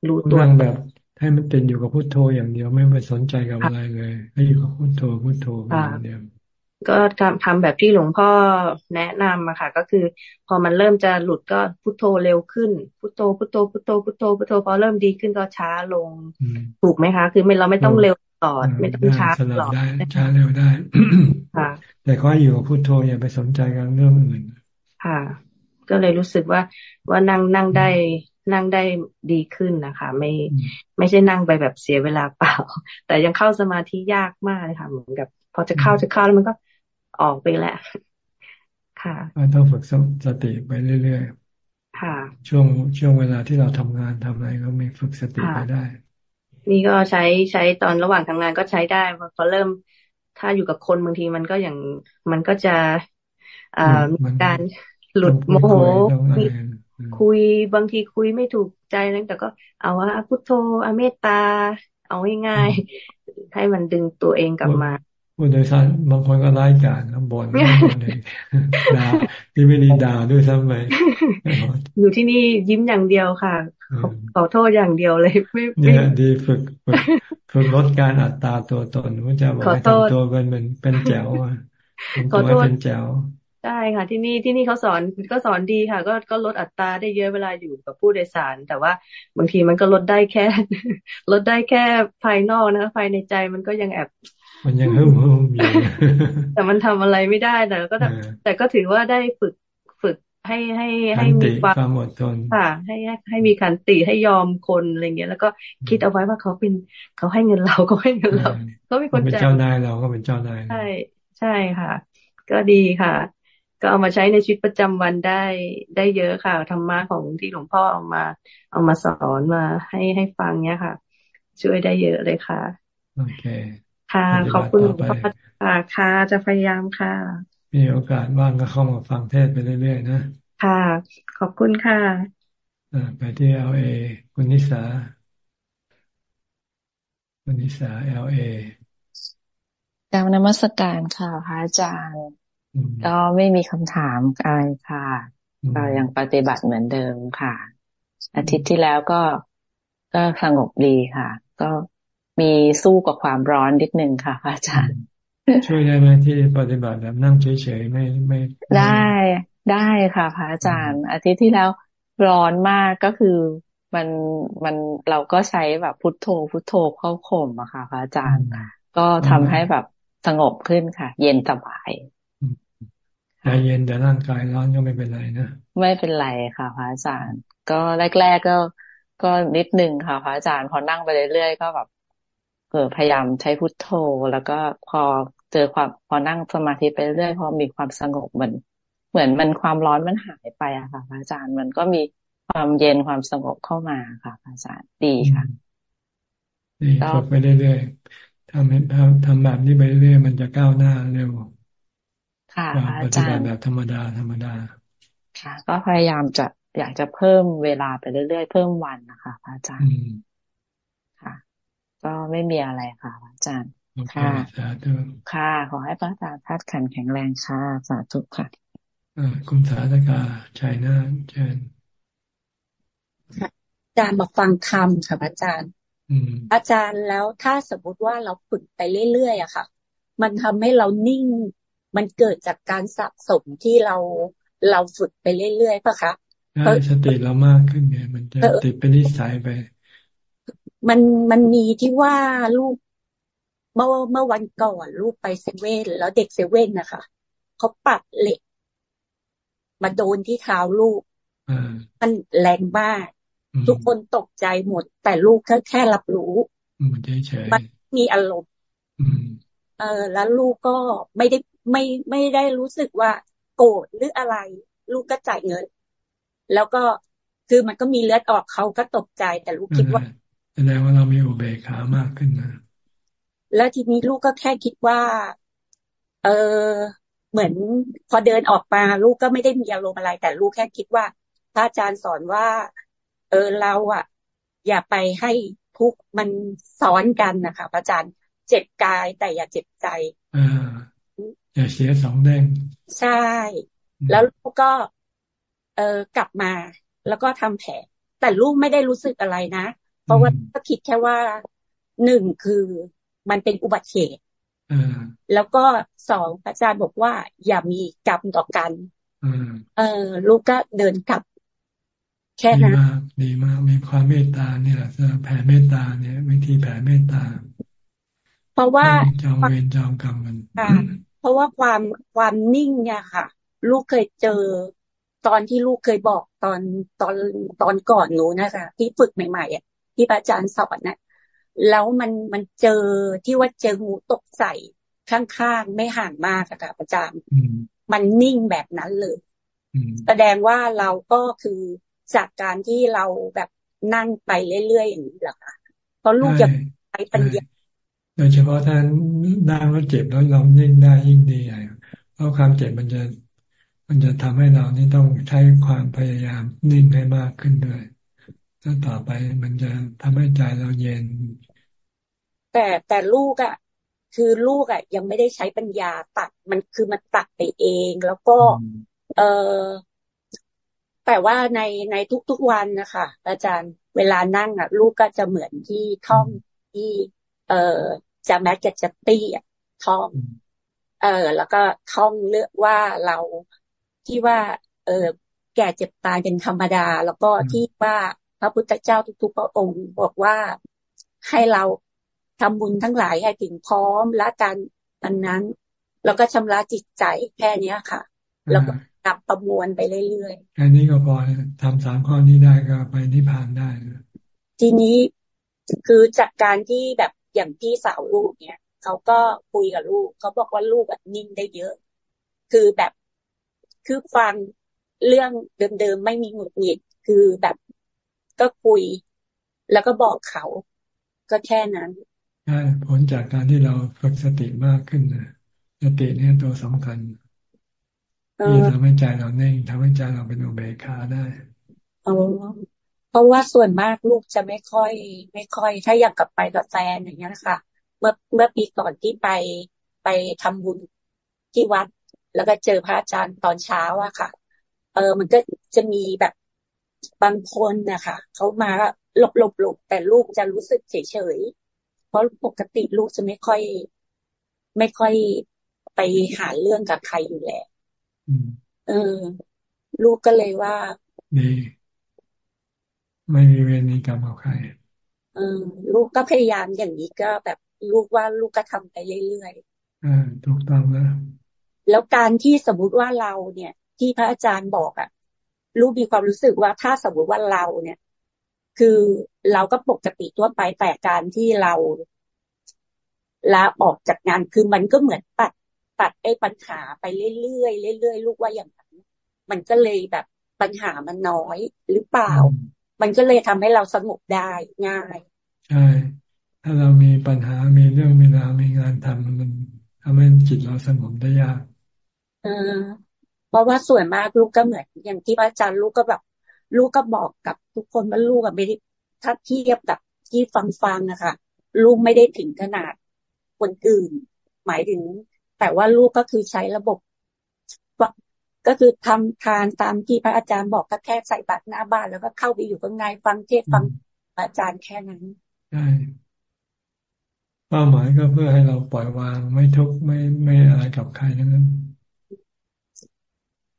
รู้ตัวแบบให้มันติดอยู่กับพุโทโธอย่างเดียวไม่ไปสนใจกับอะไรเลยให้อยู่กับพุโทโธพุโทโธอย่างเดียวก็ทำทำแบบที่หลวงพ่อแนะนำอะค่ะ ก็คือ พอมันเริ่มจะหลุดก็พุทโธเร็วขึ้น พุทโธพุทโธพุทโธพุทโธพุทโธพอเริ่มดีขึ้นก็ช้าลงถูกไหมคะ คือไม่เราไม่ต้องเร็วตลอดไม่ต้องช้าตลอดช้าเร็วได้ค่ะ แต่ก็อยู่กับพุทโธอย่าไปสนใจกับเรื่องอื่น ค่ะ ก็เลยรู้สึกว่าว่านั่งนั่งได้ นั่งได้ดีขึ้นนะคะ ไม่ไม่ใช่นั่งไปแบบเสียเวลาเปล่า แต่ยังเข้าสมาธิยากมากเลยค่ะ เหมือนกับ พอจะเข้าจะเข้าแล้วมันก็ออกไปแหละ ค่ะต้องฝึกสติไปเรื่อยๆค่ะ ช่วงช่วงเวลาที่เราทำงานทำอะไรก็มีฝึกสติไปได้ นี่ก็ใช้ใช้ตอนระหว่างทำงานก็ใช้ได้พอเริ่มถ้าอยู่กับคนบางทีมันก็อย่างมันก็จะอ่าการหลุดโมโห คุยบางทีคุยไม่ถูกใจนั่นแต่ก็เอาว่าพุทโธอเมตตา เอาง่ายๆให้มันดึงตัวเองกลับมาผู้โดยสารบางคนก็ไล่กาบบ่นเลยด่าที่ไม่ดีด่าด้วยซ้ำไปอยู่ที่นี่ยิ้มอย่างเดียวค่ะ ขอโทษอย่างเดียวเลยไม่เนี่ยดีฝึกฝึกลดการอัตตาตัวตนว่าจะบอกให้ทำตัวเป็นเป็นเป็นแจ๋วขอโทษเป็นแจ๋ว ใช่ค่ะ ที่นี่ที่นี่เขาสอนก็สอนดีค่ะ ก็ก็ลดอัตราได้เยอะเวลาอยู่กับผู้โดยสาร แต่ว่าบางทีมันก็ลดได้แค่ ลดได้แค่ภายนอกนะภายในใจมันก็ยังแอบมันยังเฮิ่มเฮิ่มอยู่แต่มันทำอะไรไม่ได้แต่ก็แต่ก็ถือว่าได้ฝึกฝึกให้ให้ให้มีความอดทนค่ะ ให้ให้มีการติให้ยอมคนอะไรเงี้ยแล้วก็คิดเอาไว้ว่าเขาเป็นเขาให้เงินเราเขาให้เงินเราเขาเป็นคนเป็นเจ้านายเราก็เป็นเจ้านายใช่ใช่ค่ะ ก็ดีค่ะ ก็เอามาใช้ในชีวิตประจำวันได้ได้เยอะค่ะธรรมะของที่หลวงพ่อเอามา เอามาสอนมาให้ให้ฟังเนี้ยค่ะ ช่วยได้เยอะเลยค่ะโอเคค่ะขอบคุณหลวงพ่อค่ะค่ะจะพยายามค่ะ มีโอกาสว่างก็เข้ามาฟังเทศไปเรื่อยๆนะค่ะ ขอบคุณค่ะไปที่เอลเอคุณนิสาคุณนิสาเอลเอกาวนมัสการค่ะพระอาจารย์ ก็ไม่มีคำถามอะไรค่ะก็ยังปฏิบัติเหมือนเดิมค่ะ อาทิตย์ที่แล้วก็ก็สงบดีค่ะ ก็มีสู้กับความร้อนนิดนึงค่ะอาจารย์ ช่วยได้ไหมที่ปฏิบัติแบบนั่งเฉยๆไม่ไม่ ได้ได้ค่ะพระอาจารย์ อาทิตย์ที่แล้วร้อนมากก็คือมันมันเราก็ใช้แบบพุทโธพุทโธเข้าข่มอะค่ะพระอาจารย์ ก็ทำให้แบบสงบขึ้นค่ะ เย็นสบาย ใจเย็นแต่ร่างกายร้อนก็ไม่เป็นไรนะ ไม่เป็นไรค่ะพระอาจารย์ ก็แรก ๆ ก็ก็นิดนึงค่ะพระอาจารย์พอนั่งไปเรื่อยๆก็แบบเออพยายามใช้พุทโธ แล้วก็พอเจอความพอนั่งสมาธิไปเรื่อยพอมีความสงบเหมือนเหมือนมันความร้อนมันหายไปอะค่ะอาจารย์มันก็มีความเย็นความสงบเข้ามาค่ะอาจารย์ดีค่ะดีฝึกไปเรื่อยๆทำทำทำแบบนี้ไปเรื่อยๆมันจะก้าวหน้าเร็ว ค่ะอาจารย์แบบธรรมดาธรรมดา ค่ะ ก็พยายามจะอยากจะเพิ่มเวลาไปเรื่อยๆ เพิ่มวันนะคะอาจารย์ก็ไม่มีอะไรค่ะอาจารย์ค่ะค่ะ ขอให้พระอาจารย์ทัดขันแข็งแรงค่ะสาธุค่ะคุณสาธกาชัยนาเชิญอาจารย์มาฟังธรรมค่ะอาจารย์อาจารย์แล้วถ้าสมมติว่าเราฝึกไปเรื่อยๆอะค่ะ มันทำให้เรานิ่ง มันเกิดจากการสะสมที่เราเราฝึกไปเรื่อยๆปะคะใช่สติเรามากขึ้นไงมันจะติดเป็นนิสัยไป มันมันมีที่ว่าลูกเมื่อเมื่อวันก่อนลูกไปเซเว่นแล้วเด็กเซเว่นนะคะเขาปัดเหล็ก มาโดนที่เท้าลูกมันแรงมาก ทุกคนตกใจหมด แต่ลูกแค่แค่รับรู้มันมีอารมณ์เออแล้วลูกก็ไม่ได้ ไม่ไม่ได้รู้สึกว่าโกรธหรืออะไร ลูกก็จ่ายเงิน แล้วก็คือมันก็มีเลือดออกเขาก็ตกใจ แต่ลูกคิดว่าแสดงว่าเรามีอุเบกขามากขึ้นนะแล้วทีนี้ลูกก็แค่คิดว่า เออเหมือนพอเดินออกมา ลูกก็ไม่ได้มีอารมณ์อะไร แต่ลูกแค่คิดว่าพระอาจารย์สอนว่า เออเราอะ อย่าไปให้ทุกมันซ้อนกันนะคะพระอาจารย์เจ็บกายแต่อย่าเจ็บใจ อ่าอย่าเสียสองแดงใช่ แล้วลูกก็ เออกลับมา แล้วก็ทำแผลแต่ลูกไม่ได้รู้สึกอะไรนะ เพราะว่าก็คิดแค่ว่าหนึ่งคือมันเป็นอุบัติเหตุแล้วก็สองอาจารย์บอกว่า อย่ามีกรรมต่อกันเออลูกก็เดินกลับ แค่นั้นดีมากดีมากมีความเมตตาเนี่ยแหละแผ่เมตตาเนี่ย วิธีแผ่เมตตา เพราะว่าจองเวรจองกรรมมันเพ ราะว่าความความนิ่งเนี่ยค่ะ ลูกเคยเจอตอนที่ลูกเคยบอกตอนตอนตอนก่อนหนูนะคะที่ฝึกใหม่ๆอะที่พระอาจารย์สอนนะแล้วมันมันเจอที่ว่าเจองูตกใส่ข้างๆไม่ห่างมากอะค่ะอาจารย์มันนิ่งแบบนั้นเลยแสดงว่าเราก็คือจากการที่เราแบบนั่งไปเรื่อยๆอย่างนี้แหละค่ะเพราะลูกจะไปปัญญา โดยเฉพาะท่านนั่งแล้วเจ็บแล้วเรานิ่งได้ยิ่งดีใหญ่เพราะความเจ็บมันจะ มันจะทำให้เรานี่ต้องใช้ความพยายามนิ่งให้มากขึ้นด้วยแล้วต่อไปมันจะทำให้ใจเราเย็น แต่แต่ลูกอะ่ะ คือลูกอะ่ะ ยังไม่ได้ใช้ปัญญาตัดมันคือมันตัดไปเอง แล้วก็ เออแต่ว่าในในทุกๆวันนะคะอาจารย์เวลานั่งอะ ลูกก็จะเหมือนที่ท่องที่ เออ จะแมกกจะตี้อะท่อง เออ แล้วก็ท่องเลือกว่าเราที่ว่า เออแก่เจ็บตายเป็นธรรมดา แล้วก็ที่ว่าพระพุทธเจ้าทุกๆพระองค์บอกว่าให้เราทำบุญทั้งหลายให้ถึงพร้อมและการอันนั้น แล้วก็ชำระจิตใจแค่เนี้ยค่ะ แล้วก็นับประมวลไปเรื่อยๆแค่นี้ก็พอทำสามข้อนี้ได้ก็ไปนิพพานได้ทีนี้คือจากการที่แบบ อย่างพี่สาวลูกเนี่ยเขาก็คุยกับลูกเขาบอกว่าลูกแบบนิ่งได้เยอะ คือแบบคือฟังเรื่องเดิมๆไม่มีหงุดหงิดคือแบบก็คุย แล้วก็บอกเขา ก็แค่นั้นใช่ผลจากการที่เราฝึกสติมากขึ้นนะสติเนี่ยตัวสำคัญที่ทำให้ใจเราเน่งทำให้ใจเราเป็นอุเบกขาได้เอเพ ราะว่าส่วนมากลูกจะไม่ค่อย ไม่ค่อย ถ้าอยากกลับไปกับแฟนอย่างเงี้ยนะคะเมื่อเมื่อปีก่อนที่ไปไปทำบุญที่วัด แล้วก็เจอพระอาจารย์ตอนเช้าอะค่ะ เออมันก็จะมีแบบบางคนนะคะเขามาหลบหลบหลบแต่ลูกจะรู้สึกเฉยเฉยเพราะปกติลูกจะไม่ค่อย ไม่ค่อยไปหาเรื่องกับใครอยู่แล้วเออ ลูกก็เลยว่าดี ไม่มีเวรมีกรรมกับใครเออลูกก็พยายามอย่างนี้ก็แบบลูกว่าลูกก็ทำไปเรื่อยๆอ่าถูกต้องแล้วแล้วการที่สมมุติว่าเราเนี่ย ที่พระอาจารย์บอกอะ่ะ ลูกมีความรู้สึกว่าถ้าสมมติว่าเราเนี่ย คือเราก็ปกติทั่วไปแต่การที่เราลาออกจากงานคือมันก็เหมือนตัดตัดไอ้ปัญหาไปเรื่อยๆเรื่อยๆลูกว่าอย่างนั้น มันก็เลยแบบปัญหามันน้อยหรือเปล่า มันก็เลยทำให้เราสงบได้ง่าย ใช่ ถ้าเรามีปัญหามีเรื่องมีราวมีงานทำมันทำให้จิตเราสงบได้ยากเออเพราะว่าส่วนมากลูกก็เหมือน อย่างที่พระอาจารย์ลูกก็แบบ ลูกก็บอกกับทุกคนว่าลูกกับไม่ได้ถ้าเทียบกับที่ฟังฟังนะคะลูกไม่ได้ถึงขนาดคนอื่น หมายถึง แต่ว่าลูกก็คือใช้ระบบ ก็คือทำทานตามที่พระอาจารย์บอกก็แค่ใส่บาตรหน้าบ้านแล้วก็เข้าไปอยู่ข้างในฟังเทศฟังอาจารย์แค่นั้นใช่เป้าหมายก็เพื่อให้เราปล่อยวางไม่ทุกข์ไม่ไม่อะไรกับใครนั้น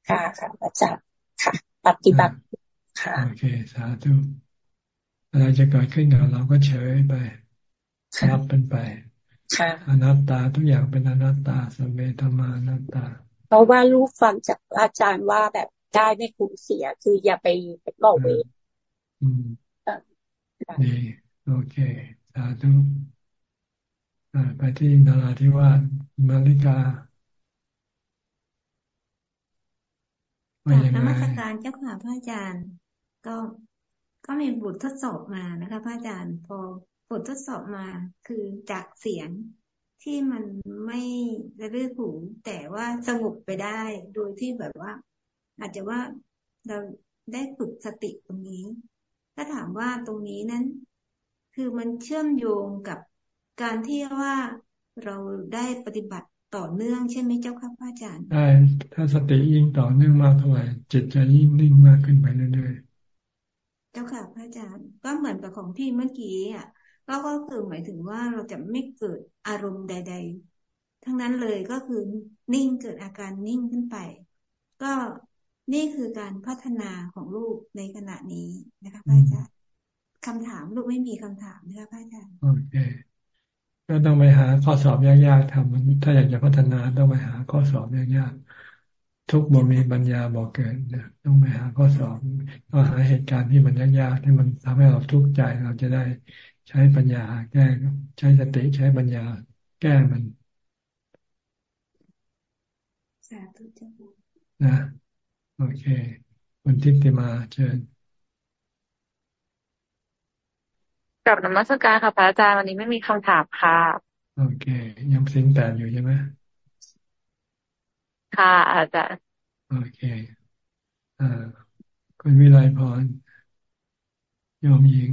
ค่ะค่ะอาจารย์ค่ะ ปฏิบัติค่ะโอเคสาธุอะไรจะเกิดขึ้นกับเราก็เฉยไปรับเป็นไปอนัตตาทุกอย่างเป็นอนัตตาสเมธมานัตตา เพราะว่าลูกฟังจากอาจารย์ว่าแบบได้ไม่คุ้มเสีย คืออย่าไปไปก่อเวรอืมดีโอเคสาธุไปที่นาราธิวาสมาริกาจากนมัสการเจ้าค่ะพระอาจารย์ ก็ก็มีบททดสอบมานะคะพระอาจารย์ พอบททดสอบมาคือจากเสียง ที่มันไม่ระเรื่อหูแต่ว่าสงบไปได้ โดยที่แบบว่า อาจจะว่าเราได้ฝึกสติตรงนี้ ถ้าถามว่าตรงนี้นั้น คือมันเชื่อมโยงกับการที่ว่าเราได้ปฏิบัติต่อเนื่องใช่ไหมเจ้าค่ะพระอาจารย์ใช่ถ้าสติยิ่งต่อเนื่องมากเท่าไหร่จิตจะยิ่งนิ่งมากขึ้นไปเรื่อยๆเจ้าค่ะพระอาจารย์ก็เหมือนกับของพี่เมื่อกี้อะ ก็ก็คือหมายถึงว่าเราจะไม่เกิดอารมณ์ใด ๆ ทั้งนั้นเลยก็คือนิ่งเกิดอาการนิ่งขึ้นไป ก็นี่คือการพัฒนาของลูกในขณะนี้นะคะพระอาจารย์คำถามลูกไม่มีคำถามนะคะพระอาจารย์โอเคก็ต้องไปหาข้อสอบยากๆทำถ้าอยากจะพัฒนาต้องไปหาข้อสอบยากๆทุกบ่มีปัญญาบอกเกิดนะต้องไปหาข้อสอบก็หาเหตุการณ์ที่มันยากๆที่มันทำให้เราทุกข์ใจเราจะได้ ใช้ปัญญาแก้ใช้สติใช้ปัญญาแก้มันสาธุเจ้านะโอเคคุณทิติมาเชิญกับนมัสการค่ะพระอาจารย์วันนี้ไม่มีคำถามค่ะ โอเค ยังสิงแปดอยู่ใช่ไหมค่ะอาจารย์โอเคอ่าคุณวิไลพรยอมยิง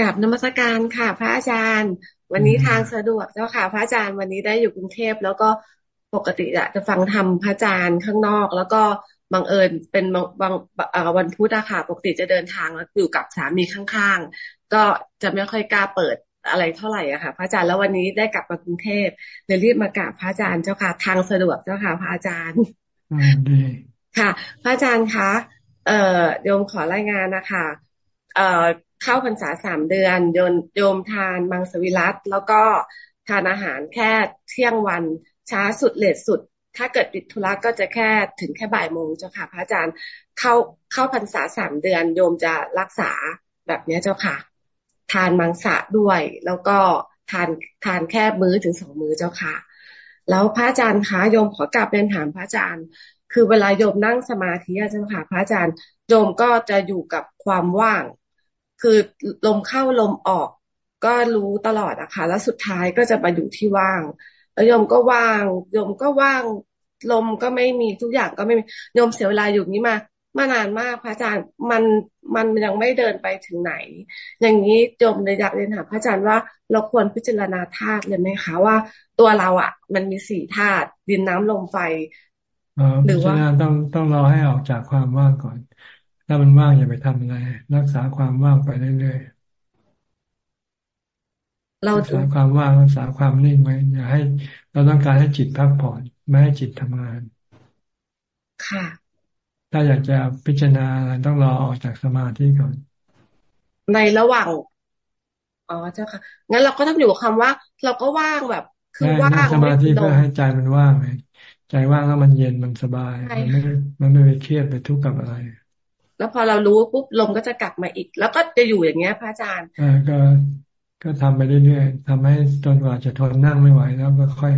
กับนมัสการค่ะ พระอาจารย์ วันนี้ทางสะดวกเจ้าค่ะ พระอาจารย์วันนี้ได้อยู่กรุงเทพแล้วก็ปกติจะฟังธรรมพระอาจารย์ข้างนอก แล้วก็บังเอิญเป็นบางวันพุธอะค่ะ ปกติจะเดินทางแล้วอยู่กับสามีข้างๆ ก็จะไม่ค่อยกล้าเปิดอะไรเท่าไหร่อะค่ะ พระอาจารย์แล้ววันนี้ได้กลับมากรุงเทพเลยรีบมากราบพระอาจารย์เจ้าค่ะ ทางสะดวกเจ้าค่ะ พระอาจารย์ดีค่ะ พระอาจารย์คะเอ่อโยมขอรายงานนะคะเอ่อ เข้าพรรษาสามเดือนโยมโยมทานมังสวิรัตแล้วก็ทานอาหารแค่เที่ยงวันช้าสุดเลทสุด ถ้าเกิดติดธุระก็จะแค่ถึงแค่บ่ายโมงเจ้าค่ะ พระอาจารย์เข้าเข้าพรรษาสามเดือน โยมจะรักษาแบบนี้เจ้าค่ะ ทานมังสะด้วย แล้วก็ทานทานแค่มื้อถึงสองมื้อเจ้าค่ะ แล้วพระอาจารย์คะโยมขอกลับเรียนถามพระอาจารย์ คือเวลาโยมนั่งสมาธิเจ้าค่ะ พระอาจารย์โยมก็จะอยู่กับความว่าง คือลมเข้าลมออก ก็รู้ตลอดอะค่ะ แล้วสุดท้ายก็จะมาอยู่ที่ว่าง แล้วโยมก็ว่างโยมก็ว่าง ลมก็ไม่มีทุกอย่างก็ไม่มีโยมเสียเวลาอยู่นี้มามานานมากพระอาจารย์มันมันยังไม่เดินไปถึงไหน อย่างนี้โยมเลยอยากเรียนถามพระอาจารย์ว่าเราควรพิจารณาธาตุเลยไหมคะว่า ตัวเราอะ มันมีสี่ธาตุดินน้ำลมไฟหรือว่าต้องต้องรอให้ออกจากความว่างก่อน ถ้ามันว่างอย่าไปทำอะไร รักษาความว่างไปเรื่อยๆเรารักษาความว่างรักษาความนิ่งไว้อย่าให้ เราต้องการให้จิตพักผ่อนไม่ให้จิตทำงาน ค่ะ ถ้าอยากจะพิจารณาอะไรต้องรอออกจากสมาธิก่อน ในระหว่างอ๋อเจ้าค่ะงั้นเราก็ต้องอยู่คำว่า เราก็ว่างแบบคือว่างสมาธิเพื่อให้ใจมันว่างไงใจว่างแล้วมันเย็นมันสบาย มันไม่มันไม่ไปเครียดไปทุกข์กับอะไร แล้วพอเรารู้ปุ๊บลมก็จะกลับมาอีก แล้วก็จะอยู่อย่างเงี้ยพระอาจารย์อ่าก็ก็ทำไปเรื่อยๆทำให้จนกว่าจะทนนั่งไม่ไหว แล้วก็ค่อย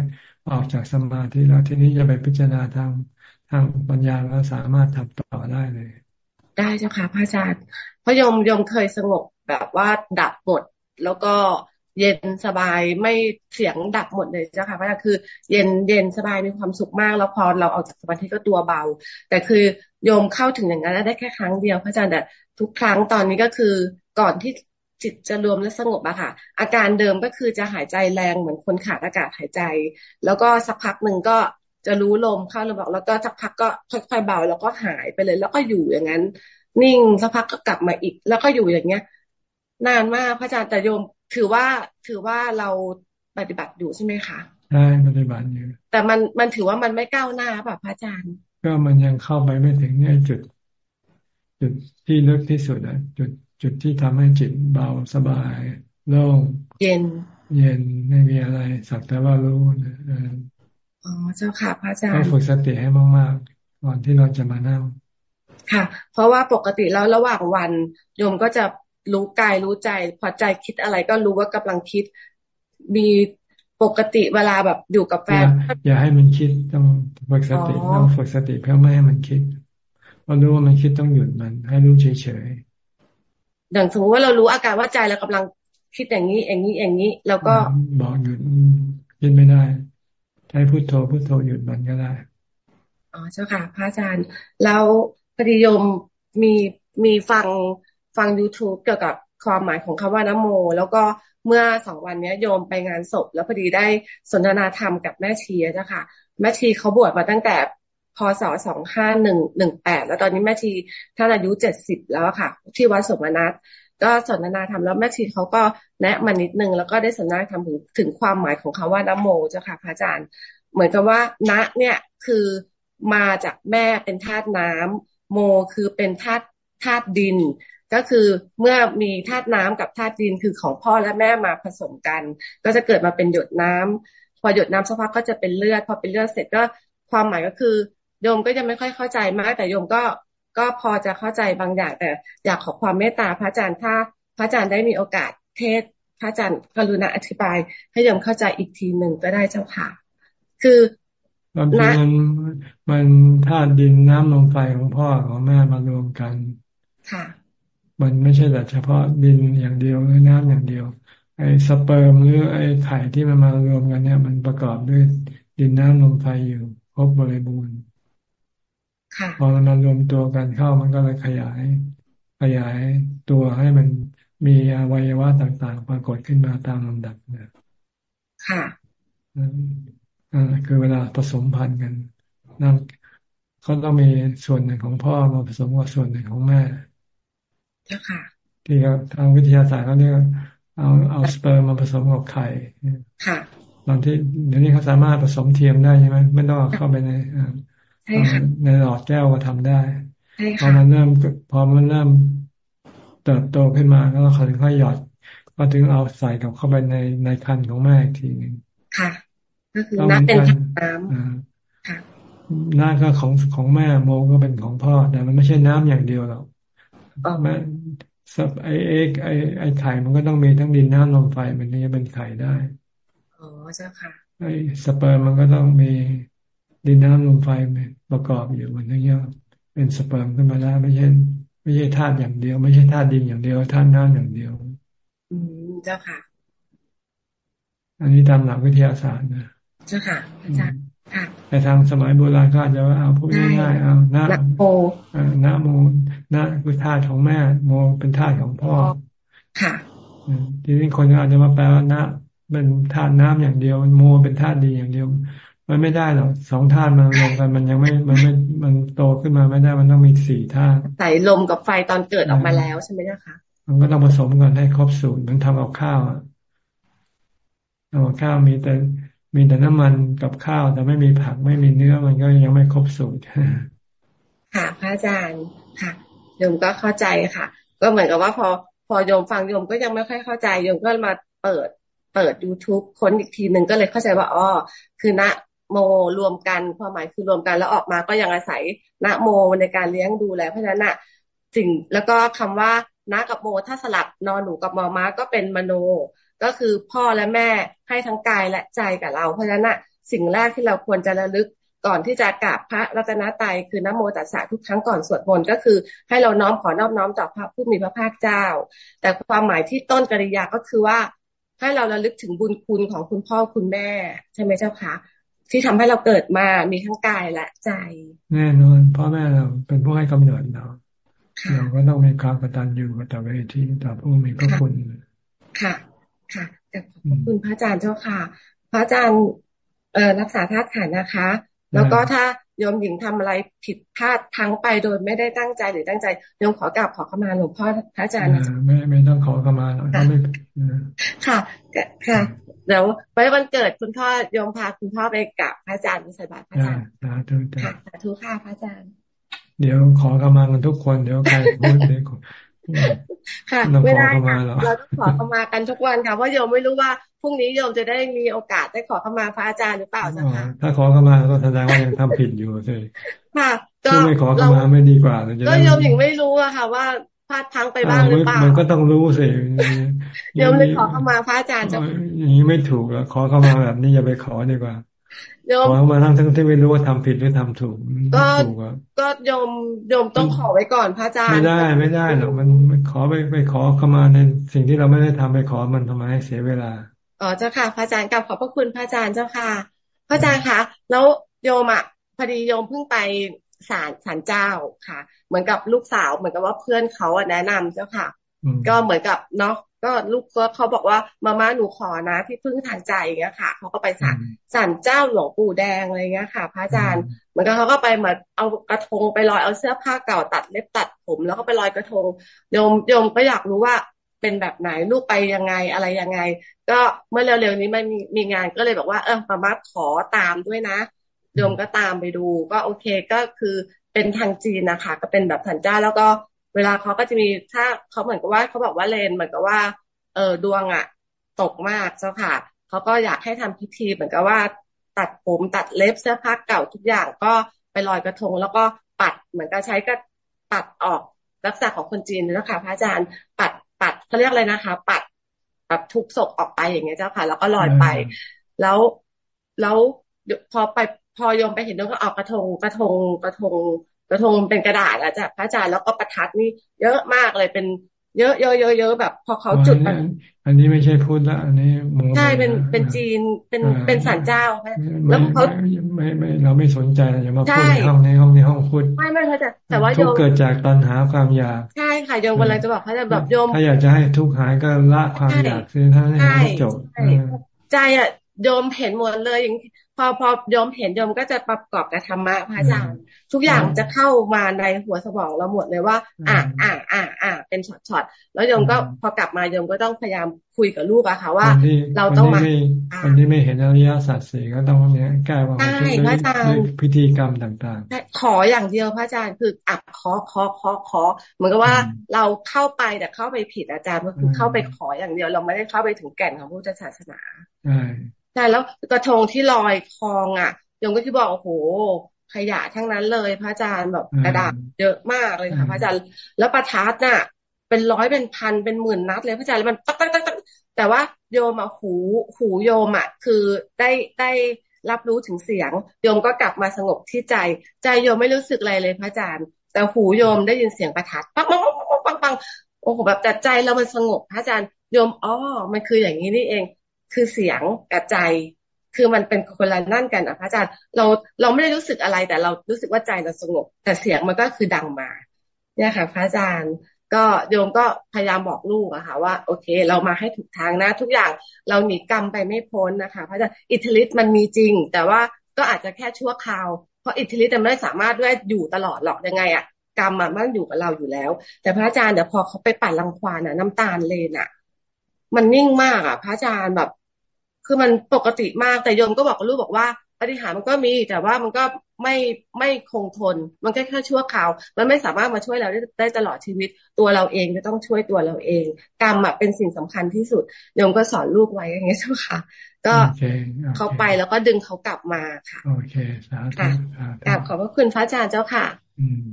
ออกจากสมาธิแล้วทีนี้จะไปพิจารณาทางทางปัญญาแล้วสามารถทำต่อได้เลย ได้เจ้าค่ะพระอาจารย์พระยมยมเคยสงบแบบว่าดับหมดแล้วก็เย็นสบายไม่เสียงดับหมดเลยเจ้าค่ะพระอาจารย์คือ เย็นเย็นสบายมีความสุขมากแล้วพอเราออกจากสมาธิก็ตัวเบา แต่คือ โยมเข้าถึงอย่างนั้นได้แค่ครั้งเดียวพระอาจารย์แต่ทุกครั้งตอนนี้ก็คือก่อนที่จิตจะรวมและสงบอะค่ะ อาการเดิมก็คือจะหายใจแรงเหมือนคนขาดอากาศหายใจ แล้วก็สักพักหนึ่งก็จะรู้ลมเข้าลมออกแล้วก็สักพักก็ค่อยๆเบา แล้วก็หายไปเลย แล้วก็อยู่อย่างนั้น นิ่งสักพักก็กลับมาอีก แล้วก็อยู่อย่างเงี้ย นานมากพระอาจารย์แต่โยม ถือว่าถือว่าเราปฏิบัติอยู่ใช่ไหมคะใช่ปฏิบัติอยู่แต่มันมันถือว่ามันไม่ก้าวหน้าแบบพระอาจารย์ ก็มันยังเข้าไปไม่ถึงไอ้จุด จุดที่ลึกที่สุดอะ จุดจุดที่ทำให้จิตเบาสบายโล่งเย็น เย็นไม่มีอะไรสักแต่ว่ารู้นะอ๋อเจ้าค่ะพระอาจารย์ต้องฝึกสติให้มากๆก่อนที่เราจะมานั่งค่ะ เพราะว่าปกติแล้วระหว่างวันโยมก็จะรู้กายรู้ใจ พอใจคิดอะไรก็รู้ว่ากำลังคิด มี ปกติเวลาแบบอยู่กับแฟน อย่าให้มันคิดต้องฝึกสติต้องฝึกสติเพื่อไม่ให้มันคิดพอรู้ว่ามันคิดต้องหยุดมัน ให้รู้เฉยๆอย่างสมมติว่าเรารู้อาการว่าใจเรากำลังคิดอย่างนี้อย่างนี้อย่างนี้ แล้วก็บอกหยุดคิดไม่ได้ใช้พุโทโธพุโทโธหยุดมันก็ได้อ๋อเจ้าค่ะ พระอาจารย์ แล้วปฏิยมมีมีฟังฟัง youtube เกี่ยวกับ ความหมายของคำว่านโม แล้วก็เมื่อสองวันนี้โยมไปงานศพ แล้วพอดีได้สนทนาธรรมกับแม่ชีนะคะแม่ชีเขาบวชมาตั้งแต่พศสองห้าหนึ่งหนึ่งแปดแล้วตอนนี้แม่ชีท่านอายุเจ็ดสิบแล้วค่ะ ที่วัดสมนัตก็สนทนาธรรมแล้วแม่ชีเขาก็แนะมานิดนึงแล้วก็ได้สนทนาธรรมถึงถึงความหมายของคาว่านโมเจ้าค่ะพระอาจารย์ เหมือนกับว่าณเนี่ยคือมาจากแม่เป็นธาตุน้ำโมคือเป็นธาตุธาตุดิน ก็คือเมื่อมีธาตุน้ำกับธาตุดินคือของพ่อและแม่มาผสมกัน ก็จะเกิดมาเป็นหยดน้ำพอหยดน้ำสักพักก็จะเป็นเลือด พอเป็นเลือดเสร็จก็ความหมายก็คือโยมก็ยังไม่ค่อยเข้าใจมาก แต่โยมก็ก็พอจะเข้าใจบางอย่าง แต่อยากขอความเมตตาพระอาจารย์ถ้าพระอาจารย์ได้มีโอกาสเทศพระอาจารย์กรุณาอธิบาย ให้โยมเข้าใจอีกทีหนึ่งก็ได้เจ้าค่ะ คือบางทีมันมันธาตุดินน้ำลมไฟของพ่อของแม่มารวมกัน ค่ะ มันไม่ใช่แต่เฉพาะดินอย่างเดียวหรือน้ำอย่างเดียว ไอ้สเปิร์มหรือไอ้ไข่ที่มันมารวมกันเนี่ย มันประกอบด้วยดินน้ำลมไฟอยู่ครบบริบูรณ์พอมันมารวมตัวกันเข้ามันก็เลยขยาย ขยายตัวให้มันมีอวัยวะต่างๆ ปรากฏขึ้นมาตามลำดับนะค่ะอ่าคือเวลาผสมพันธุ์กันนั่นเขาต้องมีส่วนหนึ่งของพ่อมาผสมกับส่วนหนึ่งของแม่ เจ้าค่ะ ที่ทางวิทยาศาสตร์เขาเรียกเอาเอาสเปิร์มมาผสมกับไข่ค่ะ ตอนที่เดี๋ยวนี้เขาสามารถผสมเทียมได้ใช่ไหมไม่ต้องเข้าไปในในหลอดแก้วก็ทำได้พอมันเริ่มพอมันเริ่มเติบโตขึ้นมาแล้วเขาถึงค่อยหยอดก็ถึงเอาใส่กับเข้าไปในในคันของแม่อีกทีหนึ่งค่ะ ก็คือน้ำเป็นน้ำค่ะน้ำก็ของของแม่โมก็เป็นของพ่อแต่มันไม่ใช่น้ำอย่างเดียวหรอก แม่สับไอเอ็กไอไอไข่มันก็ต้องมีทั้งดินน้ำลมไฟมันถึงจะเป็นไข่ได้อ๋อเจ้าค่ะไอสเปิร์มมันก็ต้องมีดินน้ำลมไฟประกอบอยู่มันถึงจะเป็นสเปิร์มขึ้นมาได้ไม่ใช่ไม่ใช่ธาตุอย่างเดียว ไม่ใช่ธาตุดินอย่างเดียวธาตุน้ำอย่างเดียว อืมเจ้าค่ะ อันนี้ตามหลักวิทยาศาสตร์นะเจ้าค่ะอาจารย์ค่ะแต่ทางสมัยโบราณก็อาจจะว่าเอาพูดง่ายๆเอานะโมนะโม นะคือธาตุของแม่ โมเป็นธาตุของพ่อ ค่ะทีนี้คนอาจจะมาแปลว่านะเป็นธาตุน้ำอย่างเดียว โมเป็นธาตุดีอย่างเดียว มันไม่ได้หรอกสองธาตุมารวมกันมันยังไม่มันไม่มันโตขึ้นมาไม่ได้มันต้องมีสี่ธาตุใส่ลมกับไฟตอนเกิดออกมาแล้วใช่ไหมนะคะมันก็ต้องผสมกันให้ครบสูตรเหมือนทำกับข้าวอะทำกับข้าวมีแต่มีแต่น้ำมันกับข้าวแต่ไม่มีผักไม่มีเนื้อมันก็ยังไม่ครบสูตรค่ะพระอาจารย์ค่ะ โยมก็เข้าใจค่ะ ก็เหมือนกับว่าพอพอโยมฟังโยมก็ยังไม่ค่อยเข้าใจโยมก็มาเปิดเปิด youtube ค้นอีกทีหนึ่งก็เลยเข้าใจว่าอ๋อคือณโมรวมกันความหมายคือรวมกันแล้วออกมาก็ยังอาศัยณโมในการเลี้ยงดูแลเพราะฉะนั้นอะสิ่งแล้วก็คำว่าณกับโมถ้าสลับนอนหนูกับมอม้าก็เป็นมโน ก็คือพ่อและแม่ให้ทั้งกายและใจกับเรา เพราะฉะนั้นอะสิ่งแรกที่เราควรจะระลึก ก่อนที่จะกราบพระรัตนตรัยคือนโมตัสสะทุกครั้งก่อนสวดมนต์ก็คือ ให้เราน้อมขอนอบน้อมต่อพระผู้มีพระภาคเจ้า แต่ความหมายที่ต้นกริยาก็คือว่า ให้เราระลึกถึงบุญคุณของคุณพ่อคุณแม่ ใช่ไหมเจ้าคะที่ทำให้เราเกิดมามีทั้งกายและใจ แน่นอนพ่อแม่เราเป็นผู้ให้กำเนิดเราเราก็ต้องมีความกตัญญูกตเวทีต่อผู้มีพระคุณค่ะ ค่ะขอบคุณพระอาจารย์เจ้าค่ะ พระอาจารย์เอ่อรักษาธาตุขันนะคะ แล้วก็ถ้าโยมหญิงทำอะไรผิดพลาดทั้งไปโดยไม่ได้ตั้งใจหรือตั้งใจโยมขอกราบขอขมาหลวงพ่อพระอาจารย์ไม่ไม่ต้องขอขมาหรอกไม่ค่ะค่ะเดี๋ยวไว้วันเกิดคุณพ่อโยมพาคุณพ่อไปกับพระอาจารย์ใส่บาตรพระอาจารย์สาธุค่ะสาธุค่ะพระอาจารย์ เดี๋ยวขอขมากันทุกคนเดี๋ยวใครพูดเดี๋ยว ค่ะไม่ได้ค่ะเราต้องขอขมากันทุกวันค่ะเพราะโยมไม่รู้ว่าพรุ่งนี้โยมจะได้มีโอกาสได้ขอขมาพระอาจารย์หรือเปล่าจ้ะคะถ้าขอขมาก็แสดงว่ายังทำผิดอยู่ใช่ค่ะก็ไม่ขอขมาไม่ดีกว่าก็โยมยังไม่รู้อะค่ะว่าพลาดพังไปบ้างหรือเปล่ามันก็ต้องรู้สิโยมเลยขอเข้ามาพระอาจารย์จ้าอย่างนี้ไม่ถูกแล้วขอเข้ามาแบบนี้อย่าไปขอดีกว่า ขอเข้ามาทั้งทั้งที่ไม่รู้ว่าทำผิดหรือทำถูก ก็ก็โยมโยมต้องขอไว้ก่อนพระอาจารย์ไม่ได้ไม่ได้หรอกมันขอไปไปขอเข้ามาในสิ่งที่เราไม่ได้ทำไปขอมันทำไมให้เสียเวลาอ๋อเจ้าค่ะ พระอาจารย์กับขอบพระคุณพระอาจารย์เจ้าค่ะ พระอาจารย์คะแล้วโยมอะพอดีโยมเพิ่งไปศาลศาลเจ้าค่ะ เหมือนกับลูกสาวเหมือนกับว่าเพื่อนเขาแนะนำเจ้าค่ะ ก็เหมือนกับเนาะ ก็ลูกเขาบอกว่ามาม่าหนูขอนะที่พึ่งทางใจอย่างเงี้ยค่ะเขาก็ไปศาลศาลเจ้าหลวงปู่แดงอะไรเงี้ยค่ะ พระอาจารย์เหมือนกับเขาก็ไปมาเอากระทงไปลอยเอาเสื้อผ้าเก่าตัดเล็บตัดผม แล้วก็ไปลอยกระทงโยมโยมก็อยากรู้ว่าเป็นแบบไหนลูกไปยังไงอะไรยังไง ก็เมื่อเร็วๆนี้มันมีมีงานก็เลยบอกว่าเออมาม่าขอตามด้วยนะโยมก็ตามไปดู ก็โอเคก็คือเป็นทางจีนนะคะก็เป็นแบบสันเจ้าแล้วก็ เวลาเขาก็จะมีถ้าเขาเหมือนกับว่าเขาบอกว่าเลนเหมือนกับว่า เออดวงอะ ตกมากเจ้าค่ะเขาก็อยากให้ทำพิธีเหมือนกับว่า ตัดผมตัดเล็บเสื้อผ้าเก่าทุกอย่างก็ไปลอยกระทง แล้วก็ปัดเหมือนกับใช้ก็ปัดออกลักษณะของคนจีนนะคะพระอาจารย์ปัดปัดเขาเรียกอะไรนะคะ ปัดปัดทุกศพออกไปอย่างเงี้ยเจ้าค่ะ แล้วก็ลอยไป แล้วแล้วพอไปพอโยมไปเห็นโยมก็เอากระทงกระทงกระทง กระทงเป็นกระดาษอะจ้ะพระอาจารย์แล้วก็ประทัดนี่เยอะมากเลยเป็นเยอะเยอะเยอะเยอะแบบ พอเขาจุดมันอันนี้ไม่ใช่พุทธละอันนี้ใช่เป็นเป็นจีนเป็นเป็นสันเจ้าแล้วเขาไม่ไม่เราไม่สนใจอย่ามาพูดในห้องในห้องในห้องพุทธไม่ไม่เขาจะแต่ว่าโยมเกิดจากตัณหาความอยากใช่ค่ะโยมกำลังจะบอกเขาจะแบบโยมถ้าอยากจะให้ทุกข์หายก็ละความอยากคือถ้าให้จบใจอะโยมเห็นหมดเลยอย่าง พอพอโยมเห็นโยมก็จะประกอบกับธรรมะพระอาจารย์ทุกอย่างจะเข้ามาในหัวสมองเราหมดเลยว่า อ่าอ่าอ่าอ่าเป็นช็อตช็อตแล้วโยมก็พอกลับมาโยมก็ต้องพยายามคุยกับลูกอะค่ะว่า เราต้องมาคนที่ไม่เห็นอริยสัจสี่ก็ต้องเนี้ยแก้ว่าด้วยพิธีกรรมต่างๆขออย่างเดียวพระอาจารย์คืออับขอขอขอขอเหมือนกับว่าเราเข้าไปแต่เข้าไปผิดอาจารย์ก็คือเข้าไปขออย่างเดียว เราไม่ได้เข้าไปถึงแก่นของพุทธศาสนาใช่ใช่แล้วกระทงที่ลอยคลองอะยมก็ที่บอกโอ้โหขยะทั้งนั้นเลย พระอาจารย์แบบกระดาษเยอะมากเลยค่ะพระอาจารย์แล้วประทัดน่ะ เป็นร้อยเป็นพันเป็นหมื่นนัดเลยพระอาจารย์แล้วมันตักตักตักตักแต่ว่าโยมอะหูหูโยมอะคือได้ได้รับรู้ถึงเสียง โยมก็กลับมาสงบที่ใจ ใจโยมไม่รู้สึกอะไรเลยพระอาจารย์ แต่หูโยมได้ยินเสียงประทัดปังปังปังปังปังโอ้โหแบบแต่ใจเรามันสงบพระอาจารย์โยมอ๋อมันคืออย่างนี้นี่เอง คือเสียงกับใจ คือมันเป็นคนละนั่นกันอะพระอาจารย์เราเราไม่ได้รู้สึกอะไรแต่เรารู้สึกว่าใจเราสงบ แต่เสียงมันก็คือดังมา เนี่ยค่ะ พระอาจารย์ ก็โยมก็พยายามบอกลูกอะค่ะ ว่าโอเค เรามาให้ถูกทางนะ ทุกอย่างเราหนีกรรมไปไม่พ้นนะคะ พระอาจารย์อิทธิฤทธิ์มันมีจริง แต่ว่าก็อาจจะแค่ชั่วคราวเพราะอิทธิฤทธิ์มันไม่สามารถด้วยอยู่ตลอดหรอกยังไงอะกรรมมันอยู่กับเราอยู่แล้ว แต่พระอาจารย์เดี๋ยวพอเขาไปปั่นรังควานอะน้ำตาลเลนอะมันนิ่งมากอะพระอาจารย์แบบ คือมันปกติมากแต่โยมก็บอกกับลูกบอกว่าปฏิหารมันก็มีแต่ว่ามันก็ไม่ไม่คงทน มันแค่แค่ชั่วคราว มันไม่สามารถมาช่วยเราได้ได้ตลอดชีวิต ตัวเราเองก็ต้องช่วยตัวเราเอง กรรมเป็นสิ่งสำคัญที่สุดโยมก็สอนลูกไว้อย่างเงี้ยเจ้าค่ะ ก็เขาไปแล้วก็ดึงเขากลับมาค่ะโอเคสาธุกราบขอบพระคุณพระอาจารย์เจ้าค่ะ อืม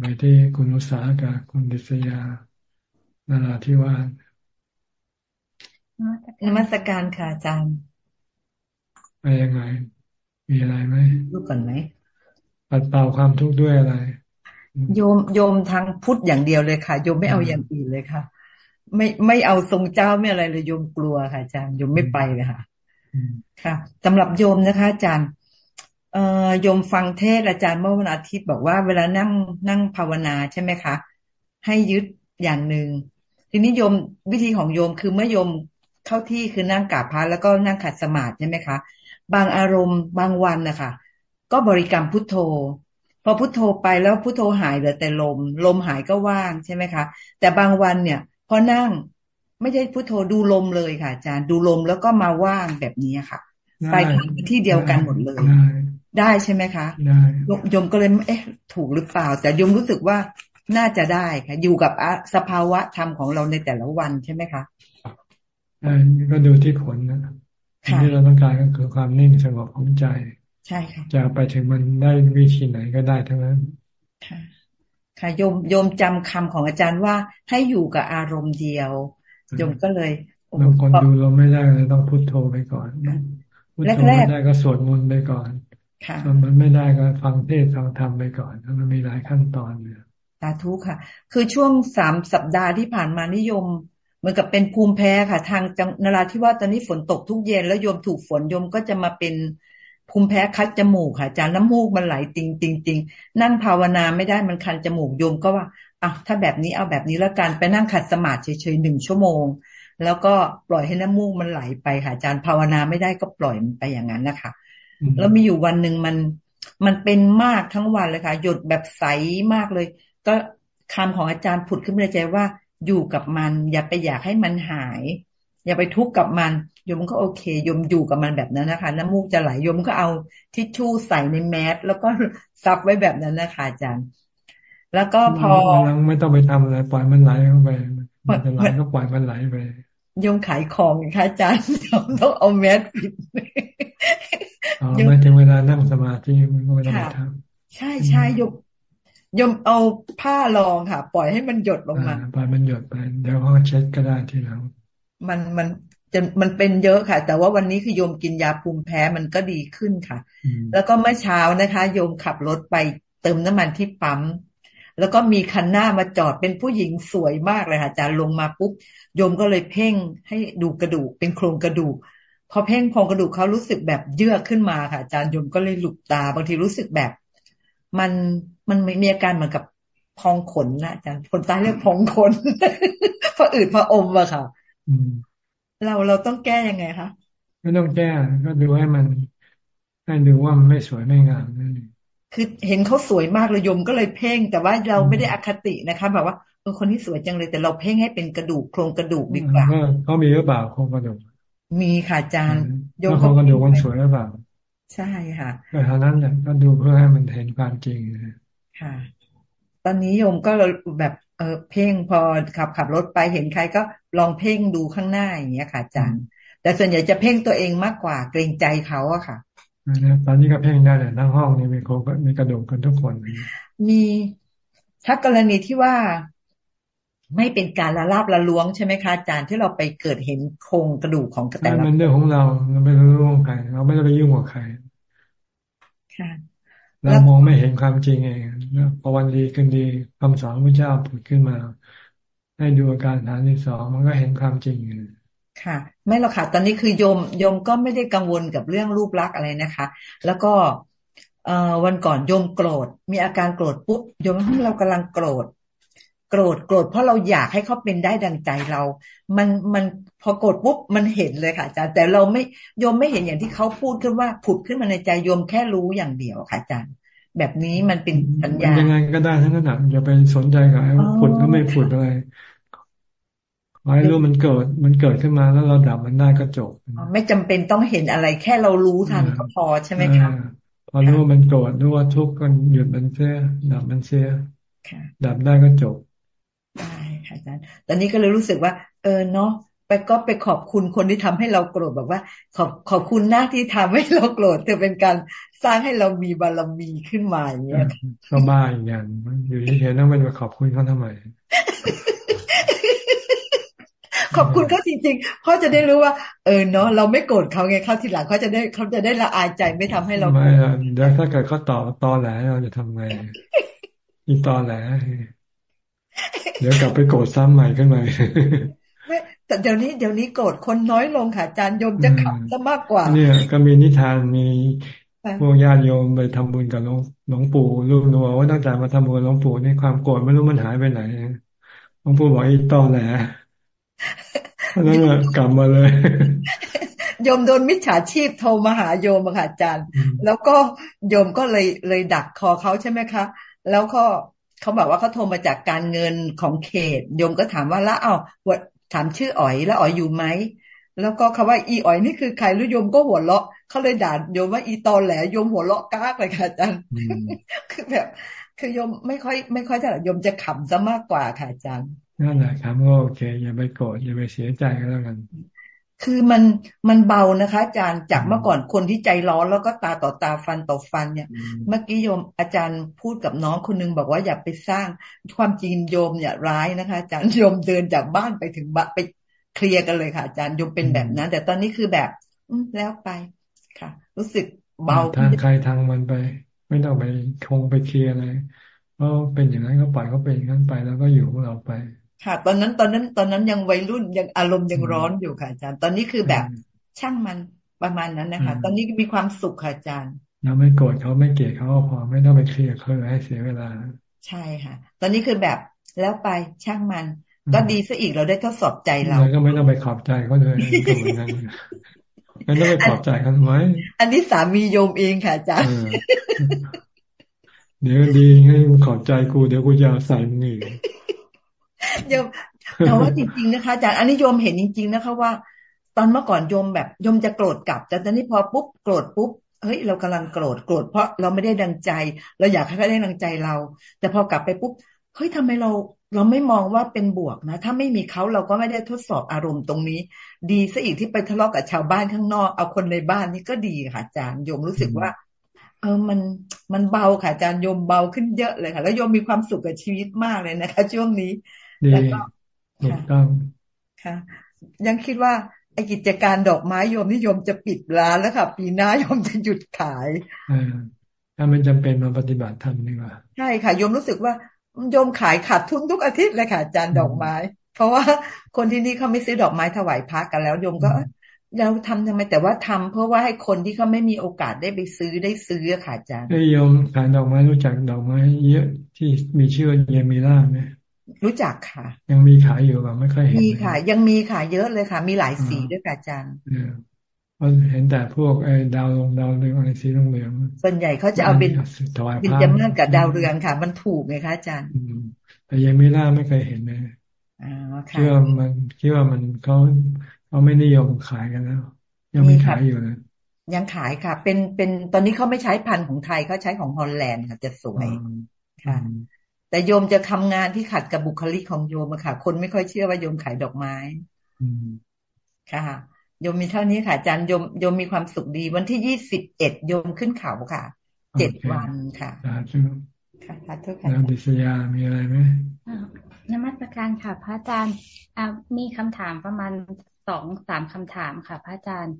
ไปที่คุณอุษากับคุณดิษยานาราธิวาส นมัสการค่ะอาจารย์ไปยังไง มีอะไรไหมรู้ก่อนไหมปัดเป่าความทุกข์ด้วยอะไร โยมโยมทางพุทธอย่างเดียวเลยค่ะ โยมไม่เอาอย่างอื่นเลยค่ะ ไม่ไม่เอาทรงเจ้าไม่อะไรเลยโยมกลัวค่ะอาจารย์โยมไม่ไปเลยค่ะค่ะสำหรับโยมนะคะ อาจารย์เอ่อโยมฟังเทศอาจารย์เมื่อวันอาทิตย์บอกว่าเวลานั่งนั่งภาวนาใช่ไหมคะ ให้ยึดอย่างหนึ่งทีนี้โยมวิธีของโยมคือเมื่อโยม เข้าที่คือนั่งกราบพระแล้วก็นั่งขัดสมาธิใช่ไหมคะ บางอารมณ์บางวันนะคะก็บริกรรมพุทโธ พอพุทโธไปแล้วพุทโธหายเหลือแต่ลม ลมหายก็ว่างใช่ไหมคะ แต่บางวันเนี่ยพอนั่งไม่ใช่พุทโธดูลมเลยค่ะ อาจารย์ดูลมแล้วก็มาว่างแบบนี้ค่ะ ไปที่เดียวกันหมดเลย ได้ใช่ไหมคะยมก็เลยเอ๊ะ ถูกหรือเปล่า แต่ยมรู้สึกว่าน่าจะได้ค่ะ อยู่กับสภาวะธรรมของเราในแต่ละวันใช่ไหมคะ ก็ดูที่ผลนะที่เราต้องการก็คือความนิ่งสงบของใจ ใช่ค่ะจะไปถึงมันได้วิธีไหนก็ได้ทั้งนั้น ค่ะค่ะโยมโยมจำคำของอาจารย์ว่าให้อยู่กับอารมณ์เดียวโยมก็เลยบางคนดูเราไม่ได้เลยต้องพุโทโธไปก่อนพุโทโธไม่ได้ก็สวดมนต์ไปก่อนค่ะมันไม่ได้ก็ฟังเทศฟังธรรมไปก่อนมันมีหลายขั้นตอนเลยสาธุค่ะ คือช่วงสามสัปดาห์ที่ผ่านมานิยม เหมือนกับเป็นภูมิแพ้ค่ะ ทางจังนราธิวาสตอนนี้ฝนตกทุกเย็นแล้วโยมถูกฝนโยมก็จะมาเป็นภูมิแพ้คัดจมูกค่ะจานน้ำมูกมันไหลติงติงติงนั่งภาวนาไม่ได้มันคันจมูกโยมก็ว่าอะถ้าแบบนี้เอาแบบนี้แล้วกันไปนั่งขัดสมาธิเฉยๆหนึ่งชั่วโมง แล้วก็ปล่อยให้น้ำมูกมันไหลไปค่ะอาจารย์ภาวนาไม่ได้ก็ปล่อยมันไปอย่างนั้นนะคะแล้วมีอยู่วันหนึ่งมันมันเป็นมากทั้งวันเลยค่ะ หยดแบบใสมากเลย ก็คำของอาจารย์ผุดขึ้นมาในใจว่า อยู่กับมัน อย่าไปอยากให้มันหาย อย่าไปทุกข์กับมันโยมก็โอเคโยมอยู่กับมันแบบนั้นนะคะ น้ำมูกจะไหลโยมก็เอาทิชชู่ใส่ในแมสแล้วก็ซับไว้แบบนั้นนะคะอาจารย์ แล้วก็พอไม่ต้องไปทำอะไรปล่อยมันไหลเข้าไปมันจะไหลก็ปล่อยมันไหลไปโยมขายของค่ะอาจารย์ต้องเอาแมสปิดอ๋อไม่ถึงเวลานั่งสมาธิมันก็ไม่ต้องไปทำใช่ใช่โยม ยมเอาผ้ารองค่ะ ปล่อยให้มันหยดลงมาปล่อยมันหยดไปเดี๋ยวเขาเช็ดก็ได้ทีหลังมันมันจะมันเป็นเยอะค่ะ แต่ว่าวันนี้คือโยมกินยาภูมิแพ้มันก็ดีขึ้นค่ะ แล้วก็เมื่อเช้านะคะ โยมขับรถไปเติมน้ำมันที่ปั๊มแล้วก็มีคันหน้ามาจอดเป็นผู้หญิงสวยมากเลยค่ะอาจารย์ลงมาปุ๊บโยมก็เลยเพ่งให้ดูกระดูกเป็นโครงกระดูกพอเพ่งโครงกระดูกเขารู้สึกแบบเยือกขึ้นมาค่ะอาจารย์โยมก็เลยหลุบตาบางทีรู้สึกแบบ มัน มันมีอาการเหมือนกับพองขนนะอาจารย์คนตายเรียกพองขนพออืดพออมอะค่ะเราเราต้องแก้ยังไงคะไม่ต้องแก้ก็ดูให้มัน ให้ดูว่ามันไม่สวยไม่งามนั่นเองคือเห็นเขาสวยมากเลยยมก็เลยเพ่ง แต่ว่าเราไม่ได้อคตินะคะ แบบว่าเออคนที่สวยจังเลยแต่เราเพ่งให้เป็นกระดูกโครงกระดูกดีกว่าเขามีหรือเปล่าโครงกระดูก มีค่ะอาจารย์โยมโครงกระดูกมันสวยหรือเปล่า ใช่ค่ะแต่เท่านั้นเนี่ยก็ดูเพื่อให้มันเห็นความจริง ค่ะ ตอนนี้โยมก็แบบเออเพ่งพอขับขับรถไปเห็นใครก็ลองเพ่งดูข้างหน้าอย่างเงี้ยค่ะอาจารย์แต่ส่วนใหญ่จะเพ่งตัวเองมากกว่าเกรงใจเขาอะค่ะตอนนี้ก็เพ่งได้เลยทั้งห้องนี้มีโคมีกระดูกกันทุกคน มีถ้ากรณีที่ว่าไม่เป็นการละลาบละล้วงใช่ไหมคะอาจารย์ที่เราไปเกิดเห็นโครงกระดูกของแต่ละมันเรื่องของเราเราไม่รู้ร่วงใครเราไม่ได้ไปยุ่งกับใครค่ะ เรามองไม่เห็นความจริงเองพอวันดีขึ้นดีคำสอนพระเจ้าผุดขึ้นมา ให้ดูอาการฐานที่สองมันก็เห็นความจริงอยู่ค่ะ ไม่หรอกค่ะ ตอนนี้คือโยมโยมก็ไม่ได้กังวลกับเรื่องรูปลักษณ์อะไรนะคะ แล้วก็เอ่อวันก่อนโยมโกรธ มีอาการโกรธปุ๊บโยมเรากำลังโกรธ โกรธโกรธเพราะเราอยากให้เขาเป็นได้ดังใจเรา มันมัน พอโกรธปุ๊บมันเห็นเลยค่ะอาจารย์แต่เราไม่โยมไม่เห็นอย่างที่เขาพูดขึ้นว่าผุดขึ้นมาในใจโยมแค่รู้อย่างเดียวค่ะอาจารย์ แบบนี้มันเป็นสัญญายังไงก็ได้ทั้งนั้นนะอย่าไปสนใจกับผุดก็ไม่ผุดอะไรอให้รู้มันเกิดมันเกิดขึ้นมาแล้วเราดับมันได้ก็จบไม่จำเป็นต้องเห็นอะไร แค่เรารู้ทันก็พอใช่ไหมคะพอรู้ว่ามันโกรธรู้ว่าทุกข์ก็หยุดมันเสียดับมันเสียดับได้ก็จบได้ค่ะอาจารย์ตอนนี้ก็เลยรู้สึกว่า เออเนาะ ไปก็ไปขอบคุณคนที่ทำให้เราโกรธแบบว่า ขอบขอบคุณหน้าที่ทำให้เราโกรธเธอเป็นการสร้างให้เรามีบารมีขึ้นมาอย่างเงี้ยก็บ้าอีกอย่างอยู่ที่เห็นต้องเป็นมาขอบคุณเขาทำไม ขอบคุณเขาจริงๆเขาจะได้รู้ว่า เออเนาะเราไม่โกรธเขาไงเขาทีหลังเขาจะได้เขาจะได้ละอายใจไม่ทำให้เราไม่เดี๋ยวถ้าเกิดเขาต่อตอแหลเราจะทำไงอีตอแหลเดี๋ยวกลับไปโกรธซ้ำใหม่ขึ้นมาไม่ แต่เดี๋ยวนี้เดี๋ยวนี้โกรธคนน้อยลงค่ะอาจารย์โยมจะขับซะมากกว่า เนี่ยก็มีนิทานมีพวกญาติโยมไปทำบุญกับหลวงหลวงปู่ลูกนัวว่าตั้งใจมาทำบุญหลวงปู่นี่ความโกรธไม่รู้มันหายไปไหนหลวงปู่บอกอีตอแหลนั่นแหละกลับมาเลยโยมโดนมิจฉาชีพโทรมาหาโยมค่ะอาจารย์ แล้วก็โยมก็เลยเลยดักคอเขาใช่ไหมคะ แล้วก็เขาบอกว่าเขาโทรมาจากการเงินของเขต โยมก็ถามว่าแล้วเอา ถามชื่ออ๋อยแล้วอ๋อยอยู่ไหมแล้วก็คาว่าอีอ๋อยนี่คือใครรู้โยมก็หัวเราะเขาเลยด่าโยมว่าอีตอแหลโยมหัวเราะก้ากเลยค่ะอาจารย์คือแบบ คือโยมไม่ค่อย ไม่ค่อยจะโยมจะขำซะมากกว่าค่ะอาจารย์นั่นแหละครับก็โอเค อย่าไปโกรธอย่าไปเสียใจก็แล้วกัน คือมันมันเบานะคะอาจารย์จากเมื่อก่อนคนที่ใจร้อนแล้วก็ตาต่อตาฟันต่อฟันเนี่ย เมื่อกี้โยมอาจารย์พูดกับน้องคนนึงบอกว่าอย่าไปสร้างความจริงโยมเนี่ยร้ายนะคะ อาจารย์โยมเดินจากบ้านไปถึงบ้านไปเคลียร์กันเลยค่ะ อาจารย์โยมเป็นแบบนั้น แต่ตอนนี้คือแบบอืแล้วไปค่ะ รู้สึกเบาทางใครทางมันไป ไม่ต้องไปคงไปเคลียร์อะไรเพราะเป็นอย่างนั้นก็ปล่อยเขาเป็นอย่างนั้นไปแล้วก็อยู่ของเราไป ค่ะ ตอนนั้นตอนนั้นตอนนั้นยังวัยรุ่นยังอารมณ์ยังร้อนอยู่ค่ะอาจารย์ ตอนนี้คือแบบช่างมันประมาณนั้นนะคะ ตอนนี้มีความสุขค่ะอาจารย์เราไม่โกรธเขาไม่เกลียดเขาพอไม่ต้องไปเคลียร์เขาให้เสียเวลา ใช่ค่ะ ตอนนี้คือแบบแล้วไปช่างมัน ก็ดีซะอีกเราได้ทดสอบใจเราก็ไม่ต้องไปขอบใจเขาเลยก็เหมือนกันไม่ต้องไปขอบใจเขาทำไมอันนี้สามีโยมเองค่ะอาจารย์เดี๋ยวดีให้ขอบใจกูเดี๋ยวกูจะใส่มึงอีก โยมแต่ว่าจริง ๆ นะคะอาจารย์อันนี้โยมเห็นจริง ๆ นะคะ ว่า ตอนเมื่อก่อนโยมแบบโยมจะโกรธกลับแต่ตอนนี้พอปุ๊บโกรธปุ๊บเฮ้ยเรากำลังโกรธโกรธเพราะเราไม่ได้ดังใจ เราอยากให้เขาได้ดังใจเรา แต่พอกลับไปปุ๊บเฮ้ยทำไมเราเราไม่มองว่าเป็นบวกนะ ถ้าไม่มีเขาเราก็ไม่ได้ทดสอบอารมณ์ตรงนี้ ดีซะอีกที่ไปทะเลาะกับชาวบ้านข้างนอกเอาคนในบ้านนี่ก็ดีค่ะอาจารย์โยมรู้สึกว่า เออมันมันเบาค่ะอาจารย์โยมเบาขึ้นเยอะเลยค่ะ แล้วโยมมีความสุขกับชีวิตมากเลยนะคะ ช่วงนี้ แล้วก็ถูกต้องค่ะ ยังคิดว่าอกิจการดอกไม้โยมนิยมจะปิดร้านแล้วค่ะ ปีหน้าโยมจะหยุดขายถ้ามันจำเป็นมาปฏิบัติธรรมดีกว่าใช่ค่ะโยมรู้สึกว่าโยมขายขาดทุนทุกอาทิตย์เลยค่ะอาจารย์ดอกไม้ เพราะว่าคนที่นี่เขาไม่ซื้อดอกไม้ถวายพระกันแล้วโยมก็เราทำทำไมแต่ว่าทำเพราะว่าให้คนที่เขาไม่มีโอกาสได้ไปซื้อได้ซื้อค่ะอาจารย์โยมขายดอกไม้รู้จักดอกไม้เยอะที่มีชื่อเยมิล่าไหม รู้จักค่ะ ยังมีขายอยู่ป่ะไม่ค่อยเห็นมีค่ะ ยังมีค่ะเยอะเลยค่ะ มีหลายสีด้วยค่ะอาจารย์เพราะเห็นแต่พวกไอ้ดาวลงดาวเรืองอะไรสีเหลืองส่วนใหญ่เขาจะเอาเป็นเป็นจำนวนกับดาวเรืองค่ะ มันถูกไงคะอาจารย์แต่ยังไม่ล่าไม่เคยเห็นเลยคิดว่ามันคิดว่ามันเขาเขาไม่นิยมขายกันแล้ว ยังมีขายอยู่นะยังขายค่ะ เป็นเป็นตอนนี้เขาไม่ใช้พันธุ์ของไทยเขาใช้ของฮอลแลนด์ค่ะจะสวยค่ะ แต่โยมจะทำงานที่ขัดกับบุคลิกของโยมค่ะ คนไม่ค่อยเชื่อว่าโยมขายดอกไม้ค่ะโยมมีเท่านี้ค่ะอาจารย์โยมโยมมีความสุขดี วันที่ยี่สิบเอ็ดโยมขึ้นเขาค่ะเจ็ดวันค่ะค่ะสาธุค่ะดิษยามีอะไรไหมนมัสการค่ะ พระอาจารย์มีคำถามประมาณสองสามคำถามค่ะ พระอาจารย์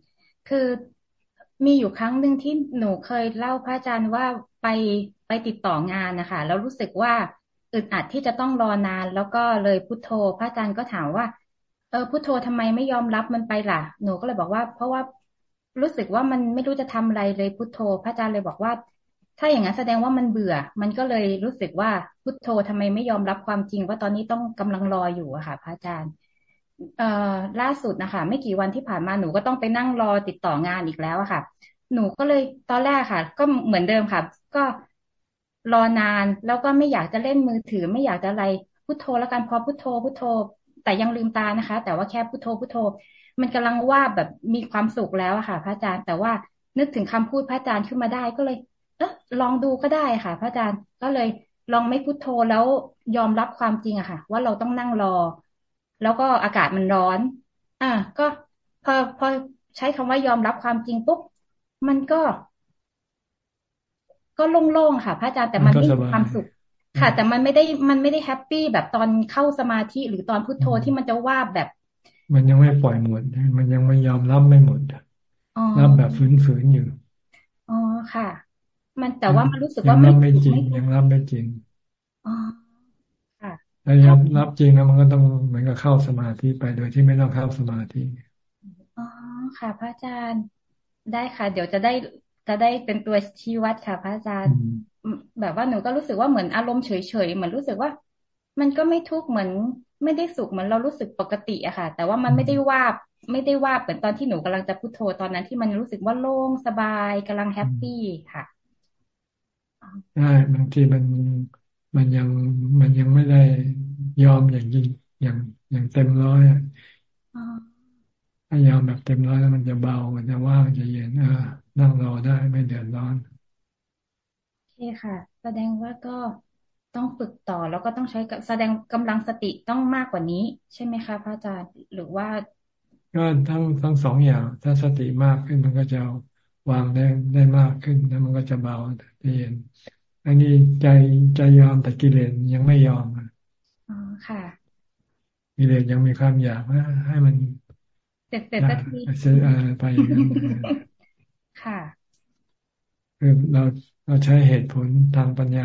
คือมีอยู่ครั้งหนึ่งที่หนูเคยเล่าพระอาจารย์ว่าไปไปติดต่องานนะคะแล้วรู้สึกว่า อึดอัดที่จะต้องรอนาน แล้วก็เลยพุทโธ พระอาจารย์ก็ถามว่า เออพุทโธทำไมไม่ยอมรับมันไปล่ะ หนูก็เลยบอกว่า เพราะว่ารู้สึกว่ามันไม่รู้จะทำอะไรเลยพุทโธ พระอาจารย์เลยบอกว่า ถ้าอย่างนั้นแสดงว่ามันเบื่อ มันก็เลยรู้สึกว่าพุทโธทำไมไม่ยอมรับความจริง ว่าตอนนี้ต้องกำลังรออยู่อะค่ะ พระอาจารย์เอ่อล่าสุดนะคะไม่กี่วันที่ผ่านมาหนูก็ต้องไปนั่งรอติดต่องานอีกแล้วอะค่ะ หนูก็เลยตอนแรกค่ะ ก็เหมือนเดิมค่ะ ก็ รอนาน แล้วก็ไม่อยากจะเล่นมือถือ ไม่อยากจะอะไรพุทโธแล้วกันพอพุทโธพุทโธ แต่ยังลืมตานะคะ แต่ว่าแค่พุทโธพุทโธ มันกำลังว่าแบบมีความสุขแล้วค่ะ พระอาจารย์แต่ว่านึกถึงคำพูดพระอาจารย์ขึ้นมาได้ก็เลย เออลองดูก็ได้ค่ะ พระอาจารย์ก็เลยลองไม่พุทโธแล้วยอมรับความจริงอะค่ะ ว่าเราต้องนั่งรอ แล้วก็อากาศมันร้อน อ่า ก็พอพอใช้คำว่ายอมรับความจริงปุ๊บมันก็ ก็โล่งๆค่ะ พระอาจารย์แต่มันไม่มีความสุขค่ะ แต่มันไม่ได้มันไม่ได้ happy แบบตอนเข้าสมาธิหรือตอนพุทโธที่มันจะว่าแบบ มันยังไม่ปล่อยหมด มันยังไม่ยอมรับไม่หมดรับแบบฝืนๆอยู่อ๋อค่ะ มันแต่ว่ามันรู้สึกว่าไม่ไม่จริงยังรับไม่จริงอ๋อค่ะแล้วรับรับจริงแล้วมันก็ต้องเหมือนกับเข้าสมาธิไปโดยที่ไม่ต้องเข้าสมาธิอ๋อค่ะ พระอาจารย์ได้ค่ะ เดี๋ยวจะได้ จะได้เป็นตัวชี้วัดค่ะพระอาจารย์ แบบว่าหนูก็รู้สึกว่าเหมือนอารมณ์เฉยๆเหมือนรู้สึกว่า มันก็ไม่ทุกข์เหมือน ไม่ได้สุขเหมือนเรารู้สึกปกติอะค่ะ แต่ว่ามันไม่ได้ว่าไม่ได้ว่าเหมือนตอนที่หนูกำลังจะพุโทโธตอนนั้นที่มันรู้สึกว่าโล่งสบายกำลังแฮปปี้ค่ะใช่บางทีมันมันยังมันยังไม่ได้ยอมอย่างจริงอย่างอย่างเต็มร้อยอะถ้ายอมแบบเต็มร้อยแล้วมันจะเบามันจะว่างจะเย็นเออ นั่งรอได้ไม่เดือดร้อนโอเคค่ะ แสดงว่าก็ต้องฝึกต่อแล้วก็ต้องใช้แสดงกำลังสติต้องมากกว่านี้ ใช่ไหมคะพระอาจารย์หรือว่า ก็ทั้งทั้งสองอย่าง ถ้าสติมากขึ้นมันก็จะวางได้ได้มากขึ้นแล้วมันก็จะเบาเย็นอันนี้ใจใจยอมแต่กิเลสยังไม่ยอมอ๋อค่ะกิเลสยังมีความอยากให้มันเสร็จเสร็จสักทีไป ค่ะคือเราเราใช้เหตุผลทางปัญญา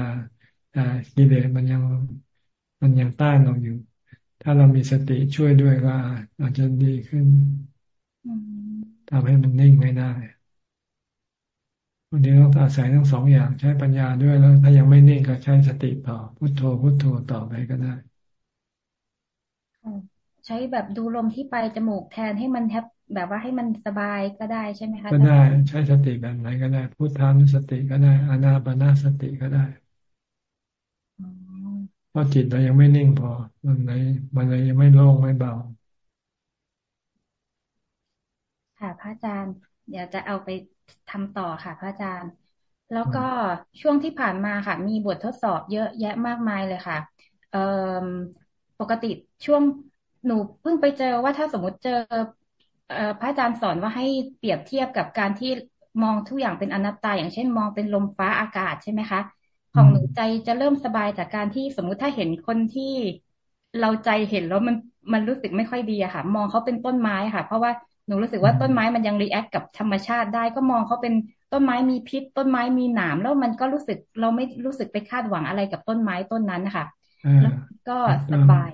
แต่กิเลสมันยังมันยังต้านเราอยู่ ถ้าเรามีสติช่วยด้วยก็อาจจะดีขึ้นทำให้มันนิ่งไม่ได้วันนี้ต้องอาศัยทั้งสองอย่างใช้ปัญญาด้วยแล้ว ถ้ายังไม่นิ่งก็ใช้สติต่อพุโทโธพุโทโธต่อไปก็ได้ใช้แบบดูลมที่ไปจมูกแทนให้มันแทบ แบบว่าให้มันสบายก็ได้ใช่ไหมคะก็ได้ใช้สติแบบไหนก็ได้พุทธานุสติก็ได้อานาปนาสติก็ได้เพราะจิตเรายังไม่นิ่งพอมันไหนมันเลยยังไม่โล่งไม่เบาค่ะพระอาจารย์ เดี๋ยวจะเอาไปทำต่อค่ะ พระอาจารย์ แล้วก็ช่วงที่ผ่านมาค่ะ มีบททดสอบเยอะแยะมากมายเลยค่ะ เอ่อปกติช่วงหนูเพิ่งไปเจอว่าถ้าสมมติเจอ พระอาจารย์สอนว่าให้เปรียบเทียบกับการที่มองทุกอย่างเป็นอนัตตา อย่างเช่น มองเป็นลมฟ้าอากาศใช่ไหมคะ ของหนูใจจะเริ่มสบายจากการที่สมมุติถ้าเห็นคนที่เราใจเห็นแล้วมันมันรู้สึกไม่ค่อยดีอะค่ะ มองเขาเป็นต้นไม้ค่ะ เพราะว่าหนูรู้สึกว่าต้นไม้มันยัง react กับธรรมชาติได้ ก็มองเขาเป็นต้นไม้มีพิษ ต้นไม้มีหนามแล้วมันก็รู้สึกเราไม่รู้สึกไปคาดหวังอะไรกับต้นไม้ต้นนั้นนะคะแล้วก็สบาย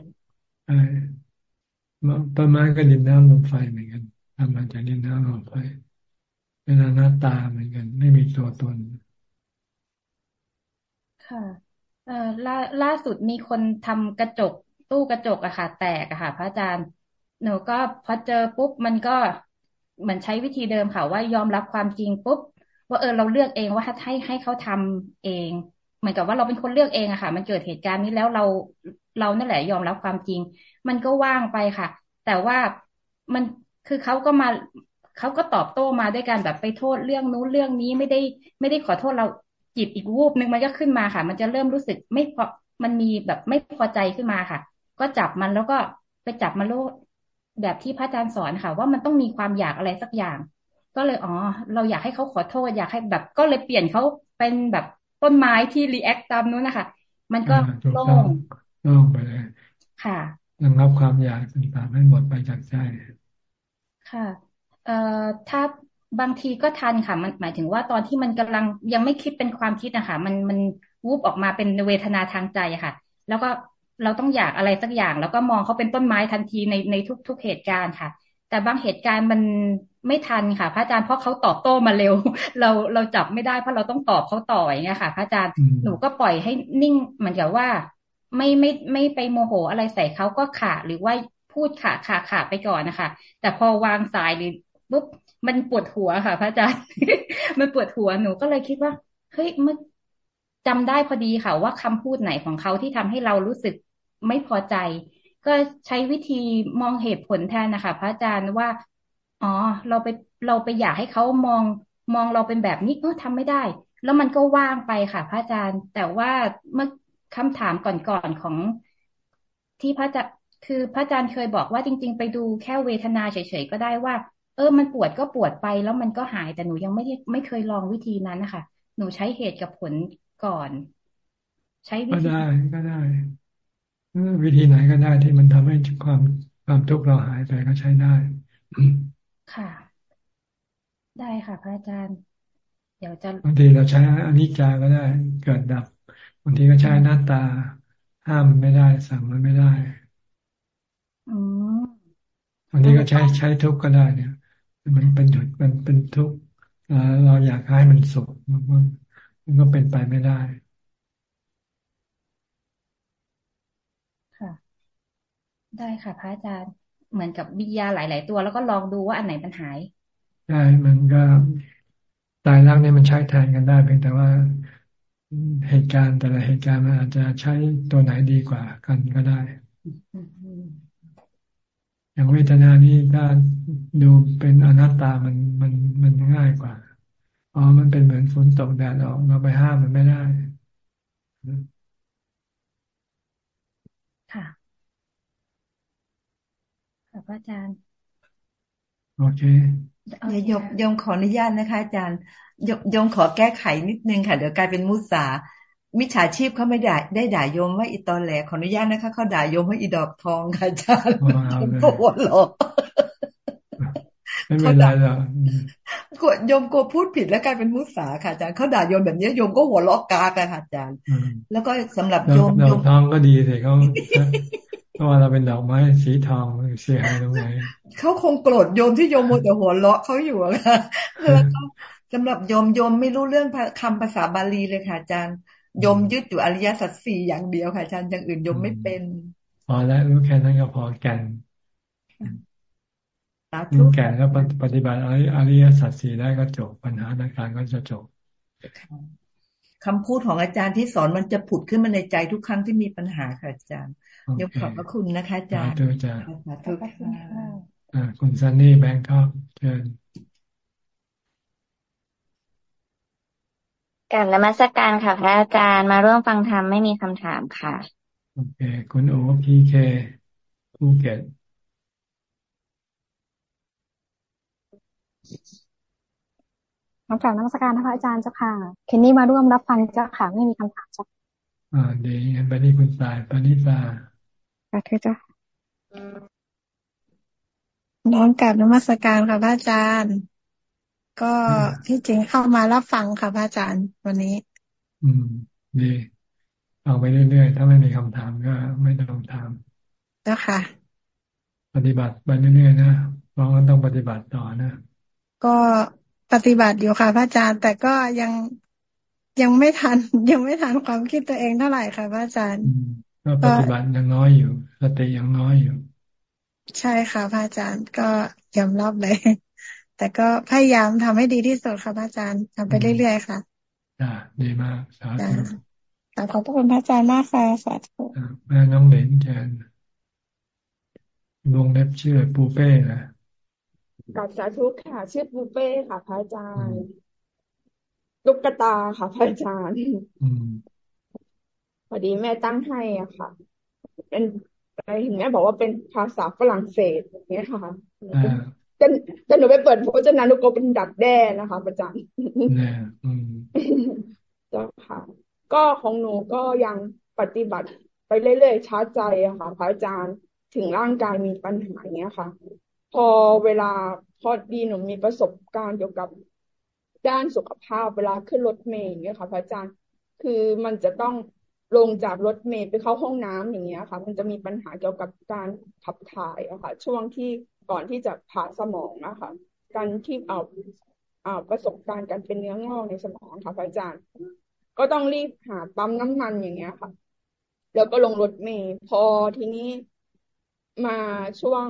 ต้นไม้ก็ดินน้ำลมไฟเหมือนกันทำมาจากดินน้ำลมไฟเป็นอนัตตาเหมือนกัน ไม่มีตัวตน ค่ะเอ่อล่าล่าสุดมีคนทำกระจกตู้กระจกอะค่ะ แตกอะค่ะ พระอาจารย์ หนูก็พอเจอปุ๊บมันก็เหมือนใช้วิธีเดิมค่ะ ว่ายอมรับความจริงปุ๊บว่าเออเราเลือกเองว่าให้ให้เขาทำเองเหมือนกับว่าเราเป็นคนเลือกเองอะค่ะ มันเกิดเหตุการณ์นี้แล้วเราเรานั่นแหละยอมรับความจริง มันก็ว่างไปค่ะ แต่ว่ามันคือเขาก็มาเขาก็ตอบโต้มาด้วยการแบบไปโทษเรื่องนู้นเรื่องนี้ไม่ได้ ไม่ได้ขอโทษเราจิตอีกวูบหนึ่งมันก็ขึ้นมาค่ะ มันจะเริ่มรู้สึกไม่พอมันมีแบบไม่พอใจขึ้นมาค่ะ ก็จับมันแล้วก็ไปจับมันโลดแบบที่พระอาจารย์สอนค่ะ ว่ามันต้องมีความอยากอะไรสักอย่าง ก็เลยอ๋อ เราอยากให้เขาขอโทษอยากให้แบบก็เลยเปลี่ยนเขาเป็นแบบต้นไม้ที่รีแอคตามนู้นนะคะมันก็โล่งโล่งไปเลยค่ะ ยังรับความอยากต่างๆให้หมดไปจากใจค่ะเอ่อถ้าบางทีก็ทันค่ะ มันหมายถึงว่าตอนที่มันกำลังยังไม่คิดเป็นความคิดนะคะมันมันวูบออกมาเป็นเวทนาทางใจค่ะ แล้วก็เราต้องอยากอะไรสักอย่าง แล้วก็มองเขาเป็นต้นไม้ทันทีในในทุก ๆเหตุการณ์ค่ะ แต่บางเหตุการณ์มันไม่ทันค่ะ พระอาจารย์เพราะเขาตอบโต้มาเร็ว เราเราจับไม่ได้เพราะเราต้องตอบเขาต่ออย่างเงี้ยค่ะ พระอาจารย์หนูก็ปล่อยให้นิ่งเหมือนกับว่า ไม่ไม่ไม่ไปโมโหอะไรใส่เขาก็ขาหรือว่าพูดขาขาขาไปก่อนนะคะ แต่พอวางสายหรือปุ๊บมันปวดหัวค่ะ พระอาจารย์ มันปวดหัวหนูก็เลยคิดว่าเฮ้ยเมื่อจำได้พอดีค่ะ ว่าคำพูดไหนของเขาที่ทำให้เรารู้สึกไม่พอใจ ก็ใช้วิธีมองเหตุผลแทนนะคะ พระอาจารย์ว่าอ๋อ เราไปเราไปอยากให้เขามองมองเราเป็นแบบนี้เออทำไม่ได้ แล้วมันก็ว่างไปค่ะ พระอาจารย์ แต่ว่าเมื่อ คำถามก่อนๆของที่พระอาจารย์คือพระอาจารย์เคยบอกว่าจริง ๆ ไปดูแค่เวทนาเฉยๆก็ได้ว่า เออ มันปวดก็ปวดไปแล้วมันก็หายแต่หนูยังไม่ได้ไม่เคยลองวิธีนั้นนะคะหนูใช้เหตุกับผลก่อน ใช้วิธีก็ได้ก็ได้วิธีไหนก็ได้ที่มันทำให้ความความทุกข์เราหายไปก็ใช้ได้ค่ะ ได้ค่ะ พระอาจารย์ เดี๋ยวจะบางทีเราใช้อนิจจาก็ได้ เกิดดับบางทีก็ใช้หน้าตา ห้ามมันไม่ได้ สั่งมันไม่ได้บางทีก็ใช้ใช้ทุกข์ก็ได้เนี่ย มันเป็นจุดมันเป็นทุกข์เราอยากให้มันสุขมันมันก็เป็นไปไม่ได้ค่ะ ได้ค่ะพระอาจารย์เหมือนกับวิยาหลาย ๆ ตัว แล้วก็ลองดูว่าอันไหนมันหายใช่มันก็ตายรักเนี่ยมันใช้แทนกันได้เพียงแต่ว่า เหตุการณ์แต่ละเหตุการณ์มันอาจจะใช้ตัวไหนดีกว่ากันก็ได้ อย่างเวทนานี่ถ้าดูเป็นอนัตตามันมันมันง่ายกว่า อ๋อ มันเป็นเหมือนฝนตกแดดออกเราไปห้ามมันไม่ได้ ค่ะค่ะพระอาจารย์ โอเคยมยมขออนุญาตนะคะอาจารย์ ยมยมขอแก้ไขนิดนึงค่ะ เดี๋ยวกลายเป็นมุสา มิจฉาชีพเขาไม่ด่าได้ด่าโยมว่าอีตอนแหลขออนุญาตนะคะเขาด่าโยมว่าอีดอกทองค่ะอาจารย์เขาหัวหลอกไม่เป็นไรหรอกกลัวโยมกลัวพูดผิดแล้วกลายเป็นมุสาค่ะอาจารย์เขาด่าโยมแบบนี้โยมก็หัวลอกกาค่ะอาจารย์ แล้วก็สำหรับโยมดอกทองก็ดีเลยเขาเพราะว่าเราเป็นดอกไม้สีทองเสียหายตรงไหนเขาคงโกรธโยมที่โยมโมแต่หัวเลาะเขาอยู่อะค่ะแล้วก็ สำหรับโยมโยมไม่รู้เรื่องคำภาษาบาลีเลยค่ะอาจารย์ยมยึดอยู่อริยสัจสี่อย่างเดียวค่ะอาจารย์อย่างอื่นยมไม่เป็นพอแล้วรู้แค่นั้นก็พอแก่นรู้แก่นแล้วปฏิบัติอริยสัจสี่ได้ก็จบปัญหาในการก็จะจบคำพูดของอาจารย์ที่สอนมันจะผุดขึ้นมาในใจทุกครั้งที่มีปัญหาค่ะอาจารย์ยกขอบพระคุณนะคะอาจารย์สาธุอาจารย์สาธุค่ะคุณซันนี่แบงค์ครับเชิญ การนมัสการค่ะ พระอาจารย์มาร่วมฟังธรรมไม่มีคำถามค่ะ โอเค คุณโอพีเคภูเก็ตคำถามนมัสการพระอาจารย์เจ้าค่ะ เคนนี่มาร่วมรับฟังเจ้าค่ะ ไม่มีคำถามเจ้าอ่าดีงั้นไปที่คุณสายปณิตาค่ะเธอจ้ะน้องกับนมัสการค่ะพระอาจารย์ ก็ที่จริงเข้ามารับฟังค่ะพระอาจารย์วันนี้ อืมดีเอาไปเรื่อยๆ ถ้าไม่มีคำถามก็ไม่ต้องถามแล้วค่ะ ปฏิบัติไปเรื่อยๆนะเราก็ต้องปฏิบัติต่อนะ ก็ปฏิบัติอยู่ค่ะพระอาจารย์ แต่ก็ยังยังไม่ทัน ยังไม่ทันความคิดตัวเองเท่าไหร่ค่ะพระอาจารย์ก็ปฏิบัติยังน้อยอยู่สติยังน้อยอยู่ ใช่ค่ะพระอาจารย์ก็ยอมรับเลย แต่ก็พยายามทำให้ดีที่สุดค่ะพระอาจารย์ทำไปเรื่อยๆค่ะอ่าดีมากสาธุขอบพระคุณพระอาจารย์มากค่ะสาธุแม่น้องเหลนแจนวงเล็บชื่อปูเป้นะกับสาธุค่ะ ชื่อปูเป้ค่ะพระอาจารย์ลูกกตาค่ะพระอาจารย์พอดีแม่ตั้งให้อะค่ะ เป็นอะไรถึงแม่บอกว่าเป็นภาษาฝรั่งเศสอย่างเงี้ยค่ะ จะจะหนูไปเปิดโพจนานุกรมเป็นดักแด้นะคะประจำเจ้าค่ะ ก็ของหนูก็ยังปฏิบัติไปเรื่อยๆช้าใจอะค่ะ พระอาจารย์ถึงร่างกายมีปัญหาเนี้ยค่ะ พอเวลาพอดีหนูมีประสบการณ์เกี่ยวกับด้านสุขภาพเวลาขึ้นรถเมล์อย่างเงี้ยค่ะ พระอาจารย์คือมันจะต้องลงจากรถเมล์ไปเข้าห้องน้ำอย่างเงี้ยค่ะ มันจะมีปัญหาเกี่ยวกับการขับถ่ายอะค่ะ ช่วงที่ ก่อนที่จะผ่าสมองนะคะการที่เอาเอาประสบการณ์การเป็นเนื้องอกในสมองค่ะพระอาจารย์ ก็ต้องรีบหาปั๊มน้ำมันอย่างเงี้ยค่ะ แล้วก็ลงรถเมล์พอทีนี้มาช่วง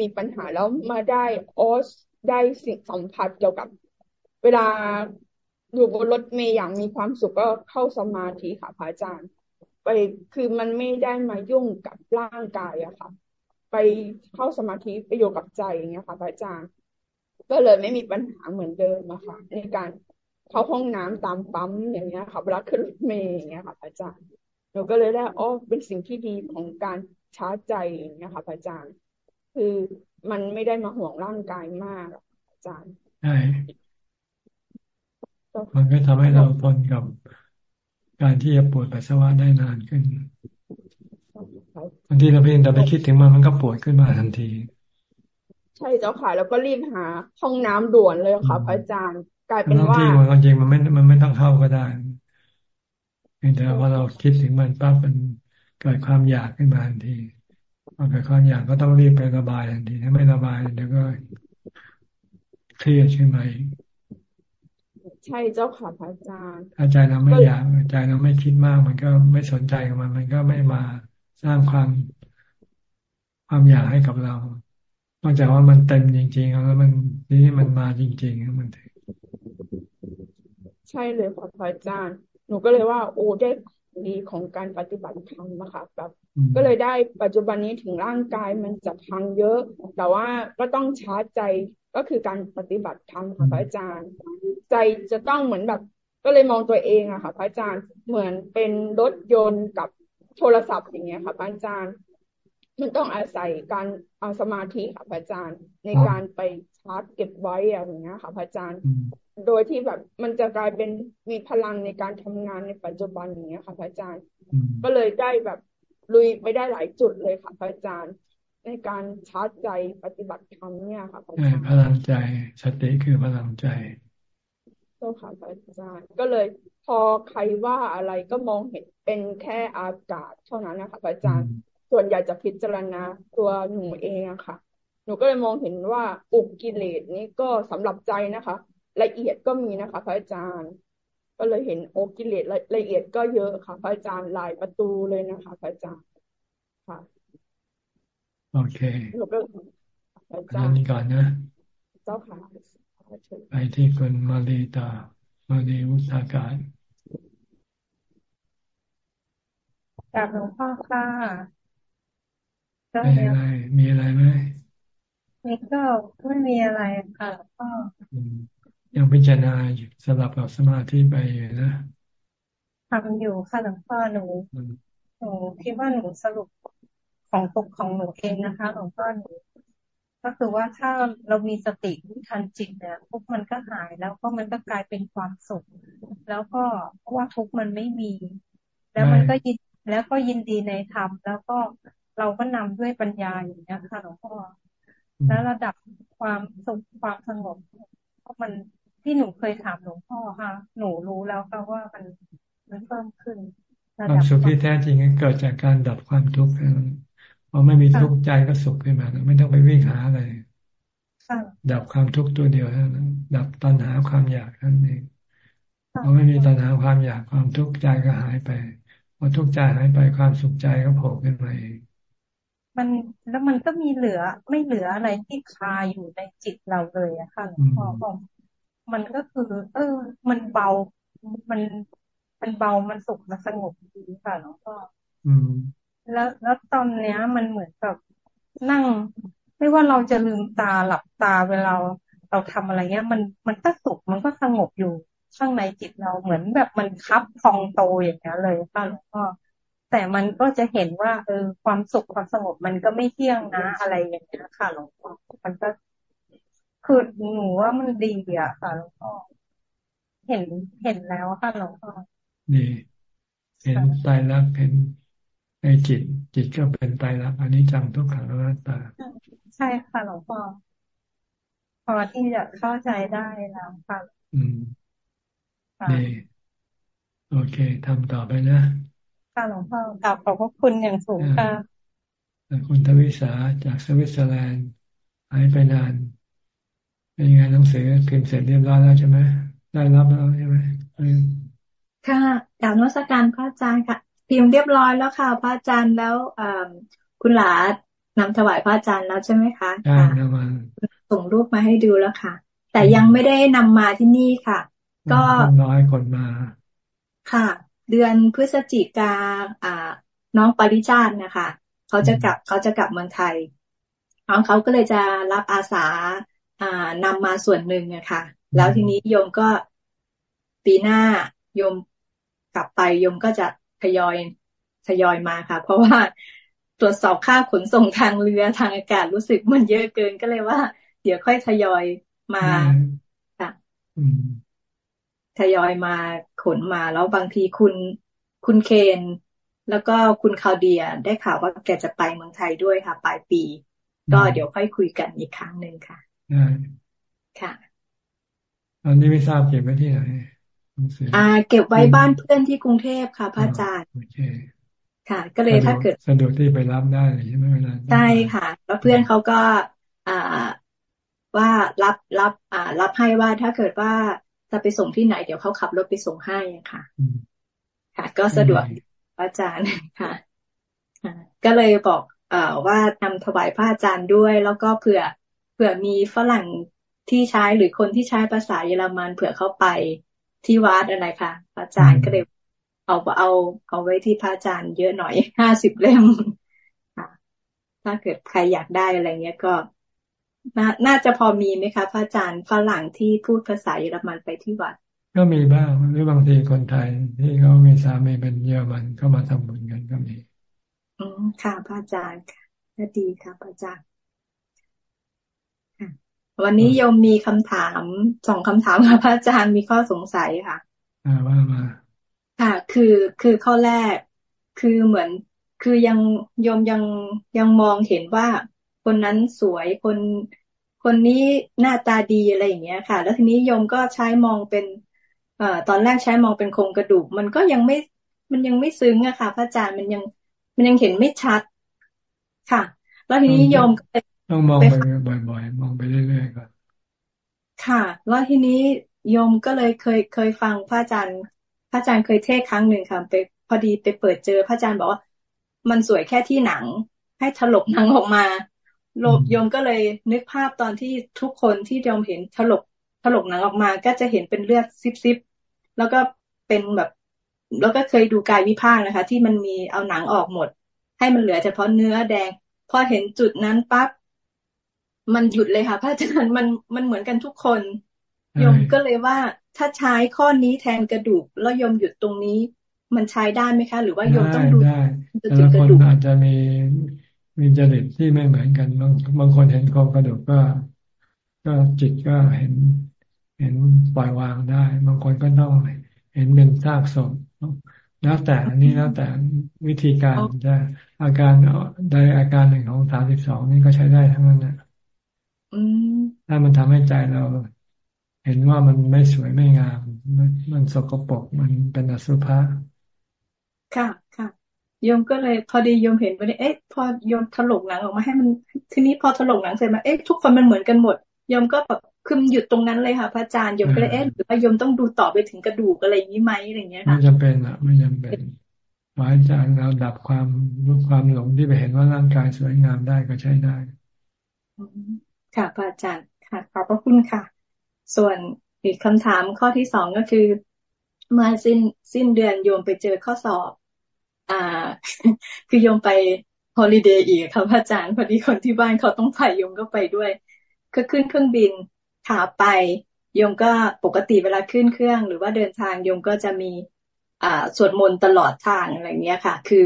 มีปัญหาแล้วมาได้ออสได้สิ่งสัมผัสเกี่ยวกับ เวลาอยู่บนรถเมย์อย่างมีความสุขก็เข้าสมาธิค่ะพระอาจารย์ ไปคือมันไม่ได้มายุ่งกับร่างกายอะค่ะ ไปเข้าสมาธิไปอยู่กับใจอย่างเงี้ยค่ะพระอาจารย์ ก็เลยไม่มีปัญหาเหมือนเดิมอะค่ะ ในการเข้าห้องน้ำตามปั๊มอย่างเงี้ยค่ะเวลาขึ้นรถเมย์อย่างเงี้ยค่ะพระอาจารย์หนูก็เลยได้อ๋อเป็นสิ่งที่ดีของการชาร์จใจอย่างเงี้ยค่ะอาจารย์ คือมันไม่ได้มาห่วงร่างกายมากอาจารย์ใช่มันก็ทำให้เราทนกับการที่จะปวดปัสสาวะได้นานขึ้น บางทีเราเพียงแต่ไปคิดถึงมันมันก็ปวดขึ้นมาทันที ใช่เจ้าค่ะ แล้วก็รีบหาห้องน้ำด่วนเลยค่ะพระอาจารย์กลายเป็นว่าที่มันจริงมันไม่มันไม่ต้องเข้าก็ได้แต่พอเราคิดถึงมันปั๊บมันเกิดความอยากขึ้นมาทันทีพอเกิดความอยากก็ต้องรีบไประบายทันทีถ้าไม่ระบายเดี๋ยวก็เครียดขึ้นมาอีกใช่เจ้าค่ะพระอาจารย์ถ้าใจเราไม่อยากใจเราไม่คิดมาก มันก็ไม่สนใจกับมัน มันก็ไม่มา สร้างความความอยากให้กับเรานอกจากว่ามันเต็มจริง ๆ แล้วมันนี่มันมาจริงๆมันใช่เลยค่ะพระอาจารย์ หนูก็เลยว่า โอ้ได้ดีของการปฏิบัติธรรมนะคะแบบก็เลยได้ปัจจุบันนี้ถึงร่างกายมันจะพังเยอะ แต่ว่าก็ต้องชาร์จใจก็คือการปฏิบัติธรรมค่ะพระอาจารย์ ใจจะต้องเหมือนแบบ ก็เลยมองตัวเองอะค่ะพระอาจารย์เหมือนเป็นรถยนต์กับ โทรศัพท์อย่างเงี้ยค่ะพระอาจารย์ มันต้องอาศัยการเอาสมาธิค่ะพระอาจารย์ ในการไปชาร์จเก็บไว้อย่างเงี้ยค่ะพระอาจารย์ โดยที่แบบมันจะกลายเป็นมีพลังในการทำงานในปัจจุบันอย่างเงี้ยค่ะพระอาจารย์ ก็เลยได้แบบลุยไปได้หลายจุดเลยค่ะพระอาจารย์ ในการชาร์จใจปฏิบัติธรรมเนี่ยค่ะพระอาจารย์พลังใจสติคือพลังใจเจ้าค่ะพระอาจารย์ก็เลย พอใครว่าอะไรก็มองเห็นเป็นแค่อากาศเท่านั้นนะคะพระอาจารย์ ส่วนใหญ่จะพิจารณาตัวหนูเองอะค่ะ หนูก็เลยมองเห็นว่าอุกกิเลสนี้ก็สำหรับใจนะคะ ละเอียดก็มีนะคะพระอาจารย์ ก็เลยเห็นโอกิเลสละเอียดก็เยอะค่ะพระอาจารย์หลายประตูเลยนะคะพระอาจารย์ค่ะโอเคอาจารย์นี้ก่อนนะ เจ้าค่ะไปที่คุณมาลีตา มาลีวุฒากาศจากหลวงพ่อค่ะมีอะไร มีอะไรไหมนี่ก็ไม่มีอะไรค่ะหลวงพ่อยังพิจารณาสลับกับสมาธิไปอยู่นะทำอยู่ค่ะหลวงพ่อหนูหนูคิดว่าหนูสรุปของตกของหนูเองนะคะหลวงพ่อหนู ก็คือว่าถ้าเรามีสติทันจิตเนี่ยทุกมันก็หายแล้วก็มันก็กลายเป็นความสุข แล้วก็เพราะว่าทุกมันไม่มี แล้วมันก็ยินแล้วก็ยินดีในธรรมแล้วก็เราก็นำด้วยปัญญาอย่างนี้ค่ะหลวงพ่อแล้วระดับความสุขความสงบก็มันที่หนูเคยถามหลวงพ่อค่ะ หนูรู้แล้วค่ะว่ามันมันเพิ่มขึ้นความสุขที่แท้จริงเกิดจากการดับความทุกข์ พอไม่มีทุกข์ใจก็สุขขึ้นมาไม่ต้องไปวิ่งหาอะไรดับความทุกข์ตัวเดียวนั้นดับตัณหาความอยากนั่นเองพอไม่มีตัณหาความอยากความทุกข์ใจก็หายไปพอทุกข์ใจหายไปความสุขใจก็โผล่ขึ้นมาเองมันแล้วมันก็มีเหลือไม่เหลืออะไรที่คาอยู่ในจิตเราเลยอะค่ะหลวงพ่อบอกมันก็คือ เออ มันเบา มันมันเบามันสุขมันสงบดีค่ะหลวงพ่อ แล้วแล้วตอนเนี้ย มันเหมือนกับนั่ง ไม่ว่าเราจะลืมตาหลับตาเวลาเราทำอะไรเงี้ย มันมันก็สุขมันก็สงบอยู่ข้างในจิตเราเหมือนแบบมันคับพองโตอย่างเงี้ยเลยค่ะหลวงพ่อแต่มันก็จะเห็นว่าเออความสุขความสงบมันก็ไม่เที่ยงนะอะไรอย่างเงี้ยค่ะหลวงพ่อมันก็คือหนูว่ามันดีอะค่ะหลวงพ่อเห็นเห็นแล้วค่ะหลวงพ่อนี่เห็นตายรักเห็น ในจิต จิตก็เป็นตายรักอันนี้จังทุกขังอนัตตา ใช่ค่ะหลวงพ่อพอที่จะเข้าใจได้แล้วค่ะอืมนี่โอเคทำต่อไปนะค่ะหลวงพ่อกลับขอบพระคุณอย่างสูงค่ะคุณทวิสาจากสวิตเซอร์แลนด์หายไปนาน เป็นยังไงหนังสือพิมพ์เสร็จเรียบร้อยแล้วใช่ไหมได้รับแล้วใช่ไหมค่ะกล่าวนักการพระอาจารย์ค่ะ พิมพ์เรียบร้อยแล้วค่ะ พระอาจารย์แล้วคุณหลานำถวายพระอาจารย์แล้วใช่ไหมคะใช่นำมาส่งรูปมาให้ดูแล้วค่ะ แต่ยังไม่ได้นำมาที่นี่ค่ะ ก็น้อยคนมา ค่ะ เดือนพฤศจิกาอ่า น้องปริชาตินะคะเขาจะกลับเขาจะกลับเมืองไทยน้องเขาก็เลยจะรับอาสาอ่านำมาส่วนหนึ่งอะค่ะ แล้วทีนี้โยมก็ปีหน้าโยมกลับไปโยมก็จะ ทยอยทยอยมาค่ะ เพราะว่าตรวจสอบค่าขนส่งทางเรือทางอากาศรู้สึกมันเยอะเกินก็เลยว่า เดี๋ยวค่อยทยอยมาค่ะทยอยมาขนมาแล้วบางทีคุณคุณเคน แล้วก็คุณคาวเดียได้ข่าวว่าแกจะไปเมืองไทยด้วยค่ะ ปลายปี ก็เดี๋ยวค่อยคุยกันอีกครั้งหนึ่งค่ะค่ะ อันนี้ไม่ทราบเก็บไว้ที่ไหน อ่า เก็บไว้บ้านเพื่อนที่กรุงเทพค่ะพระอาจารย์โอเคค่ะ ก็เลยถ้าเกิดสะดวกที่ไปรับได้ใช่ไหมเวลาใช่ค่ะ แล้วเพื่อนเขาก็ อ่าว่ารับรับ อ่า รับให้ว่าถ้าเกิดว่าจะไปส่งที่ไหนเดี๋ยวเขาขับรถไปส่งให้ค่ะ ค่ะ ก็สะดวกอาจารย์ค่ะก็เลยบอกเอ่อว่านำถวายพระอาจารย์ด้วย แล้วก็เผื่อเผื่อมีฝรั่งที่ใช้หรือคนที่ใช้ภาษาเยอรมันเผื่อเขาไป ที่วัดอะไรค่ะพระอาจารย์ก็เลยเอาเอาเอาไว้ที่พระอาจารย์เยอะหน่อยห้าสิบเล่มค่ะถ้าเกิดใครอยากได้อะไรเงี้ยก็นาน่าจะพอมีไหมคะพระอาจารย์ฝรั่งที่พูดภาษาเยอรมันไปที่วัด ก็มีบ้างหรือบางทีคนไทยที่เขามีสามีเป็นเยอรมันก็มาทำบุญกันก็มีอืมค่ะพระอาจารย์ค่ะดีค่ะพระอาจารย์ วันนี้โยมมีคำถามสองคำถามค่ะพระอาจารย์มีข้อสงสัยค่ะ อ่าว่ามาค่ะ คือคือข้อแรก คือเหมือน คือยังโยมยังยังมองเห็นว่า คนนั้นสวยคนคนนี้หน้าตาดีอะไรอย่างเงี้ยค่ะ แล้วทีนี้โยมก็ใช้มองเป็น เอ่อตอนแรกใช้มองเป็นโครงกระดูก มันก็ยังไม่มันยังไม่ซึ้งอะค่ะ พระอาจารย์มันยังมันยังเห็นไม่ชัดค่ะ แล้วทีนี้โยมก็ ต้องมองไปบ่อยๆ มองไปเรื่อยๆก่อนค่ะ แล้วทีนี้โยมก็เลยเคยเคยฟังพระอาจารย์ พระอาจารย์เคยเทศครั้งหนึ่งค่ะไปพอดีไปเปิดเจอพระอาจารย์บอกว่า มันสวยแค่ที่หนัง ให้ถลกหนังออกมาโลโยมก็เลยนึกภาพตอนที่ทุกคนที่โยมเห็นถลกถลกหนังออกมา ก็จะเห็นเป็นเลือดซิบๆแล้วก็เป็นแบบ แล้วก็เคยดูกายวิภาคนะคะ ที่มันมีเอาหนังออกหมด ให้มันเหลือเฉพาะเนื้อแดง พอเห็นจุดนั้นปั๊บ มันหยุดเลยค่ะพระอาจารย์มันมันเหมือนกันทุกคนโยมก็เลยว่าถ้าใช้ข้อนี้แทนกระดูก แล้วโยมหยุดตรงนี้ มันใช้ได้ไหมคะ หรือว่าโยมต้องดูได้แต่ละคนอาจจะมีมีจริตที่ไม่เหมือนกันบางบางคนเห็นโครงกระดูกก็ ก็จิตก็เห็น เห็นปล่อยวางได้ บางคนก็ต้องเห็นเป็นซากศพแล้วแต่อันนี้แล้วแต่วิธีการจะอาการใดอาการหนึ่งของสามสิบสองนี่ก็ใช้ได้ทั้งนั้นนะอืม ถ้ามันทำให้ใจเรา เห็นว่ามันไม่สวยไม่งาม มันมันสกปรกมันเป็นอสุภะค่ะค่ะโยมก็เลยพอดีโยมเห็นไปเอ๊ะพอโยมถลกหนังออกมาให้มันทีนี้พอถลกหนังเสร็จมาเอ๊ะทุกคนมันเหมือนกันหมดโยมก็แบบคือหยุดตรงนั้นเลยค่ะพระอาจารย์โยมก็เลยเอ๊ะหรือว่าโยมต้องดูต่อไปถึงกระดูกอะไรอย่างนี้ไหมอะไรอย่างเงี้ยค่ะไม่จำเป็นอะ ไม่จำเป็นขอให้ใจเราดับความรู้ความหลงที่ไปเห็นว่าร่างกายสวยงามได้ก็ใช้ได้ ค่ะพระอาจารย์ค่ะ ขอบพระคุณค่ะ ส่วนอีกคำถามข้อที่สองก็คือเมื่อสิ้นสิ้นเดือนโยมไปเจอข้อสอบ อ่า คือโยมไปฮอลิเดย์อีกค่ะพระอาจารย์พอดีคนที่บ้านเขาต้องไปโยมก็ไปด้วย ก็ขึ้นเครื่องบินขาไปโยมก็ปกติเวลาขึ้นเครื่อง หรือว่าเดินทางโยมก็จะมีอ่าสวดมนต์ตลอดทางอะไรเงี้ยค่ะ คือ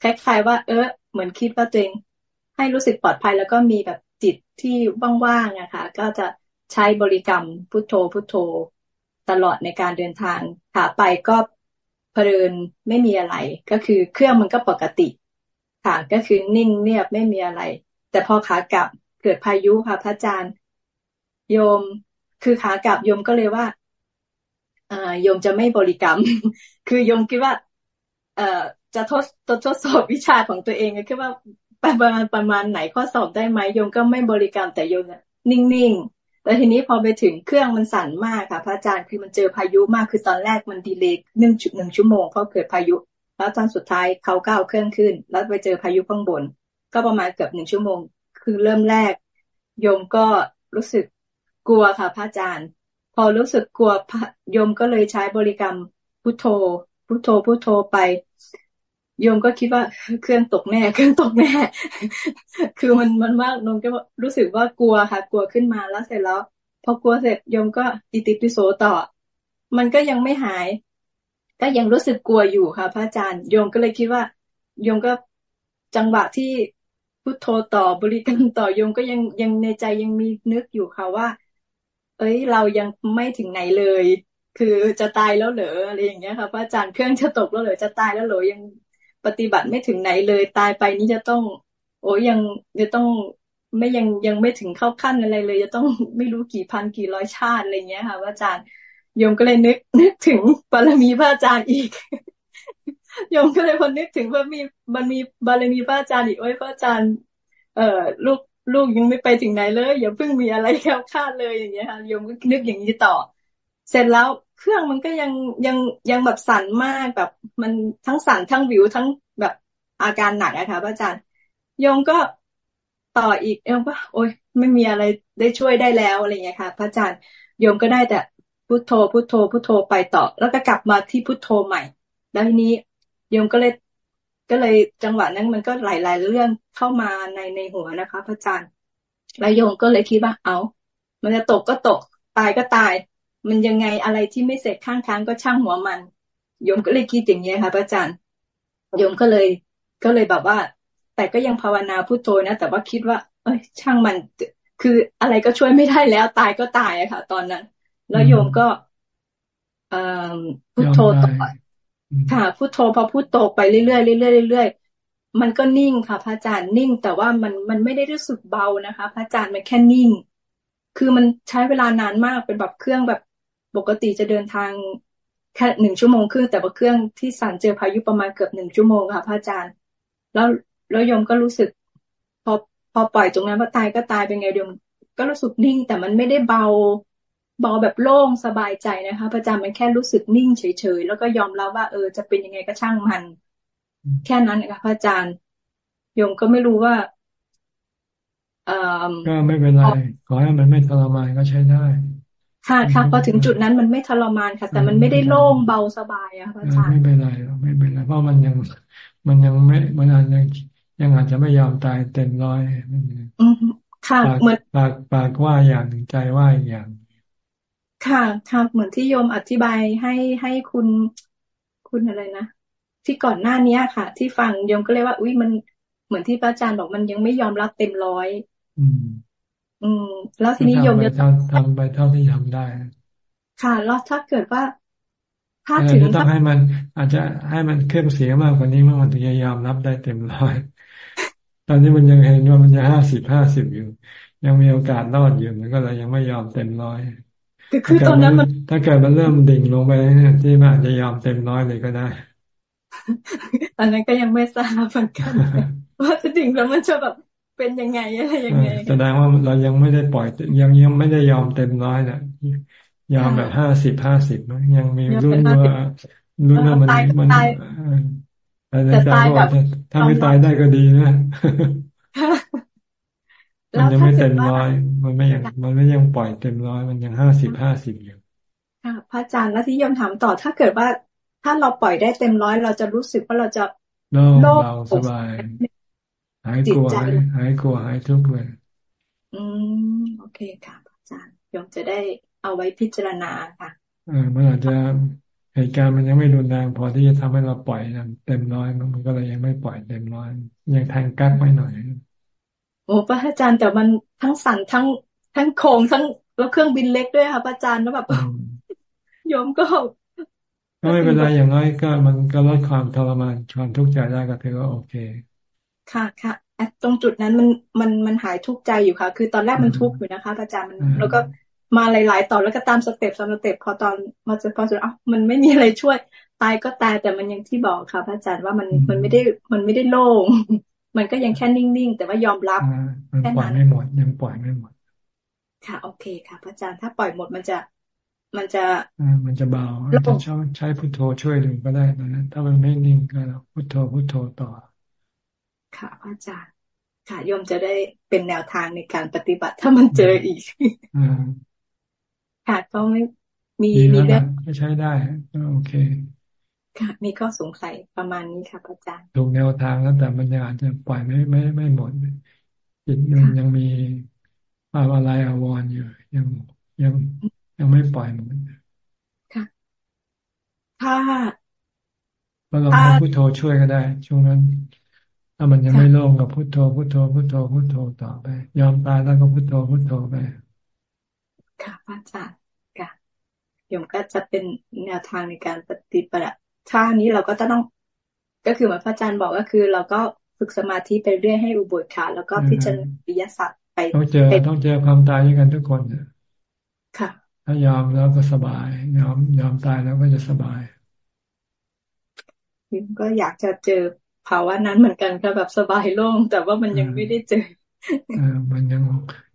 คล้ายๆว่า เออเหมือนคิดว่าตัวเองให้รู้สึกปลอดภัยแล้วก็มีแบบ จิตที่ว่างๆนะคะ ก็จะใช้บริกรรมพุทโธพุทโธ ตลอดในการเดินทางขาไปก็เพลินไม่มีอะไร ก็คือเครื่องมันก็ปกติค่ะก็คือนิ่งเงียบไม่มีอะไร แต่พอขากลับเกิดพายุค่ะพระอาจารย์ โยมคือขากลับโยมก็เลยว่าอ่าโยมจะไม่บริกรรม คือโยมคิดว่า เอ่อจะทดทดสอบวิชาของตัวเองก็คือว่า ประมาณประมาณไหนข้อสอบได้ไหมโยมก็ไม่บริกรรมแต่โยมนิ่งๆแล้วทีนี้พอไปถึงเครื่องมันสั่นมากค่ะ พระอาจารย์คือมันเจอพายุมากคือตอนแรกมันดีเลย์หนึ่งจุดหนึ่งชั่วโมงเพราะเกิดพายุ แล้วตอนสุดท้ายเขาก้าวเครื่องขึ้น แล้วไปเจอพายุข้างบน ก็ประมาณเกือบหนึ่งชั่วโมง คือเริ่มแรก โยมก็รู้สึกกลัวค่ะพระอาจารย์ พอรู้สึกกลัวโยมก็เลยใช้บริกรรมพุทโธพุทโธพุทโธไป โยมก็คิดว่าเครื่องตกแน่ เครื่องตกแน่ คือมันมันมากโยมก็รู้สึกว่ากลัวค่ะ กลัวขึ้นมาแล้วเสร็จแล้ว พอกลัวเสร็จโยมก็ติติปิโสต่อ มันก็ยังไม่หาย ก็ยังรู้สึกกลัวอยู่ค่ะ พระอาจารย์โยมก็เลยคิดว่าโยมก็จังหวะที่พุทโธต่อบริกรรมต่อโยมก็ยังยังในใจยังมีนึกอยู่ค่ะว่า เอ้ยเรายังไม่ถึงไหนเลย คือจะตายแล้วเหรออะไรอย่างเงี้ยค่ะพระอาจารย์เครื่องจะตกแล้วเหรอจะตายแล้วเหรอยัง ปฏิบัติไม่ถึงไหนเลยตายไปนี่จะต้อง โอ้ยังจะต้องไม่ยังยังไม่ถึงเข้าขั้นอะไรเลย จะต้องไม่รู้กี่พันกี่ร้อยชาติอะไรเงี้ยค่ะพระอาจารย์โยมก็เลยนึกนึกถึงบารมีพระอาจารย์อีกโยมก็เลยพอนึกถึงว่ามีมันมีบารมีพระอาจารย์อีกโอ้ยพระอาจารย์ เอ่อลูกลูกยังไม่ไปถึงไหนเลยอย่าเพิ่งมีอะไรแค่คาดเลยอย่างเงี้ยค่ะโยมก็นึกอย่างนี้ต่อ เสร็จแล้ว เครื่องมันก็ยังยังยังแบบสั่นมากแบบมันทั้งสั่นทั้งวิวทั้งแบบอาการหนักอะค่ะพระอาจารย์โยมก็ต่ออีกโยมก็โอ๊ยไม่มีอะไรได้ช่วยได้แล้วอะไรเงี้ยค่ะ พระอาจารย์โยมก็ได้แต่พุโทโธพุโทโธพุโทโธไปต่อ แล้วก็กลับมาที่พุโทโธใหม่ แล้วทีนี้โยมก็เลยก็เลยจังหวะนั้นมันก็หลาย ๆ เรื่องเข้ามาในในหัวนะคะ พระอาจารย์แล้วโยมก็เลยคิดว่าเอา มันจะตกก็ตกตายก็ตาย มันยังไงอะไรที่ไม่เสร็จข้างทางก็ช่างหัวมันโยมก็เลยคิดอย่างนี้ค่ะพระอาจารย์โยมก็เลย ก็เลยแบบว่า แต่ก็ยังภาวนาพุโทโธนะแต่ว่าคิดว่า เอ้ย ช่างมัน คืออะไรก็ช่วยไม่ได้แล้วตายก็ตายอะค่ะ ตอนนั้น แล้วโยมก็เอ่อพุโทโธต่อค่ะพุโทโธพอพุโทโธไปเรื่อยๆเรื่อยๆเรื่อยๆมันก็นิ่งค่ะ พระอาจารย์นิ่ง แต่ว่ามันมันไม่ได้รู้สึกเบานะคะ พระอาจารย์มันแค่นิ่ง คือมันใช้เวลานานมากเป็นแบบเครื่องแบบ ปกติจะเดินทางแค่หนึ่งชั่วโมงครึ่งแต่ว่าเครื่องที่สั่นเจอพายุประมาณเกือบหนึ่งชั่วโมงค่ะพระอาจารย์ แล้วแล้วยมก็รู้สึก พอพอปล่อยตรงนั้นว่าตายก็ตายเป็นไงยมก็รู้สึกนิ่ง แต่มันไม่ได้เบาเบาแบบโล่งสบายใจนะคะพระอาจารย์มันแค่รู้สึกนิ่งเฉยๆแล้วก็ยอมรับว่าเออจะเป็นยังไงก็ช่างมัน แค่นั้นนะคะพระอาจารย์ยมก็ไม่รู้ว่าก็ไม่เป็นไร ขอให้มันไม่ทรมานก็ใช้ได้ ค่ะค่ะพอถึงจุดนั้นมันไม่ทรมานค่ะ แต่มันไม่ได้โล่งเบาสบายอะอาจารย์ไม่เป็นไรไม่เป็นไรเพราะมันยังมันยังไม่มันอาจยังยังอาจจะไม่ยอมตายเต็มร้อยอืมค่ะเหมือนปากปากว่าอย่างหนึ่งใจว่าอย่าง ค่ะค่ะเหมือนที่โยมอธิบายให้ให้คุณคุณอะไรนะที่ก่อนหน้านี้ค่ะ ที่ฟังโยมก็เลยว่า อุ้ยมันเหมือนที่พระอาจารย์บอกมันยังไม่ยอมรับเต็มร้อย อืมอืม แล้วทีนี้โยมจะทำไปเท่าที่ทำได้ ค่ะแล้วถ้าเกิดว่า ถ้าถึงต้องให้มัน อาจจะให้มันเครื่องเสียมากกว่านี้เมื่อมันถึงจะยอมรับได้เต็มร้อยตอนนี้มันยังเห็นว่ามันจะห้าสิบห้าสิบอยู่ ยังมีโอกาสรอดอยู่มันก็เลยยังไม่ยอมเต็มร้อยคือตอนนั้นมันถ้าเกิดมันเริ่มดิ่งลงไปที่มันอาจจะยอมเต็มร้อยเลยก็ได้ตอนนั้นก็ยังไม่ทราบเหมือนกันว่าจะดิ่งแล้วมันจะแบบ เป็นยังไงอะไรยังไงแสดงว่าเรายังไม่ได้ปล่อยยังยังไม่ได้ยอมเต็มร้อยนะยอมแบบห้าสิบห้าสิบยังมีรุ่นว่ารุ่นว่ามันมันแต่ตายแบบถ้าไม่ตายได้ก็ดีนะมันยังไม่เต็มร้อย มันไม่ยังมันไม่ยังปล่อยเต็มร้อย มันยังห้าสิบห้าสิบอยู่ค่ะพระอาจารย์แล้วที่ยมถามต่อ ถ้าเกิดว่า ถ้าเราปล่อยได้เต็มร้อย เราจะรู้สึกว่าเราจะโล่งเบาสบาย หายกลัวหายกลัวหายทุกข์เลยอืมโอเคค่ะอาจารย์ยมจะได้เอาไว้พิจารณาค่ะเออมันอาจจะเหตุการณ์มันยังไม่รุนแรงพอที่จะทำให้เราปล่อยเต็มร้อยมันก็เลยยังไม่ปล่อยเต็มร้อยยังแทงกั๊กไว้หน่อยโอ้พระอาจารย์แต่มันทั้งสั่นทั้งทั้งโค้งทั้งแล้วเครื่องบินเล็กด้วยค่ะพระอาจารย์แล้วแบบโยมก็ก็ไม่เป็นไรอย่างน้อยก็มันก็ลดความทรมานความทุกข์ใจได้ก็ถือว่าโอเค ค่ะค่ะตรงจุดนั้นมันมันมันหายทุกข์ใจอยู่ค่ะ คือตอนแรกมันทุกข์อยู่นะคะอาจารย์มันแล้วก็มาหลาย ๆต่อแล้วก็ตามสเต็ปสเต็ปพอตอนมาจะพอสุดอ้ามันไม่มีอะไรช่วย ตายก็ตายแต่มันยังที่บอกค่ะพระอาจารย์ว่ามันมันไม่ได้มันไม่ได้โล่งมันก็ยังแค่นิ่งๆแต่ว่ายอมรับแค่นั้นไม่หมดยังปล่อยไม่หมด ค่ะ โอเคค่ะพระอาจารย์ถ้าปล่อยหมดมันจะมันจะมันจะเบาจะใช้ใช้พุทโธช่วยดูก็ได้นะถ้ามันไม่นิ่งก็พุทโธพุทโธต่อ ค่ะพระอาจารย์ค่ะโยมจะได้เป็นแนวทางในการปฏิบัติถ้ามันเจออีกค่ะก็ไม่มีมีเรื่องก็ใช้ได้โอเค ค่ะ มีข้อสงสัยประมาณนี้ค่ะอาจารย์ถูกแนวทางแล้วแต่มันยังอาจจะปล่อยไม่ไม่ไม่หมดจิตยังยังมีความอะไรอาวรอยู่ ยังยังยังไม่ปล่อยหมดค่ะ ถ้าเราลองพุทโธช่วยก็ได้ ช่วงนั้น ถ้ามันยังไม่โล่งกับพุทโธพุทโธพุทโธพุทโธต่อไป ยอมตายแล้วก็พุทโธพุทโธไป ค่ะอาจารย์ค่ะโยมก็จะเป็นแนวทางในการปฏิบัติถ้านี้เราก็จะต้อง ก็คือเหมือนพระอาจารย์บอกก็คือ เราก็ฝึกสมาธิไปเรื่อยให้อุบลขาแล้วก็พิจารณาปิยสัตว์ไปต้องเจอต้องเจอความตายด้วยกันทุกคนค่ะ ถ้ายอมแล้วก็สบาย ยอมยอมตายแล้วก็จะสบายก็อยากจะเจอ ภาวะนั้นเหมือนกันค่ะแบบสบายโล่งแต่ว่ามันยังไม่ได้เจออ่ามันยัง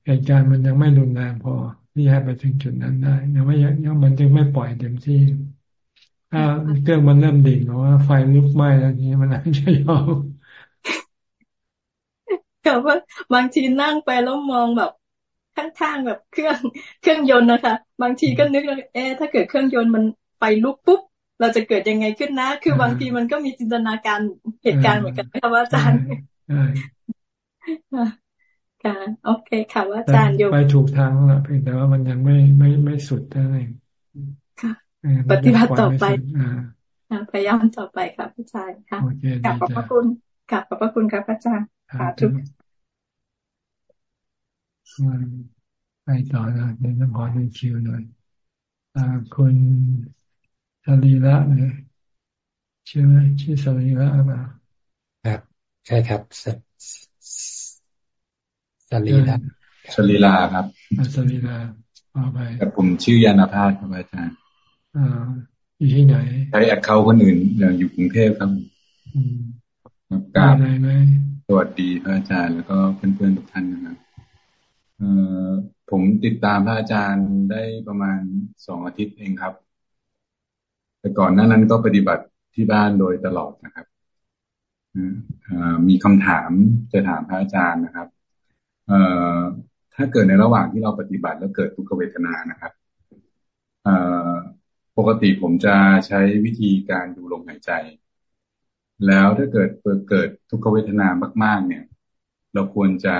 เหตุการณ์มันยังไม่รุนแรงพอที่ให้ไปถึงจุดนั้นได้ ยังไม่ยังมันจึงไม่ปล่อยเต็มที่ถ้าเครื่องมันเริ่มดิ่งหรือว่าไฟลุกไหม้แล้วนี้มันอาจจะยอมแต่ว่าบางทีนั่งไปแล้วมองแบบข้างๆแบบเครื่องเครื่องยนต์นะคะ บางทีก็นึกว่าเอ๊ถ้าเกิดเครื่องยนต์มันไฟลุกปุ๊บ เราจะเกิดยังไงขึ้นนะ คือบางทีมันก็มีจินตนาการเหตุการณ์เหมือนกันค่ะว่าอาจารย์ค่ะโอเคค่ะว่าอาจารย์โยไปถูกทางแล้วเพียงแต่ว่ามันยังไม่ไม่ไม่สุดเท่านั้นค่ะ ปฏิบัติต่อไปพยายามต่อไปครับอาจารย์ค่ะกลับขอบพระคุณกลับขอบพระคุณครับอาจารย์ค่ะทุกไปต่อนะเดี๋ยวต้องขอดูคิวหน่อยคุณ สรีระเนี่ยชื่อไหมชื่อสรีระหรือเปล่าครับ ใช่ครับสสรีระสรีระครับสรีระเอาไปแต่ผมชื่อยานภาสครับอาจารย์อ่าอยู่ที่ไหนใช้แอคเคาท์คนอื่นอยู่กรุงเทพครับกราบอะไรไหมสวัสดีพระอาจารย์แล้วก็เพื่อนๆทุกท่านนะครับเอ่อผมติดตามพระอาจารย์ได้ประมาณสองอาทิตย์เองครับ แต่ก่อนหน้านั้นก็ปฏิบัติที่บ้านโดยตลอดนะครับมีคำถามจะถามพระอาจารย์นะครับถ้าเกิดในระหว่างที่เราปฏิบัติแล้วเกิดทุกขเวทนานะครับปกติผมจะใช้วิธีการดูลมหายใจ แล้วถ้าเกิดเกิดทุกขเวทนามาก ๆ เนี่ย เราควรจะ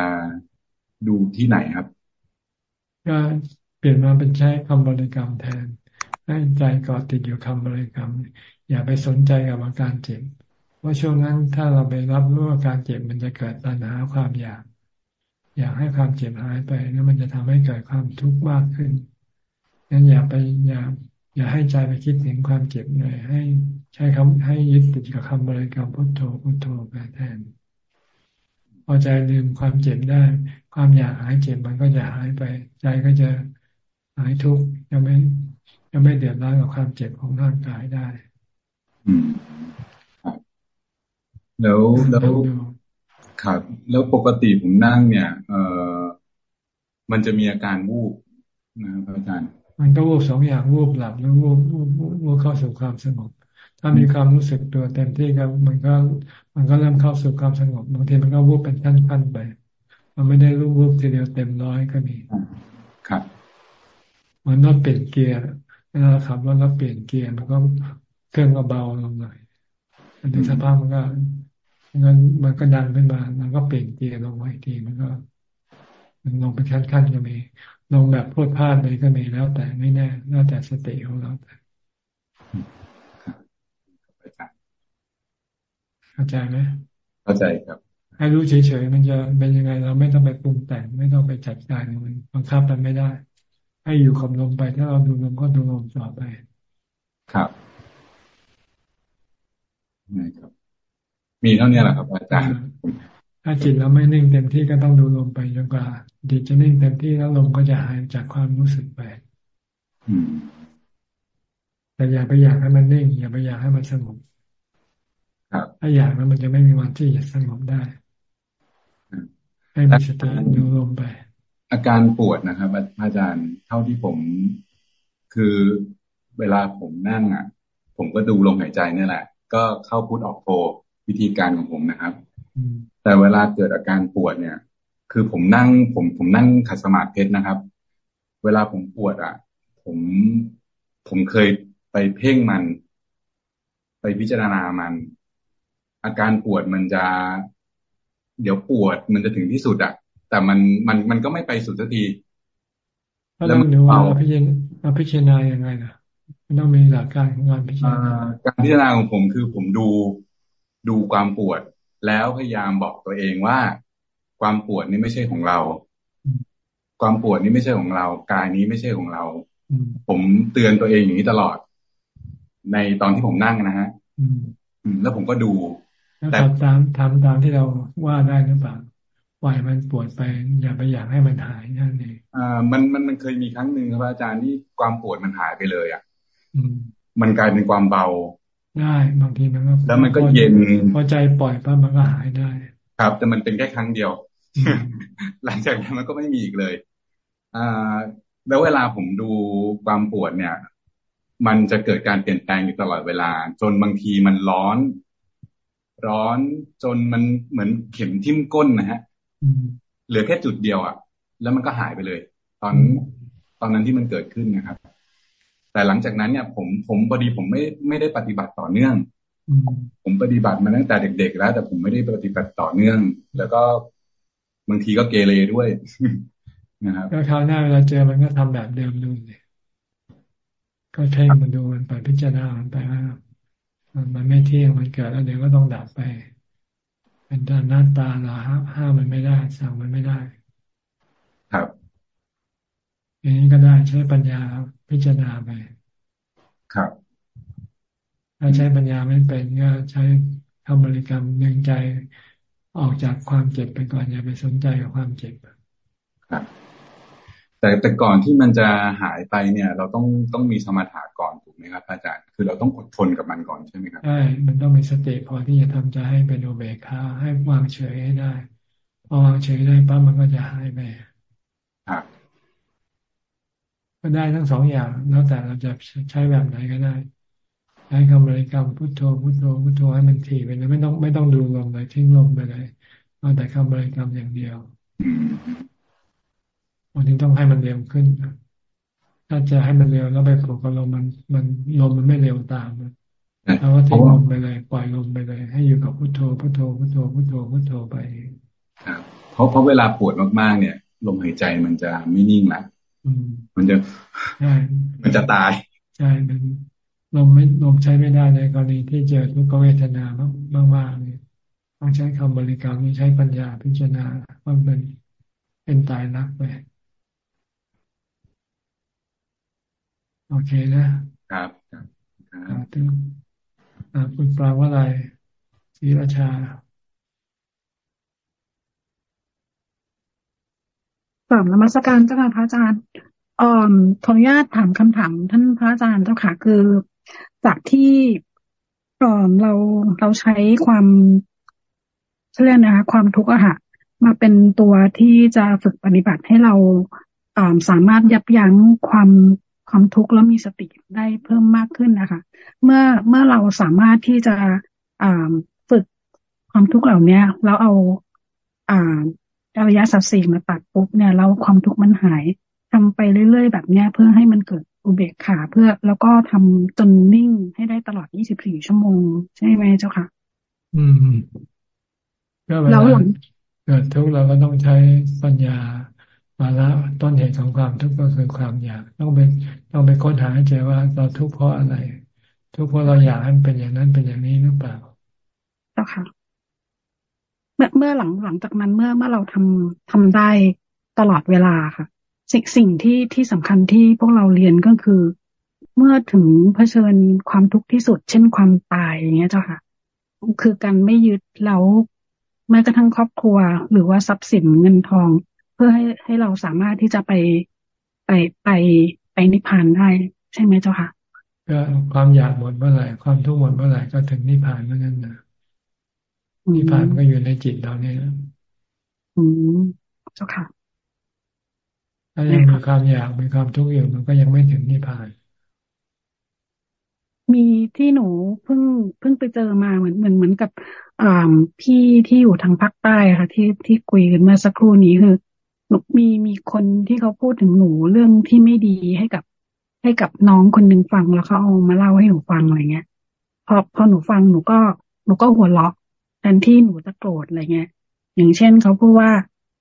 ดูที่ไหนครับก็เปลี่ยนมาเป็นใช้คำบริกรรมแทน ให้ใจเกาะติดอยู่คำบริกรรม อย่าไปสนใจกับอาการเจ็บเพราะช่วงนั้นถ้าเราไปรับรู้อาการเจ็บมันจะเกิดตัณหาความอยาก อยากให้ความเจ็บหายไปแล้วมันจะทำให้เกิดความทุกข์มากขึ้นงั้นอย่าไปอย่าอย่าให้ใจไปคิดถึงความเจ็บเลยให้ใช้คำให้ยึดติดกับคำบริกรรมพุทโธพุทโธไปแทนพอใจลืมความเจ็บได้ ควความอยากหายเจ็บมันก็จะหายไป ใจก็จะหายทุกข์ยังไม่ ยังไม่เดือดร้อนกับความเจ็บของร่างกายได้ อืมแล้วแล้วครับแล้วปกติผมนั่งเนี่ย เอ่อมันจะมีอาการวูบนะครับอาจารย์ มันก็วูบสองอย่างวูบหลับแล้ววูบวูบวูบเข้าสู่ความสงบ ถ้ามีความรู้สึกตัวเต็มที่ก็มันก็ มันก็เริ่มเข้าสู่ความสงบบางทีมันก็วูบเป็นขั้นๆไป มันไม่ได้รู้วูบทีเดียวเต็มร้อยก็มี ครับ มันต้องเปลี่ยนเกียร์ เวลาขับรถแล้วเปลี่ยนเกียร์มันก็เครื่องก็เบาลงหน่อยอันนี้สภาพมันก็งั้นมันก็ดันขึ้นมาแล้วก็เปลี่ยนเกียร์ลงไว้ทีมันก็ มันลงเป็นขั้นๆก็มี ลงแบบพูดพลาดเลยก็มีแล้วแต่ไม่แน่แล้วแต่สติของเราแต่เข้าใจไหมเข้าใจครับ ให้รู้เฉยๆมันจะเป็นยังไงเราไม่ต้องไปปรุงแต่ง ไม่ต้องไปจัดการมันบังคับมันไม่ได้ ให้อยู่กับลมไป ถ้าเราดูลมก็ดูลมต่อไป ครับนี่ครับ มีเท่านี้แหละครับ อาจารย์ ถ้าจิตเราไม่นิ่งเต็มที่ก็ต้องดูลมไปจนกว่าจิตจะนิ่งเต็มที่แล้วลมก็จะหายจากความรู้สึกไปแต่อย่าไปอยากให้มันนิ่ง อย่าไปอยากให้มันสงบถ้าอยากแล้วมันจะไม่มีวันที่จะสงบได้ ให้มีสติดูลมไป อาการปวดนะครับอาจารย์เท่าที่ผมคือเวลาผมนั่งอะ ผมก็ดูลมหายใจนี่แหละ ก็เข้าพุทออกโทวิธีการของผมนะครับ แต่เวลาเกิดอาการปวดเนี่ย คือผมนั่ง ผมผมนั่งขัดสมาธิเพชรนะครับ เวลาผมปวดอะ ผมผมเคยไปเพ่งมัน ไปพิจารณามัน อาการปวดมันจะ เดี๋ยวปวดมันจะถึงที่สุดอะ แต่มันมันมันก็ไม่ไปสุดสักทีแล้วมันเอาพิจารณาพิจารณายังไงนะมันต้องมีหลักการของการพิจารณาการพิจารณาของผมคือผมดูดูความปวด แล้วพยายามบอกตัวเองว่า ความปวดนี่ไม่ใช่ของเรา ความปวดนี่ไม่ใช่ของเรา กายนี้ไม่ใช่ของเรา ผมเตือนตัวเองอย่างนี้ตลอด ในตอนที่ผมนั่งนะฮะแล้วผมก็ดูแต่ทำตามทำตามที่เราว่าได้หรือเปล่า ปล่อยมันปวดไป อย่าไปอยากให้มันหายนั่นเองอ่ามันมันมันเคยมีครั้งหนึ่งครับอาจารย์ที่ความปวดมันหายไปเลยอะมันกลายเป็นความเบา ได้บางทีมันก็แล้วมันก็เย็นพอใจปล่อยปั๊บมันก็หายได้ ครับ แต่มันเป็นแค่ครั้งเดียว หลังจากนั้นมันก็ไม่มีอีกเลย อ่า แล้วเวลาผมดูความปวดเนี่ย มันจะเกิดการเปลี่ยนแปลงอยู่ตลอดเวลา จนบางทีมันร้อน ร้อนจนมันเหมือนเข็มทิ่มก้นนะฮะ เหลือแค่จุดเดียวอะ แล้วมันก็หายไปเลย ตอนตอนนั้นที่มันเกิดขึ้นนะครับ แต่หลังจากนั้นเนี่ย ผมผมพอดีผมไม่ไม่ได้ปฏิบัติต่อเนื่องผมปฏิบัติมาตั้งแต่เด็ก ๆ แล้ว แต่ผมไม่ได้ปฏิบัติต่อเนื่อง แล้วก็บางทีก็เกเรด้วยนะครับก็คราวหน้าเวลาเจอมันก็ทำแบบเดิมดูเลยก็เพ่งมันดูมันไปพิจารณามันไปว่ามันไม่เที่ยงมันเกิดแล้วเดี๋ยวก็ต้องดับไป เป็นด้านหน้าตาเราห้ามมันไม่ได้ สั่งมันไม่ได้ ครับ อย่างนี้ก็ได้ใช้ปัญญาพิจารณาไป ครับ ถ้าใช้ปัญญาไม่เป็นก็ใช้คำบริกรรมหนึ่งใจออกจากความเจ็บไปก่อนอย่าไปสนใจกับความเจ็บ ครับ แต่แต่ก่อนที่มันจะหายไปเนี่ย เราต้องต้องมีสมาธิก่อนถูกไหมครับอาจารย์ คือเราต้องอดทนกับมันก่อนใช่ไหมครับใช่มันต้องมีสติพอที่จะทำใจให้เป็นโอเบคาให้วางเฉยให้ได้ พอวางเฉยได้ปั๊บมันก็จะหายไปครับก็ได้ทั้งสองอย่างแล้วแต่เราจะใช้แบบไหนก็ได้ใช้คำบริกรรมพุทโธพุทโธพุทโธให้มันถี่ไปเลยไม่ต้องไม่ต้องดูลมเลยทิ้งลมไปเลยเอาแต่คำบริกรรมอย่างเดียววันนี้ต้องให้มันเร็วขึ้น ถ้าจะให้มันเร็วแล้วไปผูกกับลมมันมันลมมันไม่เร็วตามเราก็ทิ้งลมไปเลยปล่อยลมไปเลย ให้อยู่กับพุทโธพุทโธพุทโธพุทโธพุทโธไปครับเพราะเพราะเวลาปวดมากๆ เนี่ย ลมหายใจมันจะไม่นิ่งละมันจะใช่มันจะตายใช่มันลมไม่ลมใช้ไม่ได้ในกรณีที่เจอทุกขเวทนามากมากเนี่ยต้องใช้คำบริกรรมใช้ปัญญาพิจารณาว่าเป็นเป็นตายรักไป โอเคนะครับครับครับคุณปรางว่าอะไรศรีราชากราบนมัสการเจ้าค่ะพระอาจารย์เอ่อขออนุญาตถามคำถามท่านพระอาจารย์เจ้าค่ะคือ จากที่เอ่อเราเราใช้ความเรียกนะคะความทุกข์อะค่ะมาเป็นตัวที่จะฝึกปฏิบัติให้เราสามารถยับยั้งความ ความทุกข์แล้วมีสติได้เพิ่มมากขึ้นนะคะ เมื่อเมื่อเราสามารถที่จะฝึกความทุกข์เหล่านี้แล้วเอาอ่าอริยสัจสี่มาตัดปุ๊บเนี่ยแล้วความทุกข์มันหายทำไปเรื่อยๆ แบบเนี้ยเพื่อให้มันเกิดอุเบกขาเพื่อแล้วก็ทำจนนิ่งให้ได้ตลอด 24 ชั่วโมง ใช่ไหมเจ้าค่ะ อืมก็เวลาเกิดทุกข์เราก็ต้องใช้ปัญญา มาละต้นเหตุของความทุกข์ก็คือความอยาก ต้องไปต้องไปค้นหาให้เจอว่าเราทุกข์เพราะอะไร ทุกข์เพราะเราอยากให้มันเป็นอย่างนั้นเป็นอย่างนี้หรือเปล่าเจ้าค่ะ เมื่อเมื่อหลังหลังจากนั้นเมื่อเมื่อเราทำทำได้ตลอดเวลาค่ะ สิ่งสิ่งที่ที่สำคัญที่พวกเราเรียนก็คือ เมื่อถึงเผชิญความทุกข์ที่สุด เช่นความตายอย่างเงี้ยเจ้าค่ะ คือการไม่ยึดแล้วแม้กระทั่งครอบครัว หรือว่าทรัพย์สินเงินทอง พื่อให้ให้เราสามารถที่จะไปไปไปไปนิพพานได้ ใช่ไหมเจ้าค่ะก็ความอยากหมดเมื่อไหร่ความทุกข์หมดเมื่อไหร่ก็ถึงนิพพานเมื่อนั้นนะนิพพานก็อยู่ในจิตเราเนี่ยอืมเจ้าค่ะถ้ายังมีความอยากมีความทุกข์อยู่มันก็ยังไม่ถึงนิพพาน มีที่หนูเพิ่งเพิ่งไปเจอมาเหมือนเหมือนเหมือนกับอ่าพี่ที่อยู่ทางภาคใต้ค่ะ ที่ที่คุยกันเมื่อสักครู่นี้คือ หนูมีมีคนที่เขาพูดถึงหนูเรื่องที่ไม่ดีให้กับ ให้กับน้องคนหนึ่งฟังแล้วเขาเอามาเล่าให้หนูฟังอะไรเงี้ยพอพอหนูฟังหนูก็หนูก็หัวเราะแทนที่หนูจะโกรธอะไรเงี้ย อย่างเช่นเขาพูดว่า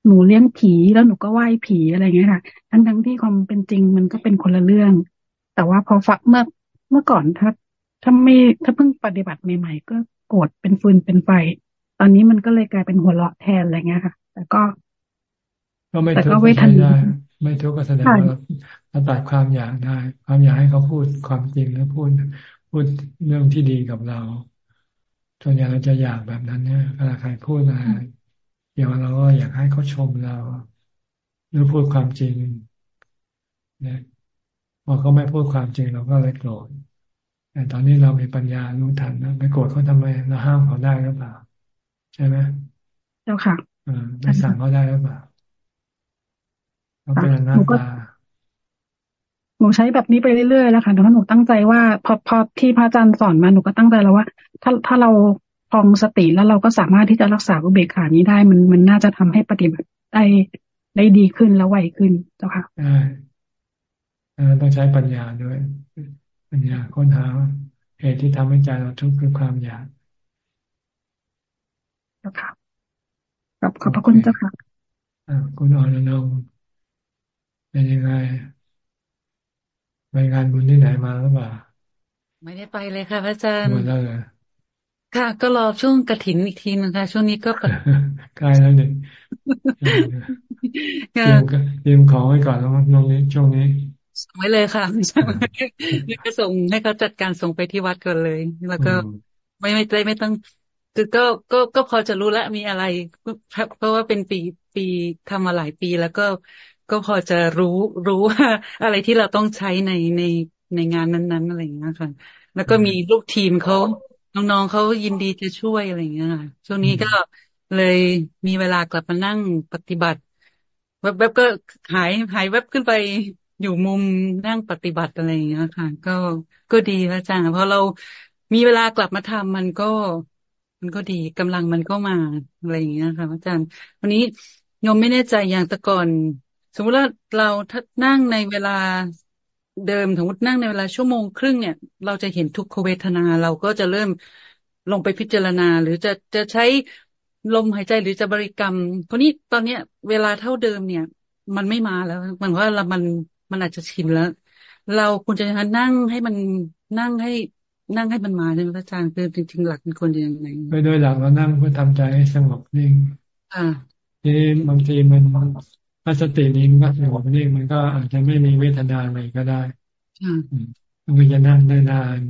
หนูเลี้ยงผีแล้วหนูก็ไหว้ผีอะไรเงี้ยค่ะ ทั้งทั้งที่ความเป็นจริงมันก็เป็นคนละเรื่อง แต่ว่าพอฟักเมื่อเมื่อก่อนถ้าถ้าไม่ถ้าเพิ่งปฏิบัติใหม่ ๆ ก็โกรธเป็นฟืนเป็นไฟ ตอนนี้มันก็เลยกลายเป็นหัวเราะแทนอะไรเงี้ยค่ะ แต่ก็ ก็ไม่ทุกข์ก็ได้ไม่ทุกข์ก็แสดงว่าเราตัดความอยากได้ ความอยากให้เขาพูดความจริงแล้วพูดพูดเรื่องที่ดีกับเราส่วนใหญ่เราจะอยากแบบนั้นเนี่ยเวลาใครพูดอะไรเกี่ยวเราก็อยากให้เขาชมเรา หรือพูดความจริงเนี่ยพอเขาไม่พูดความจริงเราก็เลยโกรธแต่ตอนนี้เรามีปัญญารู้ทันนะไม่โกรธเขาทำไมเราห้ามเขาได้หรือเปล่า ใช่ไหมเจ้าค่ะอ่าไม่สั่งเขาได้หรือเปล่า เขาเป็นหน้าตาหนูใช้แบบนี้ไปเรื่อยๆแล้วค่ะแต่ว่าหนูตั้งใจว่าพอพอที่พระอาจารย์สอนมาหนูก็ตั้งใจแล้วว่า ถ้าถ้าเราพองสติแล้วเราก็สามารถที่จะรักษาอุเบกขานี้ได้ มันมันน่าจะทำให้ปฏิบัติได้ได้ดีขึ้นแล้วไวขึ้นเจ้าค่ะใช่ต้องใช้ปัญญาด้วย ปัญญาค้นหาเหตุที่ทำให้ใจเราทุกข์คือความอยากเจ้าค่ะขอบขอบพระคุณเจ้าค่ะคุณอ่อนนง เป็นยังไงไปงานบุญที่ไหนมาหรือเปล่าไม่ได้ไปเลยค่ะพระอาจารย์หมดแล้วเลยค่ะ ก็รอช่วงกระถินอีกทีนึงค่ะ ช่วงนี้ก็ใกล้แล้วเนี่ยเตรียมเตรียมของไว้ก่อนแล้วน้องนี้ช่วงนี้ส่งไว้เลยค่ะนี่ก็ส่งให้เขาจัดการส่งไปที่วัดก่อนเลย แล้วก็ไม่ไม่ได้ไม่ต้องคือก็ก็ก็พอจะรู้แล้วมีอะไรเพราะว่าเป็นปีปีทำมาหลายปีแล้วก็ ก็พอจะรู้รู้ว่าอะไรที่เราต้องใช้ในในในงานนั้น ๆ อะไรอย่างเงี้ยค่ะแล้วก็มีลูกทีมเขาน้องๆเขายินดีจะช่วยอะไรอย่างเงี้ยค่ะช่วงนี้ก็เลยมีเวลากลับมานั่งปฏิบัติแวบๆก็หายหายแวบขึ้นไปอยู่มุมนั่งปฏิบัติอะไรอย่างเงี้ยค่ะ ก็ก็ดีพระอาจารย์เพราะเรามีเวลากลับมาทำมันก็ มันก็ดีกำลังมันก็มาอะไรอย่างเงี้ยค่ะอาจารย์วันนี้โยมไม่แน่ใจอย่างแต่ก่อน สมมติว่าเราถ้านั่งในเวลาเดิมสมมตินั่งในเวลาชั่วโมงครึ่งเนี่ย เราจะเห็นทุกขเวทนา เราก็จะเริ่มลงไปพิจารณา หรือจะจะใช้ลมหายใจหรือจะบริกรรมเพราะนี้ตอนเนี้ย เวลาเท่าเดิมเนี่ย มันไม่มาแล้ว มันว่าเรามันมันอาจจะชินแล้ว เราควรจะนั่งให้มันนั่งให้นั่งให้มันมาใช่ไหมพระอาจารย์คือจริงๆหลักมันควรจะยังไงไปโดยหลักเรานั่งเพื่อทำใจให้สงบนิ่งอ่าทีบางทีมัน ถ้าสตินี้มันก็สงบนิ่งมันก็อาจจะไม่มีเวทนาอะไรก็ได้มันจะนั่งได้นาน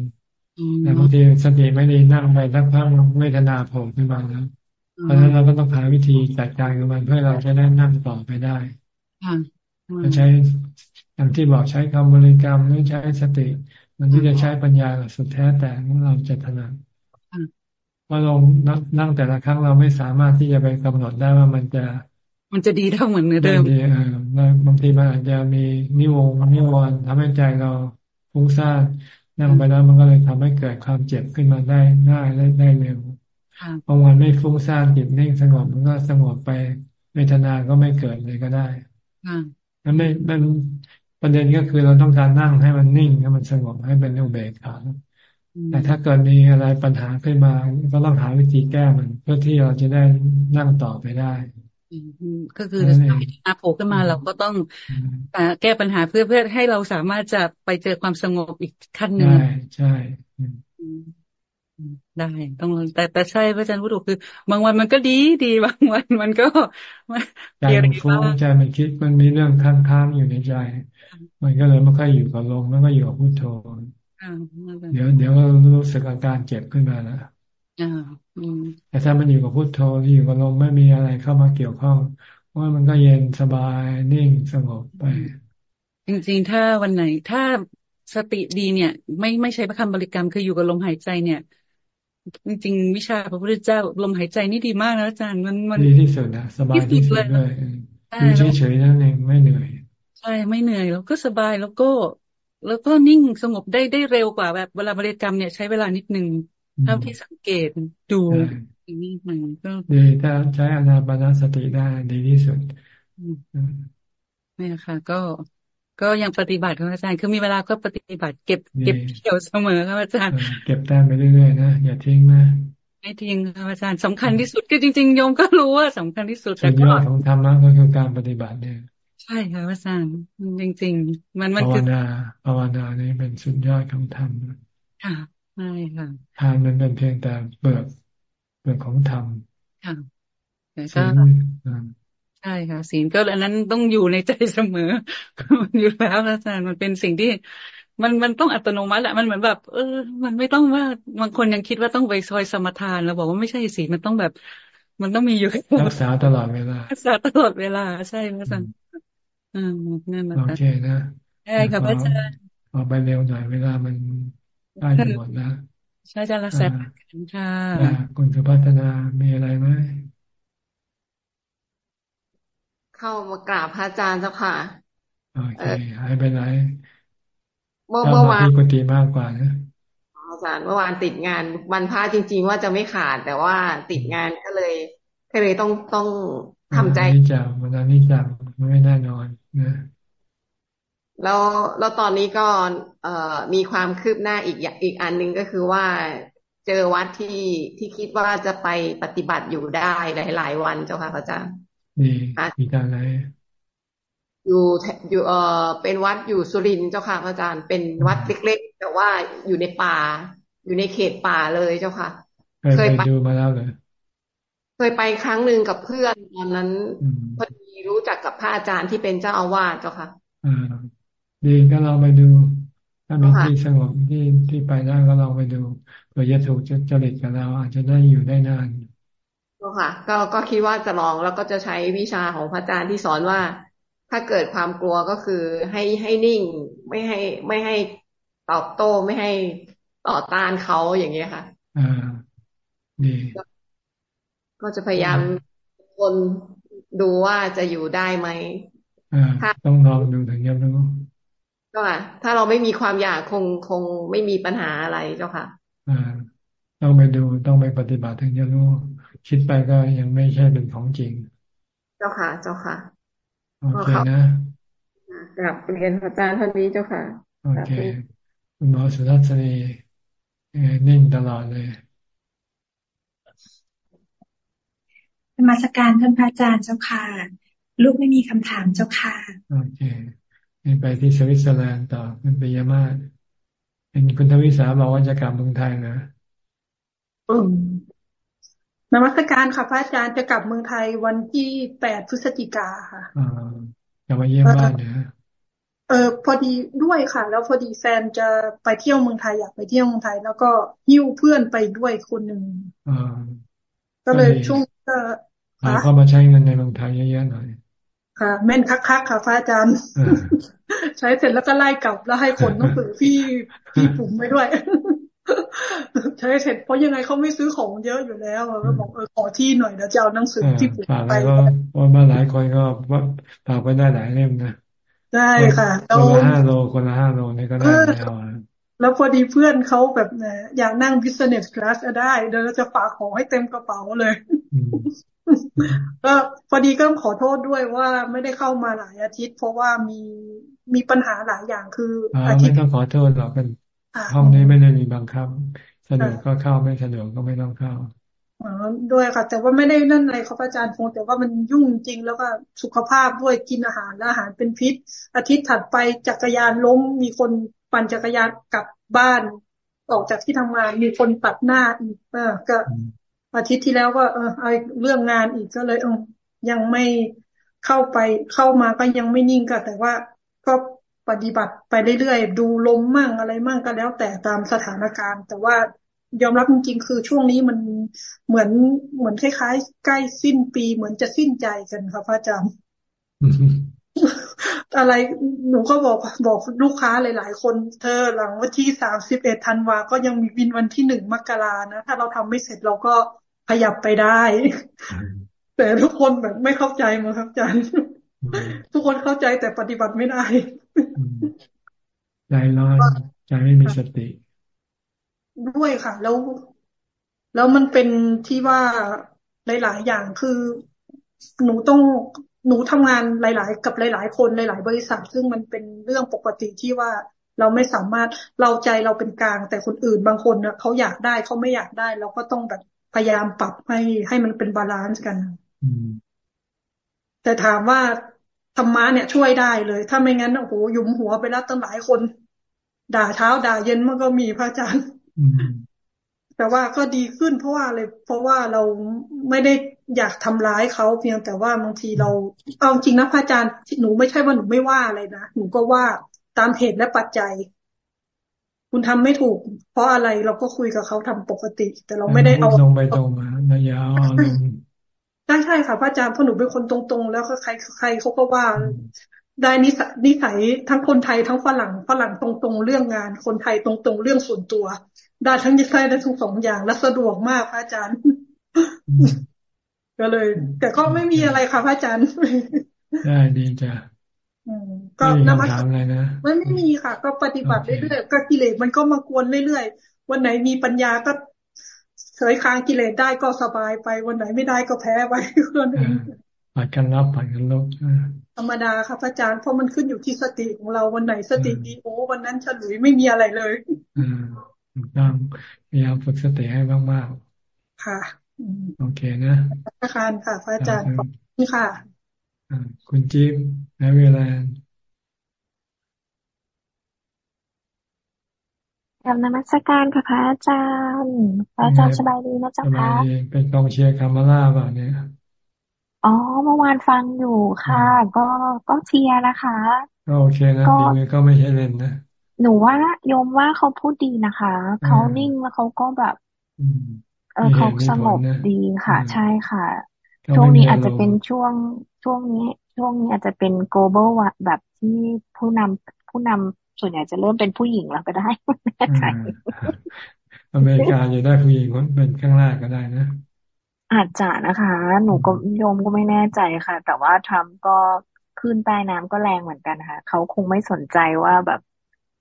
แต่บางทีสติไม่ได้นั่งไปสักพักเวทนาโผล่ขึ้นมาแล้วเพราะฉะนั้นเราก็ต้องหาวิธีจัดการกับมันเพื่อเราจะได้นั่งต่อไปได้จะใช้อย่างที่บอกใช้คำบริกรรมหรือใช้สติ มันที่จะใช้ปัญญาสุดแท้แต่เราจะถนัดว่าเรานั่งแต่ละครั้งเราไม่สามารถที่จะไปกำหนดได้ว่ามันจะ มันจะดีเท่าเหมือนเดิมดีบางทีมันอาจจะมีนิวงนิวรณ์ทำให้ใจเราฟุ้งซ่านนั่งไปแล้วมันก็เลยทำให้เกิดความเจ็บขึ้นมาได้ง่ายและได้เร็วบางวันไม่ฟุ้งซ่านจิตนิ่งสงบมันก็สงบไปเวทนาก็ไม่เกิดเลยก็ได้แล้วไม่มันประเด็นก็คือเราต้องการนั่งให้มันนิ่งให้มันสงบให้เป็นอุเบกขาแต่ถ้าเกิดมีอะไรปัญหาขึ้นมา ก็ต้องหาวิธีแก้มันเพื่อที่เราจะได้นั่งต่อไปได้ ก็คืออาโผล่ขึ้นมาเราก็ต้องแก้ปัญหาเพื่อเพื่อให้เราสามารถจะไปเจอความสงบอีกขั้นหนึ่งใช่ใช่ได้ต้องแต่แต่ใช่พระอาจารย์พูดถูกคือ บางวันมันก็ดีดีบางวันมันก็ใจมันฟุ้งใจมันคิดมันมีเรื่องค้างๆอยู่ในใจ มันก็เลยไม่ค่อยอยู่กับลมไม่ค่อยอยู่กับพุทโธเดี๋ยวเดี๋ยวก็รู้สึกอาการเจ็บขึ้นมาแล้ว แต่ถ้ามันอยู่กับพุทโธที่อยู่กับลมไม่มีอะไรเข้ามาเกี่ยวข้องว่ามันก็เย็นสบายนิ่งสงบไป จริงๆ ถ้าวันไหน ถ้าสติดีเนี่ย ไม่ไม่ใช้พระคำบริกรรมคืออยู่กับลมหายใจเนี่ย จริงๆ วิชาพระพุทธเจ้าลมหายใจนี่ดีมากนะอาจารย์มันมันดีที่สุดนะสบายที่สุดเลยอยู่เฉยๆนั่นเองไม่เหนื่อยใช่ไม่เหนื่อยแล้วก็สบายแล้วก็ แล้วก็นิ่งสงบได้ได้เร็วกว่าแบบเวลาบริกรรมเนี่ยใช้เวลานิดนึง เท่าที่สังเกตดูนี่มันก็ดีถ้าใช้อนาปานสติได้ดีที่สุดนี่ค่ะ ก็ก็ยังปฏิบัติครับอาจารย์คือมีเวลาก็ปฏิบัติ เก็บเก็บเกี่ยวเสมอครับอาจารย์ เก็บแต้มไปเรื่อยๆนะอย่าทิ้งนะไม่ทิ้งครับอาจารย์สำคัญที่สุดคือจริงๆโยมก็รู้ว่าสำคัญที่สุดแต่ก็ของธรรมะก็คือการปฏิบัติเนี่ยใช่ครับอาจารย์จริง ๆ มันมันคือภาวนาภาวนานี่เป็นสุดยอดของธรรมค่ะ ใช่ค่ะทานมันเป็นเพียงแต่เปลือกเปลือกของธรรมค่ะแต่ก็ใช่ค่ะศีลก็อันนั้นต้องอยู่ในใจเสมออยู่แล้วอาจารย์มันเป็นสิ่งที่มันมันต้องอัตโนมัติแหละมันเหมือนแบบ เออ มันไม่ต้องว่าบางคนยังคิดว่าต้องไปซอยสมทานแล้วบอกว่าไม่ใช่ศีลมันต้องแบบ มันต้องมีอยู่รักษาตลอดเวลารักษาตลอดเวลา ใช่ไหมอาจารย์อืมนั่นแหละโอเคนะใช่ค่ะอาจารย์ออกไปเร็วหน่อยเวลามัน ได้หมดแล้วใช่จะรักษาค่ะคุณสุพัฒนามีอะไรไหมเข้ามากราบพระอาจารย์เจ้าค่ะโอเคหายไปไหนเมื่อเมื่อวานปกติมากกว่านะอาจารย์เมื่อวานติดงานวันพระจริง ๆ ว่าจะไม่ขาด แต่ว่าติดงานก็เลยก็เลยต้องต้องทำใจนี่จังวันนี้จังไม่แน่นอนนะ แล้วแล้วตอนนี้ก็เอ่อมีความคืบหน้าอีกอีกอันหนึ่งก็คือว่าเจอวัดที่ที่คิดว่าจะไปปฏิบัติอยู่ได้หลาย ๆ วันเจ้าค่ะพระอาจารย์ดีมีการอะไรอยู่อยู่เออเป็นวัดอยู่สุรินทร์เจ้าค่ะพระอาจารย์เป็นวัดเล็กๆแต่ว่าอยู่ในป่า อยู่ในเขตป่าเลยเจ้าค่ะ เคยไปดูมาแล้วเลยเคยไปครั้งหนึ่งกับเพื่อนตอนนั้นพอดีรู้จักกับพระอาจารย์ที่เป็นเจ้าอาวาสเจ้าค่ะอ่า ดีก็ลองไปดู ถ้ามีที่สงบที่ที่ไปได้ก็ลองไปดูเผื่อจะถูกจริตกับเรา อาจจะได้อยู่ได้นานก็ค่ะ ก็ก็คิดว่าจะลองแล้วก็จะใช้วิชาของพระอาจารย์ที่สอนว่า ถ้าเกิดความกลัวก็คือให้ให้นิ่งไม่ให้ไม่ให้ตอบโต้ไม่ให้ต่อต้านเขาอย่างเงี้ยค่ะ อ่าดีก็จะพยายามคนดูว่าจะอยู่ได้ไหมอ่าต้องลองดูถึงจะรู้ ก็ค่ะ ถ้าเราไม่มีความอยากคงคงไม่มีปัญหาอะไรเจ้าค่ะอ่าต้องไปดูต้องไปปฏิบัติถึงจะรู้ คิดไปก็ยังไม่ใช่เป็นของจริง เจ้าค่ะ เจ้าค่ะโอเคนะกลับเรียนอาจารย์ท่านนี้เจ้าค่ะโอเคคุณหมอสุรัตนีนิ่งตลอดเลยมาสการท่านพระอาจารย์เจ้าค่ะ ลูกไม่มีคำถามเจ้าค่ะ โอเค ไปที่สวิตเซอร์แลนด์ต่อคุณปิยมาศเป็นคุณทวิสาบอกว่าจะกลับเมืองไทยนะอืมนมัสการค่ะพระอาจารย์จะกลับเมืองไทยวันที่แปดพฤศจิกาค่ะอ่าจะมาเยี่ยมบ้านเนะเออพอดีด้วยค่ะ แล้วพอดีแฟนจะไปเที่ยวเมืองไทยอยากไปเที่ยวเมืองไทย แล้วก็หิ้วเพื่อนไปด้วยคนหนึ่งก็เลยช่วงก็เขามาใช้เงินในเมืองไทยเยอะๆหน่อย ค่ะแม่นคักๆค่ะพระอาจารย์ ใช้เสร็จแล้วก็ไล่กลับแล้วให้คนต้องสือพี่พี่ปุ่มไปด้วย ใช้เสร็จเพราะยังไงเขาไม่ซื้อของเยอะอยู่แล้วก็บอกเออขอที่หน่อยเดี๋ยวจะเอาหนังสือที่ปุ่มไปว่ามาหลายคนก็ว่าฝากไปได้หลายเล่มนะได้ค่ะคนละห้าโลคนละห้าโลนี่ก็ได้แล้วแล้วพอดีเพื่อนเขาแบบเนี่ยอยากนั่ง business class ได้เดี๋ยวเราจะฝากของให้เต็มกระเป๋าเลย ก็พอดีก็ขอโทษด้วยว่าไม่ได้เข้ามาหลายอาทิตย์ เพราะว่ามีมีปัญหาหลายอย่างคืออาทิตย์ไม่ต้องขอโทษหรอกเป็นห้องนี้ไม่ได้มีบังคับสะดวกก็เข้าไม่สะดวกก็ไม่ต้องเข้าอ๋อด้วยค่ะ แต่ว่าไม่ได้นั่นอะไรครับอาจารย์คงแต่ว่ามันยุ่งจริงแล้วก็สุขภาพด้วยกินอาหารแล้วอาหารเป็นพิษ อาทิตย์ถัดไปจักรยานล้มมีคนปั่นจักรยานกลับบ้าน ออกจากที่ทำงานมีคนตัดหน้าอีกเออก็ อาทิตย์ที่แล้วก็เออเอาเรื่องงานอีกก็เลยเออยังไม่เข้าไปเข้ามาก็ยังไม่นิ่งก็แต่ว่าก็ปฏิบัติไปเรื่อยๆ ดูลมมั่งอะไรมั่งก็แล้วแต่ตามสถานการณ์ แต่ว่ายอมรับจริงๆ คือช่วงนี้มันเหมือนเหมือนคล้ายๆ ใกล้สิ้นปีเหมือนจะสิ้นใจกันค่ะพระอาจารย์ อะไรหนูก็บอกบอกลูกค้าหลาย ๆ คนเธอหลังวันที่สามสิบเอ็ดธันวาก็ยังมีบินวันที่หนึ่งมกรานะ ถ้าเราทำไม่เสร็จเราก็ขยับไปได้ แต่ทุกคนแบบไม่เข้าใจมั้งครับอาจารย์ทุกคนเข้าใจแต่ปฏิบัติไม่ได้ใจร้อนใจไม่มีสติ ด้วยค่ะ แล้ว แล้วมันเป็นที่ว่าหลาย ๆ อย่างคือหนูต้อง หนูทำงานหลาย ๆ กับหลาย ๆ คนหลาย ๆ บริษัท ซึ่งมันเป็นเรื่องปกติที่ว่าเราไม่สามารถเราใจเราเป็นกลาง แต่คนอื่นบางคนเนะเขาอยากได้เขาไม่อยากได้ เราก็ต้องแบบพยายามปรับให้ให้มันเป็น balance กันแต่ถามว่าธรรมะเนี่ยช่วยได้เลย ถ้าไม่งั้นโอ้โหยุมหัวไปแล้วตั้งหลายคน ด่าเช้าด่าเย็นมันก็มีพระอาจารย์แต่ว่าก็ดีขึ้นเพราะว่าอะไรเพราะว่าเราไม่ได้ อยากทำร้ายเขาเพียงแต่ว่าบางทีเราเอาจริงนะพระอาจารย์หนูไม่ใช่ว่าหนูไม่ว่าอะไรนะหนูก็ว่าตามเหตุและปัจจัย คุณทำไม่ถูก เพราะอะไรเราก็คุยกับเขาทำปกติ แต่เราไม่ได้เอาตรงไปตรงมาในยาวใช่ใช่ค่ะพระอาจารย์เพราะหนูเป็นคนตรงๆ แล้วก็ใครใครเขาก็ว่าได้นิสัยนิสัยทั้งคนไทยทั้งฝรั่งฝรั่งตรงๆ เรื่องงาน คนไทยตรงๆ เรื่องส่วนตัว ได้ทั้งยิสัยได้ทั้งสองอย่างและสะดวกมากพระอาจารย์ ก็เลย แต่ก็ไม่มีอะไรค่ะพระอาจารย์ได้ดีจ้ะก็นมัสการอะไรนะไม่ไม่มีค่ะ ก็ปฏิบัติเรื่อยๆก็กิเลสมันก็มากวนเรื่อยๆวันไหนมีปัญญาก็เฉยคางกิเลสได้ก็สบายไปวันไหนไม่ได้ก็แพ้ไปคนเองผัดกันรับผัดกันลบธรรมดาครับอาจารย์เพราะมันขึ้นอยู่ที่สติของเราวันไหนสติดีโอ้วันนั้นฉลุยไม่มีอะไรเลย อืมต้องพยายามฝึกสติให้มากๆค่ะ โอเคนะอาคารค่ะ พระอาจารย์ขอบคุณค่ะคุณจิ๊บในเวลากับนมัสการค่ะพระอาจารย์ พระอาจารย์สบายดีนะเจ้าค่ะเป็นกองเชียร์คามาล่าป่ะเนี่ยอ๋อเมื่อวานฟังอยู่ค่ะ ก็ก็เชียร์นะคะก็โอเคนะปีนี้ก็ไม่ใช่เล่นนะหนูว่าโยมว่าเขาพูดดีนะคะ เขานิ่งแล้วเขาก็แบบ เออเขาสงบดีค่ะ ใช่ค่ะ ช่วงนี้อาจจะเป็นช่วงช่วงนี้ ช่วงนี้อาจจะเป็น global แบบที่ผู้นำผู้นำส่วนใหญ่จะเริ่มเป็นผู้หญิงแล้วก็ได้ไม่แน่ใจอเมริกาจะได้ผู้หญิงเป็นข้างแรกก็ได้นะ อาจจะนะคะ หนูก็โยมก็ไม่แน่ใจค่ะ แต่ว่าทรัมป์ก็ขึ้นใต้น้ำก็แรงเหมือนกันค่ะ เขาคงไม่สนใจว่าแบบ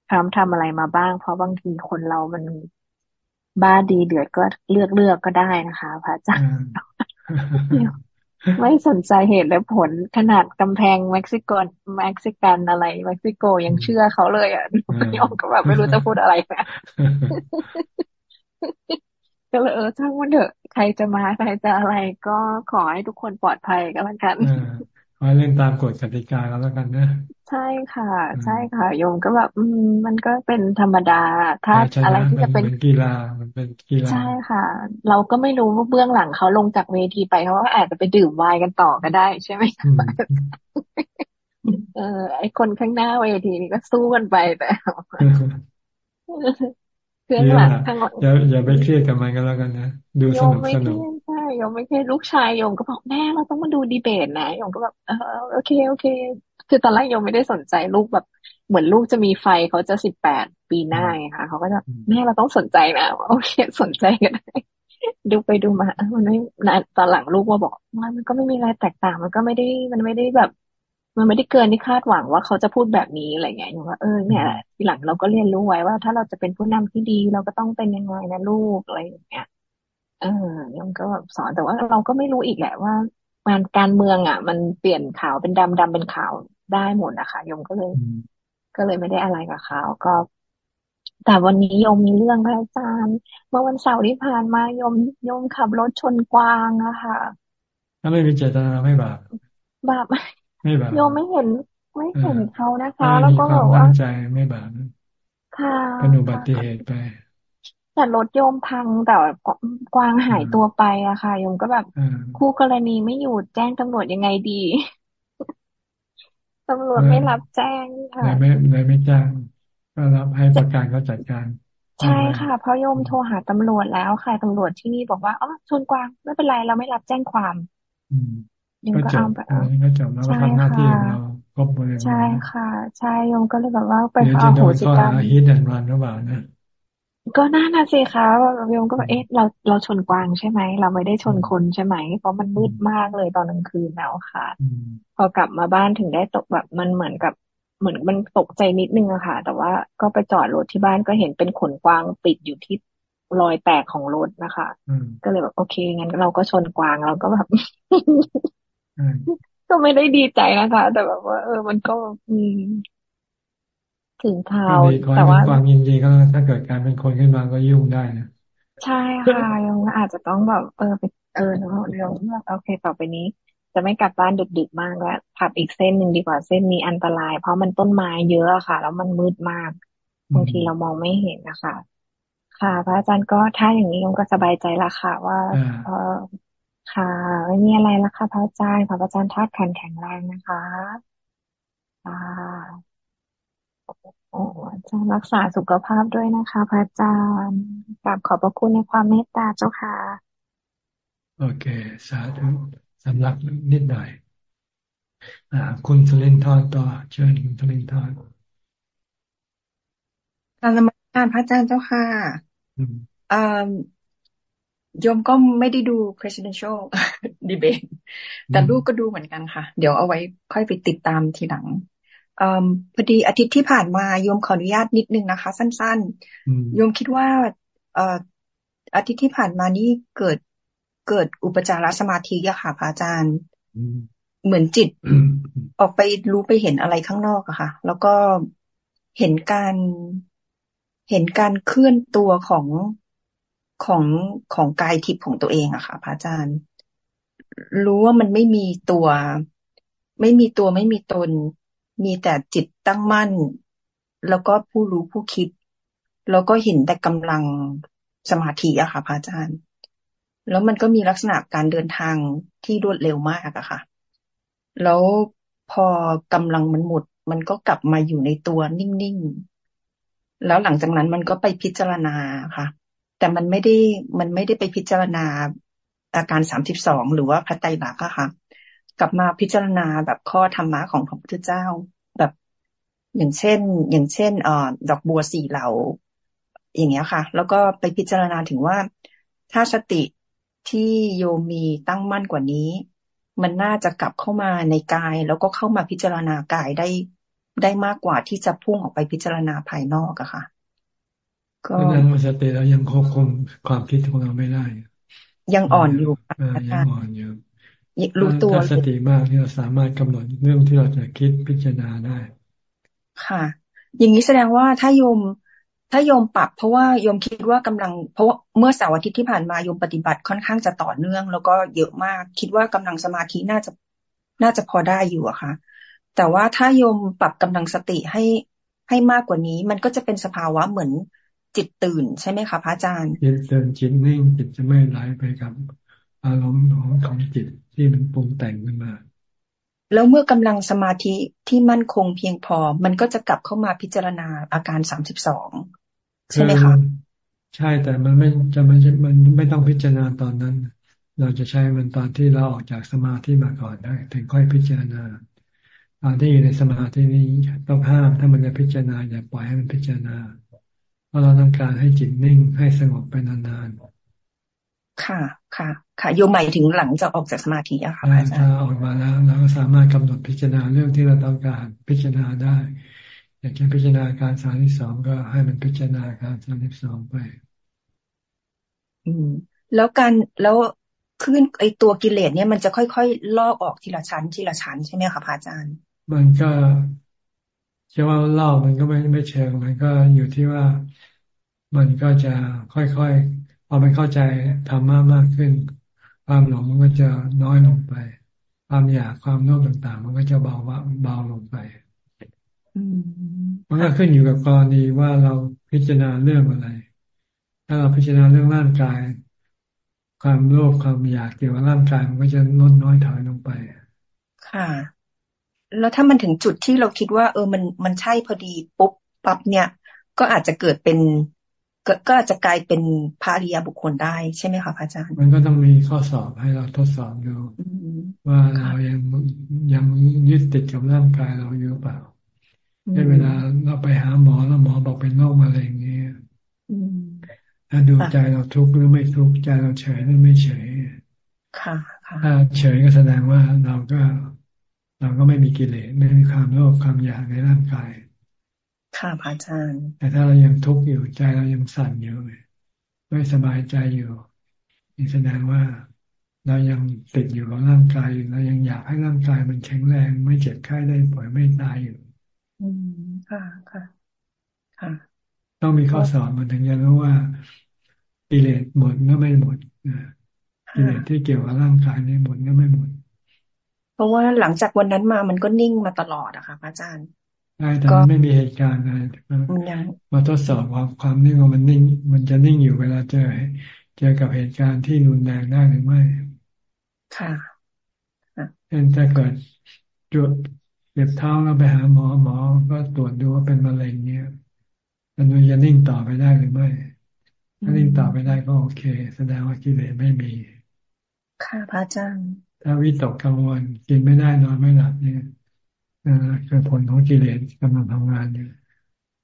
ทรัมป์ทำอะไรมาบ้าง เพราะบางทีคนเรามัน บ้าดีเดือดก็เลือกเลือกก็ได้นะคะพระอาจารย์ไม่สนใจเหตุและผลขนาดกำแพงเม็กซิโกเม็กซิกันอะไรเม็กซิโกยังเชื่อเขาเลยอะยอมก็แบบไม่รู้จะพูดอะไรนะก็เลยเออถ้าวันเถอะใครจะมาใครจะอะไรก็ขอให้ทุกคนปลอดภัยก็แล้วกันขอเล่นตามกฎกติกาก็แล้วกันนะ ใช่ค่ะ ใช่ค่ะ โยมก็แบบอืมมันก็เป็นธรรมดา ถ้าอะไรที่จะเป็นกีฬามันเป็นกีฬาใช่ค่ะ เราก็ไม่รู้ว่าเบื้องหลังเขาลงจากเวทีไปเขาอาจจะไปดื่มไวน์กันต่อก็ได้ ใช่ไหมเออไอคนข้างหน้าเวทีนี่ก็สู้กันไปแต่เพื่อนหลังข้างหลังอย่าอย่าไปเครียดกับมันก็แล้วกันนะดูสนุกสนุกใช่ยมไม่ใช่ลูกชายยมก็บอกแม่เราต้องมาดูดีเบตนะยมก็แบบเออโอเคโอเค คือตอนแรกยมไม่ได้สนใจลูกแบบ เหมือนลูกจะมีไฟเขาจะสิบแปดปีหน้าไงค่ะเขาก็จะแม่เราต้องสนใจนะโอเคสนใจกันได้ดูไปดูมามันไม่ตอนหลังลูกมาบอกมันก็ไม่มีอะไรแตกต่าง มันก็ไม่ได้มันไม่ได้แบบ มันไม่ได้เกินที่คาดหวังว่าเขาจะพูดแบบนี้อะไรเงี้ยอย่างว่าเออเนี่ยทีหลังเราก็เรียนรู้ไว้ว่า ถ้าเราจะเป็นผู้นำที่ดี เราก็ต้องเป็นยังไงนะลูกอะไรอย่างเงี้ยเออยมก็แบบสอนแต่ว่าเราก็ไม่รู้อีกแหละว่า การการเมืองอะ มันเปลี่ยนขาวเป็นดำดำเป็นขาว ได้หมดนะคะยมก็เลย ก็เลยไม่ได้อะไรกับเขาก็ แต่วันนี้ยมมีเรื่องพระอาจารย์ เมื่อวันเสาร์ที่ผ่านมายมยมขับรถชนกวางอะค่ะถ้าไม่มีเจตนาไม่บาปบาปไม่บาปยมไม่เห็นไม่เห็นเขานะคะ แล้วก็บอกว่าใจไม่บาปค่ะเป็นอุบัติเหตุไปแต่รถโยมพังแต่กวางหายตัวไปอะค่ะโยมก็แบบคู่กรณีไม่อยู่แจ้งตำรวจยังไงดี ตำรวจไม่รับแจ้งค่ะเลยไม่เลยไม่แจ้งก็รับให้ประกันเขาจัดการ ใช่ค่ะเพราะโยมโทรหาตำรวจแล้วค่ะตำรวจที่นี่บอกว่าอ๋อชนกวางไม่เป็นไรเราไม่รับแจ้งความยมก็เอาไปก็จบแล้วก็ทำหน้าที่เราครบบริเวณใช่ค่ะ ใช่โยมก็เลยแบบว่าไปขอโหสิกรรมฮิตแอนด์รันหรือเปล่านะ ก็น่าน่ะสิคะโยมก็แบบเอ๊ะเราเราชนกวางใช่ไหม เราไม่ได้ชนคนใช่ไหม เพราะมันมืดมากเลยตอนกลางคืนแล้วค่ะ พอกลับมาบ้านถึงได้ตกแบบมันเหมือนกับเหมือนมันตกใจนิดนึงอะค่ะ แต่ว่าก็ไปจอดรถที่บ้านก็เห็นเป็นขนกวางปิดอยู่ที่รอยแตกของรถนะคะ ก็เลยแบบโอเคงั้นเราก็ชนกวางเราก็แบบก็ไม่ได้ดีใจนะคะ แต่แบบว่า เออ มันก็อืม ถึงข่าวแต่ว่าความยินดีก็ถ้าเกิดการเป็นคนขึ้นมาก็ยุ่งได้นะใช่ค่ะยังอาจจะต้องแบบเออไปเออเดี๋ยวเดี๋ยวโอเคต่อไปนี้ จะไม่กลับบ้านดึกๆมากแล้วขับอีกเส้นหนึ่งดีกว่าเส้นนี้อันตราย เพราะมันต้นไม้เยอะค่ะ แล้วมันมืดมากบางทีเรามองไม่เห็นนะคะค่ะ พระอาจารย์ก็ถ้าอย่างนี้ยงก็สบายใจละค่ะ ว่าเออค่ะไม่มีอะไรละค่ะพระอาจารย์พระอาจารย์ทัดขันแข็งแรงนะคะค่ะ โอ้อาจารย์รักษาสุขภาพด้วยนะคะ พระอาจารย์กราบขอบพระคุณในความเมตตาเจ้าค่ะ โอเค สาธุสำลักนิดหน่อยอ่าคุณสลินทอนต่อ เชิญคุณสลินทอนการนมัสการพระอาจารย์เจ้าค่ะอ่าโยมก็ไม่ได้ดู presidential debate แต่ลูกก็ดูเหมือนกันค่ะ เดี๋ยวเอาไว้ค่อยไปติดตามทีหลัง อพอดีอาทิตย์ที่ผ่านมาโยมขออนุญาตนิดนึงนะคะ สั้นๆโยมคิดว่าเอ่ออาทิตย์ที่ผ่านมานี่เกิดเกิดอุปจารสมาธิอะค่ะพระอาจารย์เหมือนจิตออกไปรู้ไปเห็นอะไรข้างนอกอะค่ะ แล้วก็เห็นการเห็นการเคลื่อนตัวของของของกายทิพย์ของตัวเองอะค่ะพระอาจารย์ รู้ว่ามันไม่มีตัว ไม่มีตัวไม่มีตน มีแต่จิตตั้งมั่น แล้วก็ผู้รู้ผู้คิด แล้วก็เห็นแต่กำลังสมาธิอะค่ะพระอาจารย์ แล้วมันก็มีลักษณะการเดินทางที่รวดเร็วมากอะค่ะ แล้วพอกำลังมันหมด มันก็กลับมาอยู่ในตัวนิ่งๆ แล้วหลังจากนั้นมันก็ไปพิจารณาค่ะ แต่มันไม่ได้มันไม่ได้ไปพิจารณาอาการสามสิบสองหรือว่าพระไตรลักษณ์อะค่ะ กลับมาพิจารณาแบบข้อธรรมะของพระพุทธเจ้า แบบอย่างเช่น อย่างเช่นเอ่อดอกบัวสี่เหล่า อย่างเงี้ยค่ะ แล้วก็ไปพิจารณาถึงว่าถ้าสติที่โยมมีตั้งมั่นกว่านี้ มันน่าจะกลับเข้ามาในกาย แล้วก็เข้ามาพิจารณากายได้ได้มากกว่าที่จะพุ่งออกไปพิจารณาภายนอกอะค่ะ ก็นั้นสติเรายังควบคุมความคิดของเราไม่ได้ ยังอ่อนอยู่ยังอ่อนอยู่ รู้ตัวถ้าสติมากที่เราสามารถกำหนดเรื่องที่เราจะคิดพิจารณาได้ ค่ะ อย่างนี้แสดงว่าถ้าโยมถ้าโยมปรับเพราะว่าโยมคิดว่ากำลัง เพราะว่าเมื่อเสาร์อาทิตย์ที่ผ่านมาโยมปฏิบัติค่อนข้างจะต่อเนื่อง แล้วก็เยอะมาก คิดว่ากำลังสมาธิน่าจะน่าจะพอได้อยู่อะค่ะ แต่ว่าถ้าโยมปรับกำลังสติให้ให้มากกว่านี้ มันก็จะเป็นสภาวะเหมือนจิตตื่นใช่ไหมคะพระอาจารย์จิตตื่นจิตนิ่งจิตจะไม่ไหลไปกับ อารมณ์ของของจิตที่มันปรุงแต่งขึ้นมาแล้วเมื่อกำลังสมาธิที่มั่นคงเพียงพอ มันก็จะกลับเข้ามาพิจารณาอาการสามสิบสองใช่ไหมคะใช่แต่มันไม่จะมันมันไม่ต้องพิจารณาตอนนั้น เราจะใช้มันตอนที่เราออกจากสมาธิมาก่อนได้ถึงค่อยพิจารณาตอนที่อยู่ในสมาธินี้ต้องห้ามถ้ามันจะพิจารณาอย่าปล่อยให้มันพิจารณา เพราะเราต้องการให้จิตนิ่งให้สงบไปนานๆค่ะ ค่ะ ค่ะโยมหมายถึงหลังจากออกจากสมาธิอะค่ะอาจารย์ถ้าออกมาแล้วเราก็สามารถกำหนดพิจารณาเรื่องที่เราต้องการพิจารณาได้ อยากจะพิจารณาการสามที่สองก็ให้มันพิจารณาการสามที่สองไป อืม แล้วการแล้วขึ้นไอตัวกิเลสเนี่ยมันจะค่อยๆลอกออกทีละชั้นทีละชั้นใช่ไหมคะพระอาจารย์ มันก็จะว่าลอกมันก็ไม่ไม่เชิงมันก็อยู่ที่ว่ามันก็จะค่อยๆ พอมันเข้าใจธรรมะมากขึ้น ความหลงมันก็จะน้อยลงไป ความอยากความโลภต่างๆ มันก็จะเบาว่าเบาลงไปมันก็ขึ้นอยู่กับกรณีว่าเราพิจารณาเรื่องอะไร ถ้าเราพิจารณาเรื่องร่างกาย ความโลภความอยากเกี่ยวกับร่างกายมันก็จะลดน้อยถอยลงไป ค่ะ แล้วถ้ามันถึงจุดที่เราคิดว่า เออมันมันใช่พอดีปุ๊บปั๊บเนี่ย ก็อาจจะเกิดเป็น ก็อาจจะกลายเป็นภาริยาบุคคลได้ใช่ไหมคะพระอาจารย์ มันก็ต้องมีข้อสอบให้เราทดสอบดูว่าเรายังยังยึดติดกับร่างกายเราอยู่เปล่าในเวลาเราไปหาหมอแล้วหมอบอกเป็นโรคมะเร็งเงี้ยถ้าดูใจเราทุกข์หรือไม่ทุกข์ใจเราเฉยหรือไม่เฉยค่ะค่ะถ้าเฉยก็แสดงว่าเราก็ เราก็ไม่มีกิเลสไม่มีความโลภความอยากในร่างกาย ค่ะพระอาจารย์ แต่ถ้าเรายังทุกข์อยู่ใจเรายังสั่นอยู่ไม่สบายใจอยู่นี่แสดงว่าเรายังติดอยู่กับร่างกายอยู่เรายังอยากให้ร่างกายมันแข็งแรง ไม่เจ็บไข้ได้ป่วยไม่ตายอยู่ อืมค่ะค่ะ ค่ะ ต้องมีข้อสอบมันถึงจะรู้ว่ากิเลสหมดก็ไม่หมดกิเลสที่เกี่ยวกับร่างกายนี่หมดก็ไม่หมด เพราะว่าหลังจากวันนั้นมามันก็นิ่งมาตลอดอะค่ะพระอาจารย์ ใช่แต่ไม่มีเหตุการณ์อะไรมันยังมาทดสอบว่าความนิ่งของมันนิ่ง มันจะนิ่งอยู่เวลาเจอเจอกับเหตุการณ์ที่รุนแรงได้หรือไม่ ค่ะเช่นถ้าเกิดจุดเจ็บเท้าแล้วไปหาหมอหมอ ก็ตรวจดูว่าเป็นมะเร็งเนี้ยมันจะนิ่งต่อไปได้หรือไม่ถ้านิ่งต่อไปได้ก็โอเค แสดงว่ากิเลสไม่มี ค่ะพระอาจารย์ถ้าวิตกกังวลกินไม่ได้นอนไม่หลับเนี่ย คือผลของกิเลสกำลังทำงานอยู่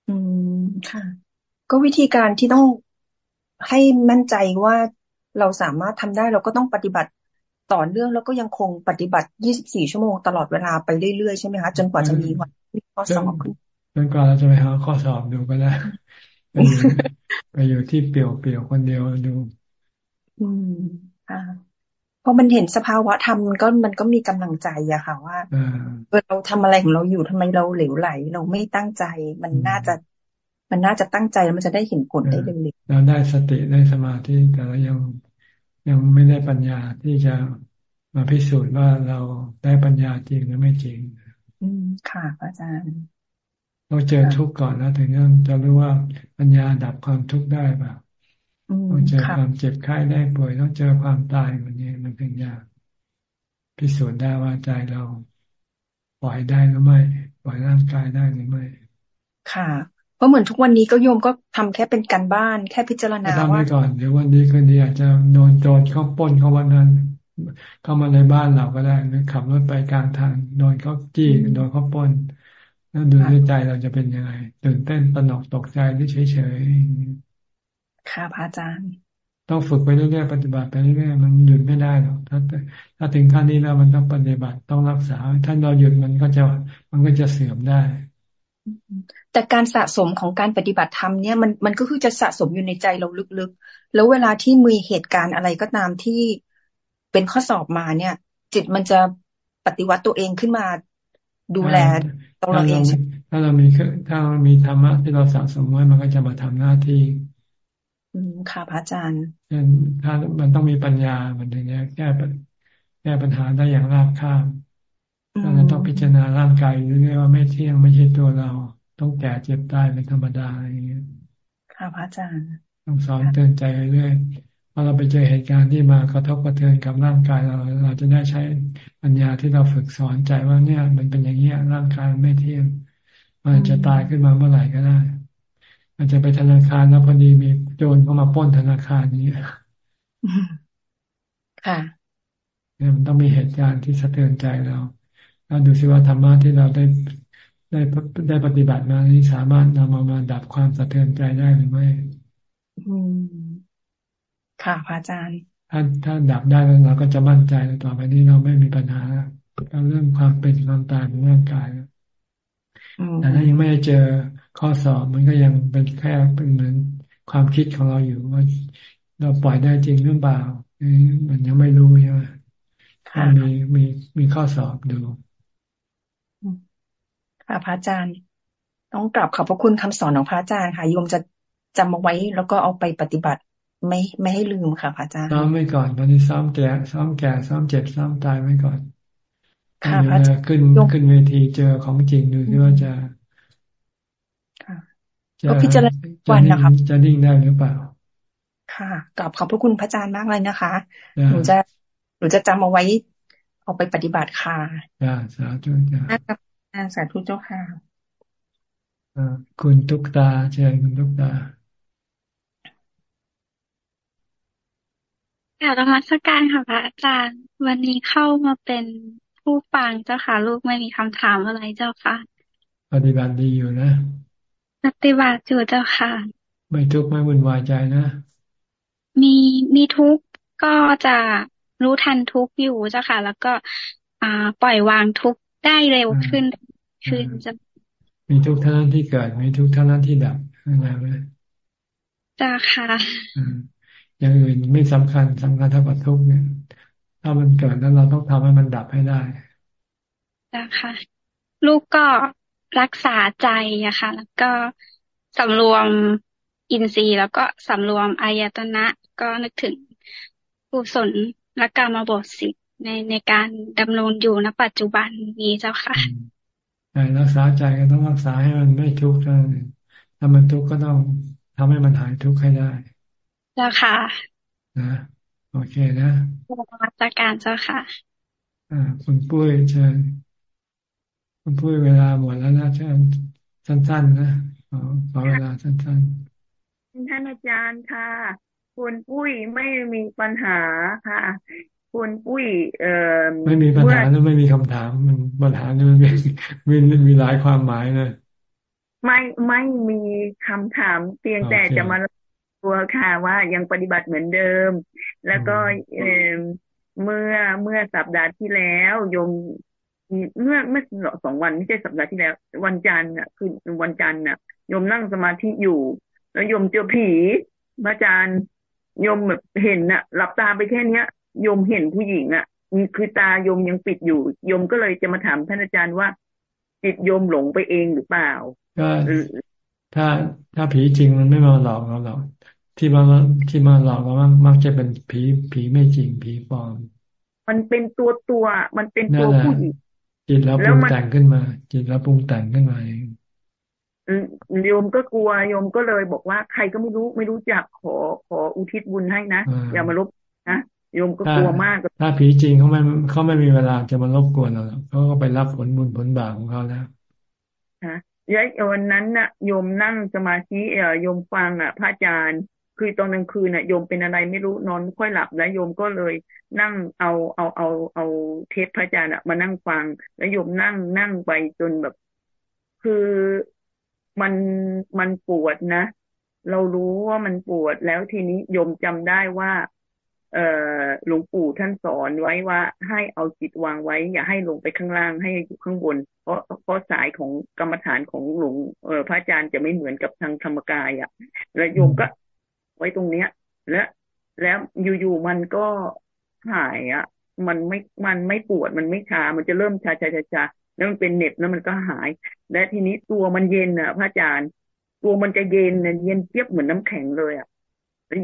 อืมค่ะ ก็วิธีการที่ต้องให้มั่นใจว่าเราสามารถทำได้เราก็ต้องปฏิบัติต่อเนื่องแล้วก็ยังคงปฏิบัติ 24 ชั่วโมงตลอดเวลาไปเรื่อยๆ ใช่ไหมคะ จนกว่าจะมีวันข้อสอบขึ้นจนกว่าเราจะไปหาข้อสอบดูก็ได้ไปอยู่ไปอยู่ที่เปลี่ยวเปลี่ยวคนเดียวดู อืมอ่า พอมันเห็นสภาวะธรรมมันก็มันก็มีกำลังใจอะค่ะว่าเออเราทำอะไรของเราอยู่ทำไมเราเหลวไหล เราไม่ตั้งใจ มันน่าจะ มันน่าจะตั้งใจแล้วมันจะได้เห็นผลได้เร็วๆเราได้สติได้สมาธิแต่เรายังยังไม่ได้ปัญญาที่จะมาพิสูจน์ว่าเราได้ปัญญาจริงหรือไม่จริง อืมค่ะอาจารย์ต้องเจอทุกข์ก่อนแล้วถึงจะรู้ว่าปัญญาดับความทุกข์ได้ป่ะ ต้องเจอความเจ็บไข้ได้ป่วยต้องเจอความตายวันนี้มันเป็นยากพิสูจน์ได้ว่าใจเราปล่อยได้หรือไม่ปล่อยร่างกายได้หรือไม่ ค่ะ เพราะเหมือนทุกวันนี้ก็โยมก็ทำแค่เป็นการบ้าน แค่พิจารณาว่าทำไปก่อนเดี๋ยววันนี้คืนนี้อาจจะโดนโจรเข้าป้นเขาวันนั้น เข้ามาในบ้านเราก็ได้หรือขับรถไปกลางทางโดนเขาจี้โดนเขาป้นแล้วดูในใจเราจะเป็นยังไงตื่นเต้นตนกตกใจหรือเฉยๆ ค่ะพระอาจารย์ ต้องฝึกไปเรื่อยๆปฏิบัติไปเรื่อยๆมันหยุดไม่ได้หรอกถ้าถ้าถึงขั้นนี้แล้วมันต้องปฏิบัติต้องรักษา ถ้าเราหยุดมันก็จะมันก็จะเสื่อมได้ แต่การสะสมของการปฏิบัติธรรมเนี่ยมันมันก็คือจะสะสมอยู่ในใจเราลึกๆ แล้วเวลาที่มีเหตุการณ์อะไรก็ตามที่เป็นข้อสอบมาเนี่ย จิตมันจะปฏิวัติตัวเองขึ้นมาดูแลตัวเราเองถ้าเรามีถ้าเรามีธรรมะที่เราสะสมไว้มันก็จะมาทำหน้าที่อืม ค่ะพระอาจารย์เช่นถ้ามันต้องมีปัญญามันถึงจะแก้แก้ปัญหาได้อย่างราบคาบเราต้องพิจารณาร่างกายเรื่อยๆว่าไม่เที่ยงไม่ใช่ตัวเรา ต้องแก่เจ็บตายเป็นธรรมดาอย่างเงี้ยค่ะพระอาจารย์ต้องสอนเตือนใจเรื่อยพอเราไปเจอเหตุการณ์ที่มากระทบกระเทือนกับร่างกายเรา เราจะได้ใช้ปัญญาที่เราฝึกสอนใจว่าเนี่ย มันเป็นอย่างนี้ร่างกายไม่เที่ยงมันจะตายขึ้นมาเมื่อไหร่ก็ได้ อาจจะไปธนาคารแล้วพอดีมีโจรเข้ามาป้นธนาคารนี้ค่ะเนี่ยมันต้องมีเหตุการณ์ที่สะเทือนใจเราแล้วดูซิว่าธรรมะที่เราได้ได้ได้ปฏิบัติมานี้สามารถนำมามาดับความสะเทือนใจได้หรือไม่อืมค่ะพระอาจารย์ ถ้าถ้าดับได้แล้วเราก็จะมั่นใจต่อไปนี้เราไม่มีปัญหาเรื่องความเป็นความตายของร่างกายแต่ถ้ายังไม่ได้เจอ ข้อสอบมันก็ยังเป็นแค่เป็นเหมือนความคิดของเราอยู่ว่าเราปล่อยได้จริงหรือเปล่ามันยังไม่รู้ใช่ไหมมันมีมีมีข้อสอบดูค่ะพระอาจารย์ ต้องกลับขอบพระคุณคำสอนของพระอาจารย์ค่ะโยมจะจำมาไว้แล้วก็เอาไปปฏิบัติ ไม่ไม่ให้ลืมค่ะพระอาจารย์ซ้อมไม่ก่อน ตอนนี้ซ้อมแก่ซ้อมแก่ซ้อมเจ็บซ้อมตายไว้ก่อนค่ะพระอาจารย์ขึ้นขึ้นเวทีเจอของจริงดูที่ว่าจะ ก็พิจารณาวันนะคะจะนิ่งได้หรือเปล่า ค่ะกลับขอบพระคุณพระอาจารย์มากเลยนะคะหนูจะหนูจะจำเอาไว้เอาไปปฏิบัติค่ะสาธุจ้าสาธุเจ้าค่ะคุณทุกตาเชิญคุณทุกตาค่ะธรรมสการค่ะพระอาจารย์ วันนี้เข้ามาเป็นผู้ฟังเจ้าค่ะ ลูกไม่มีคำถามอะไรเจ้าค่ะ ปฏิบัติดีอยู่นะ ปฏิบัติอยู่เจ้าค่ะ ไม่ทุกข์ไม่วุ่นวายใจนะ มีมีทุกข์ก็จะรู้ทันทุกข์อยู่เจ้าค่ะ แล้วก็ อ่า ปล่อยวางทุกข์ได้เร็วขึ้นขึ้นจะมีทุกท่านั้นที่เกิด มีทุกท่านั้นที่ดับอะไรไหมจ้าค่ะอย่างอื่นไม่สำคัญสำคัญเท่ากับทุกเนี่ย ถ้ามันเกิดแล้วเราต้องทำให้มันดับให้ได้จ้าค่ะ ลูกก็ รักษาใจอะค่ะ แล้วก็สำรวมอินทรีย์ แล้วก็สำรวมอายตนะ ก็นึกถึงกุศลและกรรมบทสิทธิ์ในในการดำรงอยู่ณปัจจุบันนี้เจ้าค่ะใช่รักษาใจก็ต้องรักษาให้มันไม่ทุกข์ถ้ามันทุกข์ก็ต้องทำให้มันหายทุกข์ให้ได้เจ้าค่ะนะโอเคนะมาตรการเจ้าค่ะ อ่า คุณปุ้ยเชิญ คุณปุ้ยเวลาหมดแล้วนะเชิญสั้นๆนะขอขอเวลาสั้นๆท่านอาจารย์ค่ะ คุณปุ้ยไม่มีปัญหาค่ะ คุณปุ้ย เอ่อไม่มีปัญหาแล้วไม่มีคำถาม มันปัญหานี่มันมีมีมีหลายความหมายเลยไม่ไม่มีคำถาม เพียงแต่จะมาตัวค่ะว่ายังปฏิบัติเหมือนเดิม แล้วก็เอเมื่อเมื่อสัปดาห์ที่แล้วโยม เมื่อเมื่อสองวันไม่ใช่สัปดาห์ที่แล้ว วันจันทร์อะ คือวันจันทร์อะโยมนั่งสมาธิอยู่ แล้วโยมเจอผีพระอาจารย์โยมแบบเห็นอะ หลับตาไปแค่เนี้ยโยมเห็นผู้หญิงอะคือตาโยมยังปิดอยู่โยมก็เลยจะมาถามท่านอาจารย์ว่า จิตโยมหลงไปเองหรือเปล่าก็ถ้าถ้าผีจริงมันไม่มาหลอกเราหรอกที่มาที่มาหลอกเรามักจะเป็นผีผีไม่จริงผีปลอม มันเป็นตัวตัวมันเป็นตัวผู้หญิง จิตแล้วปรุงแต่งขึ้นมา จิตแล้วปรุงแต่งขึ้นมาเองโยมก็กลัวโยมก็เลยบอกว่าใครก็ไม่รู้ไม่รู้จักขอขออุทิศบุญให้นะอย่ามาลบนะโยมก็กลัวมากถ้าผีจริงเขาไม่เขาไม่มีเวลาจะมารบกวนเราเขาก็ไปรับผลบุญผลบาปของเขาแล้วฮะยายวันนั้นน่ะโยมนั่งสมาธิเอ่อโยมฟังอะ พระอาจารย์ คือตอนกลางคืนน่ะโยมเป็นอะไรไม่รู้นอนไม่ค่อยหลับแล้วโยมก็เลยนั่งเอาเอาเอาเอาเทปพระอาจารย์มานั่งฟัง แล้วโยมนั่งนั่งไปจนแบบ คือมันมันปวดนะ เรารู้ว่ามันปวดแล้วทีนี้โยมจำได้ว่า เออหลวงปู่ท่านสอนไว้ว่า ให้เอาจิตวางไว้ อย่าให้ลงไปข้างล่างให้อยู่ข้างบน เพราะเพราะสายของกรรมฐานของหลวงเออพระอาจารย์จะไม่เหมือนกับทางธรรมกายอะ่ะ แล้วโยมก็ ไว้ตรงเนี้ย และแล้วอยู่ๆมันก็หายอะ่ะ มันไม่มันไม่ปวดมันไม่ชา มันจะเริ่มชาชาชาชาแล้วมันเป็นเน็บแล้วมันก็หาย และทีนี้ตัวมันเย็นอะ พระอาจารย์ ตัวมันจะเย็นเย็นเทียบเหมือนน้าแข็งเลยอะ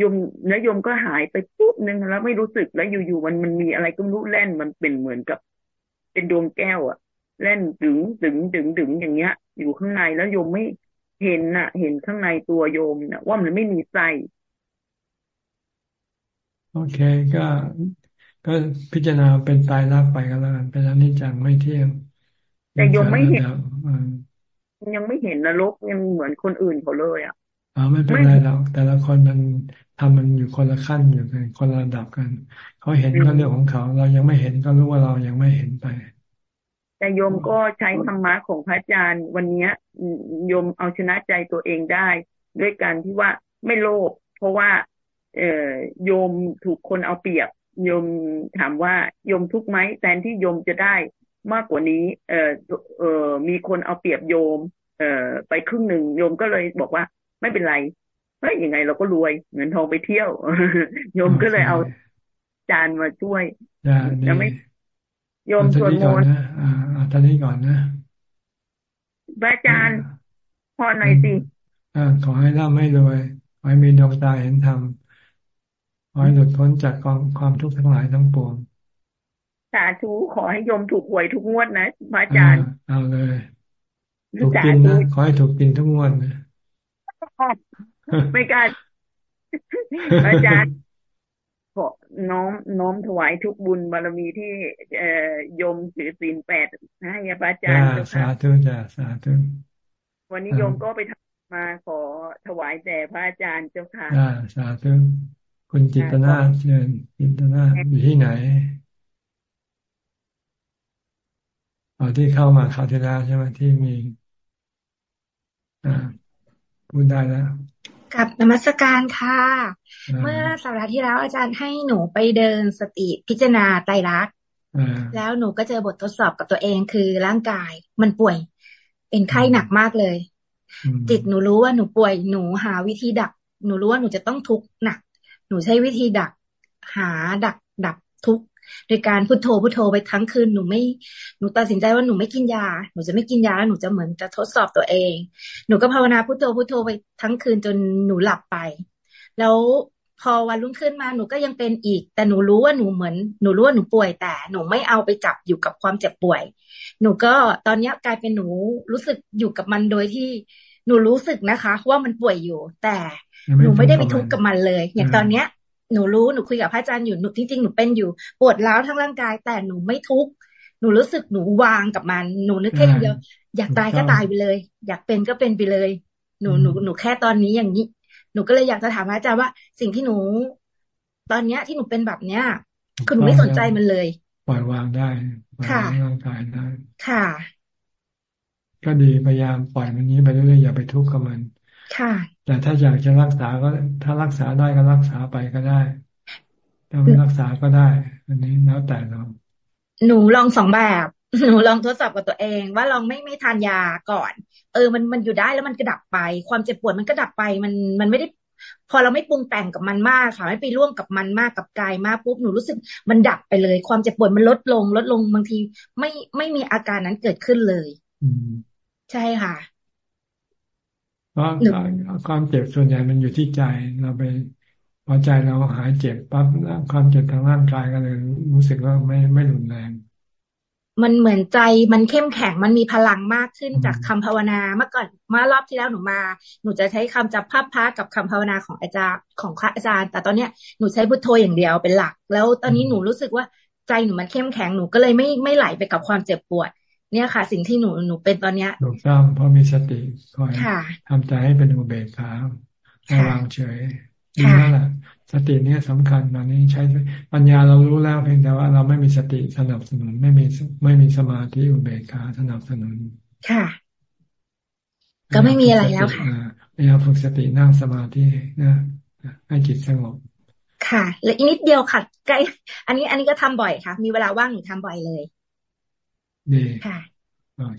ยมเนื้อยมก็หายไปปุ๊บนึงแล้วไม่รู้สึกแล้วอยู่ๆมันมันมีอะไรก็รู้แล่นมันเป็นเหมือนกับ เป็นดวงแก้วอะแล่นดึงดึงดึงดึงอย่างเงี้ย อยู่ข้างในแล้วโยมไม่เห็นน่ะ เห็นข้างในตัวโยมน่ะ ว่ามันไม่มีไส้ โอเคก็ ก็พิจารณาเป็นตายรักไปก็แล้วกันเป็นอนิจจังไม่เที่ยงแต่โยมไม่เห็นยังไม่เห็นนรกยังเหมือนคนอื่นเขาเลยอะออ๋อไม่เป็นไรเราแต่ละคนมันทำมันอยู่คนละขั้นอยู่กันคนละระดับกันเขาเห็นก็เรื่องของเขา เรายังไม่เห็นก็รู้ว่าเรายังไม่เห็นไป แต่โยมก็ใช้ธรรมะของพระอาจารย์วันนี้โยมเอาชนะใจตัวเองได้ ด้วยการที่ว่าไม่โลภเพราะว่า เออโยมถูกคนเอาเปรียบ โยมถามว่าโยมทุกไหมแทนที่โยมจะได้มากกว่านี้ เออเออมีคนเอาเปรียบโยม เออไปครึ่งหนึ่งโยมก็เลยบอกว่า ไม่เป็นไรเฮ้ยยังไงเราก็รวยเงินทองไปเที่ยวโยมก็เลยเอาจานมาช่วยจะไม่โยมสวดมนต์อ่าตอนนี้ก่อนนะพระอาจารย์พอหน่อยสิอ่าขอให้ร่ำให้รวยขอให้มีดวงตาเห็นธรรม ขอให้หลุดพ้นจากกองความทุกข์ทั้งหลายทั้งปวงสาธุขอให้โยมถูกหวยทุกงวดนะพระอาจารย์เอาเลยถูกกินนะขอให้ถูกกินทุกงวดนะไม่กล้าอาจารย์ขอน้อมน้อมถวายทุกบุญบารมีที่เอ่อยมถือศีลแปดให้พระอาจารย์สาธุจ้าสาธุวันนี้โยมก็ไปทำมาขอถวายแด่พระอาจารย์เจ้าค่ะสาธุ คุณจิตนาเชิญจิตนาอยู่ที่ไหนอ๋อที่เข้ามาคราวที่แล้วใช่ไหมที่มี อ่าพูดได้แล้วกับนมัสการค่ะ เมื่อสัปดาห์ที่แล้วอาจารย์ให้หนูไปเดินสติพิจารณาไตรลักษณ์แล้วหนูก็เจอบททดสอบกับตัวเองคือร่างกายมันป่วย เป็นไข้หนักมากเลย จิตหนูรู้ว่าหนูป่วยหนูหาวิธีดักหนูรู้ว่าหนูจะต้องทุกข์หนัก หนูใช้วิธีดักหาดักดับทุกโดยการพุโทโธพุโทโธไปทั้งคืนหนูไม่หนูตัดสินใจว่าหนูไม่กินยา หนูจะไม่กินยาแล้วหนูจะเหมือนจะทดสอบตัวเอง หนูก็ภาวนาพุโทโธพุโทโธไปทั้งคืนจนหนูหลับไป แล้วพอวันรุ่งขึ้นมาหนูก็ยังเป็นอีก แต่หนูรู้ว่าหนูเหมือนหนูรู้ว่าหนูป่วยแต่ หนูไม่เอาไปจับอยู่กับความเจ็บป่วย หนูก็ตอนนี้กลายเป็นหนูรู้สึกอยู่กับมันโดยที่ หนูรู้สึกนะคะ ว่ามันป่วยอยู่ แต่หนูไม่ได้ไปทุกข์กับมันเลย อย่างตอนเนี้ยหนูรู้หนูคุยกับพระอาจารย์อยู่หนูจริงๆหนูเป็นอยู่ปวดร้าวทั้งร่างกาย แต่หนูไม่ทุกข์หนูรู้สึกหนูวางกับมัน หนูนึกแค่เดียวอยากตายก็ตายไปเลย อยากเป็นก็เป็นไปเลย หนูหนูหนูแค่ตอนนี้อย่างนี้ หนูก็เลยอยากจะถามพระอาจารย์ว่า สิ่งที่หนู ตอนเนี้ยที่หนูเป็นแบบเนี้ยคือหนูไม่สนใจมันเลย ปล่อยวางได้ปล่อยร่างกายได้ค่ะ ก็ดีพยายามปล่อยมันนี้ไปเรื่อยๆอย่าไปทุกข์กับมัน ค่ะ แต่ถ้าอยากจะรักษาก็ ถ้ารักษาได้ก็รักษาไปก็ได้ถ้าไม่รักษาก็ได้ อันนี้แล้วแต่เราหนูลองสองแบบ หนูลองทดสอบกับตัวเอง ว่าลองไม่ไม่ทานยาก่อน เออ มันมันอยู่ได้แล้วมันกระดับไป ความเจ็บปวดมันก็ดับไป มันมันไม่ได้พอเราไม่ปรุงแต่งกับมันมากค่ะ ไม่ไปร่วมกับมันมากกับกายมากปุ๊บหนูรู้สึกมันดับไปเลย ความเจ็บปวดมันลดลง ลดลงบางที ไม่ไม่มีอาการนั้นเกิดขึ้นเลย ใช่ค่ะเพราะความเจ็บส่วนใหญ่มันอยู่ที่ใจเราไปพอใจเราหายเจ็บปั๊บความเจ็บทางร่างกายก็เลยรู้สึกว่าไม่ไม่รุนแรง มันเหมือนใจมันเข้มแข็งมันมีพลังมากขึ้นจากคำภาวนาเมื่อก่อนเมื่อรอบที่แล้วหนูมา หนูจะใช้คำจับภาพพระกับคำภาวนาของอาจารย์ของพระอาจารย์ แต่ตอนเนี้ยหนูใช้พุทโธอย่างเดียวเป็นหลัก แล้วตอนนี้หนูรู้สึกว่าใจหนูมันเข้มแข็งหนูก็เลยไม่ไม่ไหลไปกับความเจ็บปวด เนี่ยค่ะ สิ่งที่หนูหนูเป็นตอนเนี้ยถูกต้องเพราะมีสติคอยทำใจให้เป็นอุเบกขาให้วางเฉยนี่แหละสติเนี่ยสำคัญตอนนี้ใช้ปัญญาเรารู้แล้วเพียงแต่ว่าเราไม่มีสติสนับสนุน ไม่มีไม่มีสมาธิอุเบกขาสนับสนุน ค่ะ ก็ไม่มีอะไรแล้วค่ะพยายามฝึกสตินั่งสมาธินะให้จิตสงบค่ะ และอีกนิดเดียวค่ะใกล้อันนี้อันนี้ก็ทำบ่อยค่ะ มีเวลาว่างหนูทำบ่อยเลย ดีค่ะ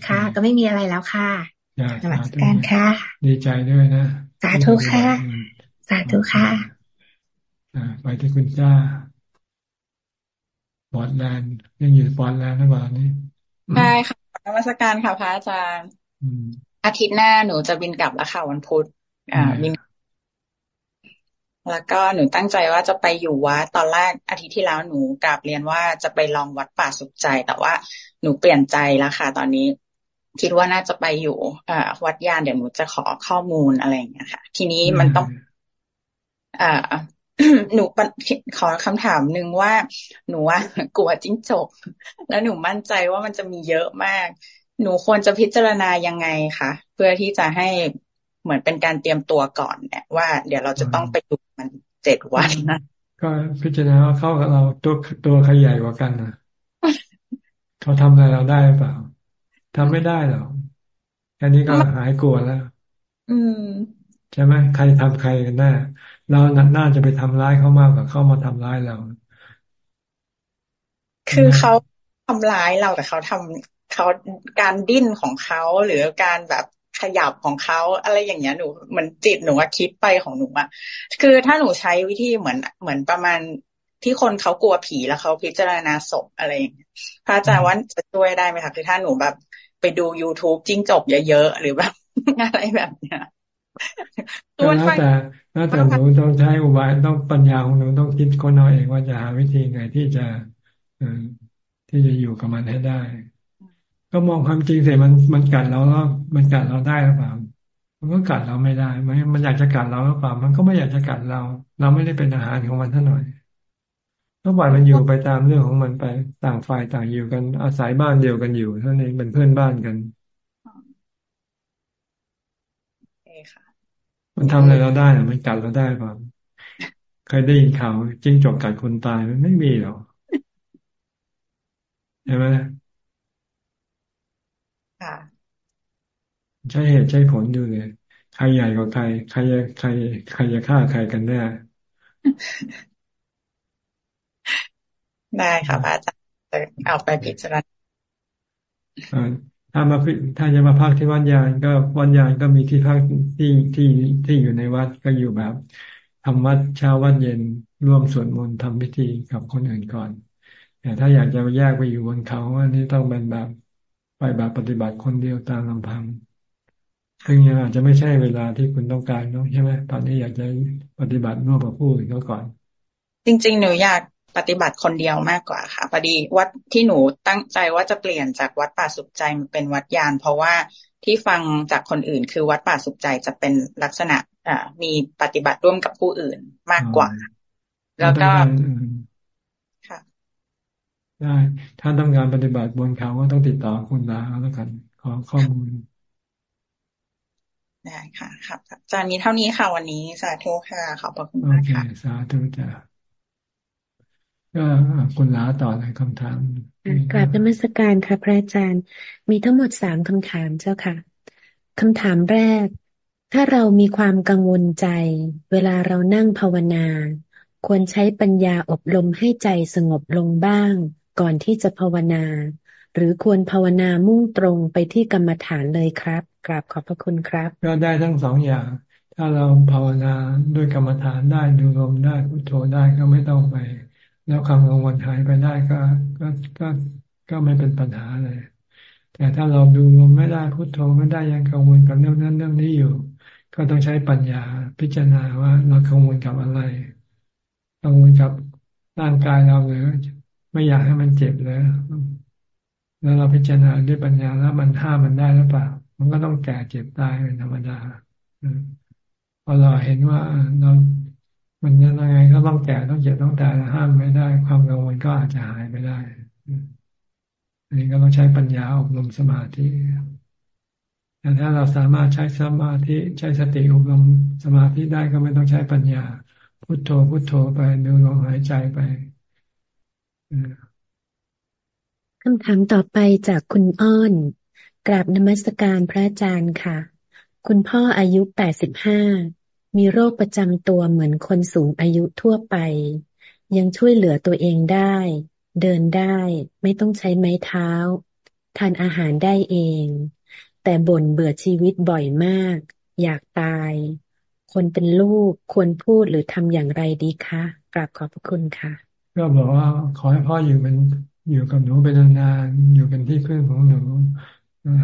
ค่ะ ก็ไม่มีอะไรแล้วค่ะสวัสดีการค่ะ ดีใจด้วยนะ สาธุค่ะ สาธุค่ะไปที่คุณจ้าปอดแลนด์ยังอยู่ปอดแลนด์หรือเปล่านี่ใช่ค่ะนมัสการค่ะพระอาจารย์อาทิตย์หน้าหนูจะบินกลับแล้วค่ะวันพุธอ่าบิน แล้วก็หนูตั้งใจว่าจะไปอยู่วัดตอนแรกอาทิตย์ที่แล้วหนูกลับเรียนว่าจะไปลองวัดป่าสุขใจ แต่ว่าหนูเปลี่ยนใจแล้วค่ะ ตอนนี้ คิดว่าน่าจะไปอยู่อวัดยานเดี๋ยวหนูจะขอข้อมูลอะไรอย่างเงี้ยค่ะ ทีนี้มันต้องอ่าหนูขอคำถามหนึ่งว่า หนูว่ากลัวจิ้งจก แล้วหนูมั่นใจว่ามันจะมีเยอะมาก หนูควรจะพิจารณายังไงคะเพื่อที่จะให้ เหมือนเป็นการเตรียมตัวก่อนเนี่ยว่าเดี๋ยวเราจะต้องไปดูมันเจ็ดวันนะก็พิจารณาว่าเข้ากับเราตัวตัวใครใหญ่กว่ากันนะเขาทำอะไรเราได้หรือเปล่าทำไม่ได้หรอกแค่นี้ก็หายกลัวแล้ว อืมใช่ไหมใครทำใครกันแน่เราน่าจะไปทำร้ายเขามากกว่าเข้ามาทำร้ายเรา คือเขาทำร้ายเราแต่เขาทำเขาการดิ้นของเขาหรือการแบบ ขยับของเขาอะไรอย่างเงี้ยหนูเหมือนจิตหนูว่าคิดไปของหนูอะคือถ้าหนูใช้วิธีเหมือนเหมือนประมาณที่คนเขากลัวผีแล้วเขาพิจารณาศพอะไรอย่างเงี้ยพระอาจารย์ว่าจะช่วยได้ไหมคะคือถ้าหนูแบบไปดู youtube จิ้งจบเยอะๆหรือแบบอะไรแบบเนี้ยแล้วแต่แล้วแต่หนูต้องใช้อุบายต้องปัญญาของหนูต้องคิดคนเอาเองว่าจะหาวิธีไงที่จะที่จะอยู่กับมันให้ได้ ก็มองความจริงเสร็จมันมันกัดเราแล้วมันกัดเราได้หรือเปล่ามันก็กัดเราไม่ได้มันมันอยากจะกัดเราหรือเปล่า มันก็ไม่อยากจะกัดเรา เราไม่ได้เป็นอาหารของมันเท่าหน่อยก็ปล่อยมันอยู่ไปตามเรื่องของมันไป ต่างฝ่ายต่างอยู่กัน อาศัยบ้านเดียวกันอยู่เท่านั้นเองเป็นเพื่อนบ้านกันมันทำอะไรเราได้หรือมันกัดเราได้ป่ะเคยได้ยินข่าวจิ้งจกกัดคนตายมันไม่มีหรอกใช่ไหม ค่ะ ใช่เหตุใช่ผลดูเลยใครใหญ่กว่าใคร ใครใคร ใครจะฆ่าใครกันแน่ ได้ค่ะพระอาจารย์เอาไปพิจารณาถ้ามาถ้าจะมาพักที่วัดยานก็วัดยานก็มีที่พักที่ที่ที่อยู่ในวัดก็อยู่แบบทำวัดเช้าวัดเย็นร่วมสวดมนต์ทำพิธีกับคนอื่นก่อนแต่ถ้าอยากจะแยกไปอยู่บนเขาอันนี้ต้องเป็นแบบ ไปแบบปฏิบัติคนเดียวตามลำพัง ซึ่งยังอาจจะไม่ใช่เวลาที่คุณต้องการเนาะใช่ไหมตอนนี้อยากจะปฏิบัติร่วมกับผู้อื่นก็ก่อน จริง ๆ หนูอยากปฏิบัติคนเดียวมากกว่าค่ะพอดีวัดที่หนูตั้งใจว่าจะเปลี่ยนจากวัดป่าสุขใจมาเป็นวัดยาน เพราะว่าที่ฟังจากคนอื่น คือวัดป่าสุขใจจะเป็นลักษณะอ่ามีปฏิบัติร่วมกับผู้อื่นมากกว่า แล้วก็ค่ะ ได้ ถ้าต้องการปฏิบัติบนเขาก็ต้องติดต่อคุณลาแล้วกัน ขอข้อมูลได้ค่ะครับอาจารย์มีเท่านี้ค่ะวันนี้สาธุค่ะขอบพระคุณมากค่ะสาธุจ้าก็คุณลาต่อเลยคำถามกราบนมัสการค่ะ พระอาจารย์ มีทั้งหมดสามคำถามเจ้าค่ะคำถามแรก ถ้าเรามีความกังวลใจ เวลาเรานั่งภาวนา ควรใช้ปัญญาอบรมให้ใจสงบลงบ้าง ก่อนที่จะภาวนา หรือควรภาวนามุ่งตรงไปที่กรรมฐานเลยครับกราบขอบพระคุณครับ ก็ได้ทั้งสองอย่าง ถ้าเราภาวนาด้วยกรรมฐานได้ดูลมได้พุทโธได้ก็ไม่ต้องไป แล้วความกังวลหายไปได้ก็ก็ก็ก็ไม่เป็นปัญหาเลย แต่ถ้าเราดูลมไม่ได้พุทโธไม่ได้ยังกังวลกับเรื่องนั้นเรื่องนี้อยู่ ก็ต้องใช้ปัญญาพิจารณาว่าเรากังวลกับอะไรกังวลกับร่างกายเราหรือ ไม่อยากให้มันเจ็บเลยแล้วเราพิจารณาด้วยปัญญาแล้วมันห้ามมันได้หรือเปล่า มันก็ต้องแก่เจ็บตายเป็นธรรมดาพอเราเห็นว่าเรามันยังไงก็ต้องแก่ต้องเจ็บต้องตายห้ามไม่ได้ ความกังวลก็อาจจะหายไปได้อันนี้ก็ต้องใช้ปัญญาอบรมสมาธิแต่ถ้าเราสามารถใช้สมาธิใช้สติอบรมสมาธิได้ก็ไม่ต้องใช้ปัญญา พุโทโธพุโทโธไปดูลมหายใจไป คำถามต่อไปจากคุณอ้อน กราบนมัสการพระอาจารย์ค่ะ คุณพ่ออายุแปดสิบห้ามีโรคประจำตัวเหมือนคนสูงอายุทั่วไป ยังช่วยเหลือตัวเองได้ เดินได้ ไม่ต้องใช้ไม้เท้า ทานอาหารได้เอง แต่บ่นเบื่อชีวิตบ่อยมาก อยากตาย คนเป็นลูกควรพูดหรือทำอย่างไรดีคะ กราบขอบพระคุณค่ะ ก็บอกว่าขอให้พ่ออยู่เป็นอยู่กับหนูเป็นนานๆอยู่เป็นที่พึ่งของหนู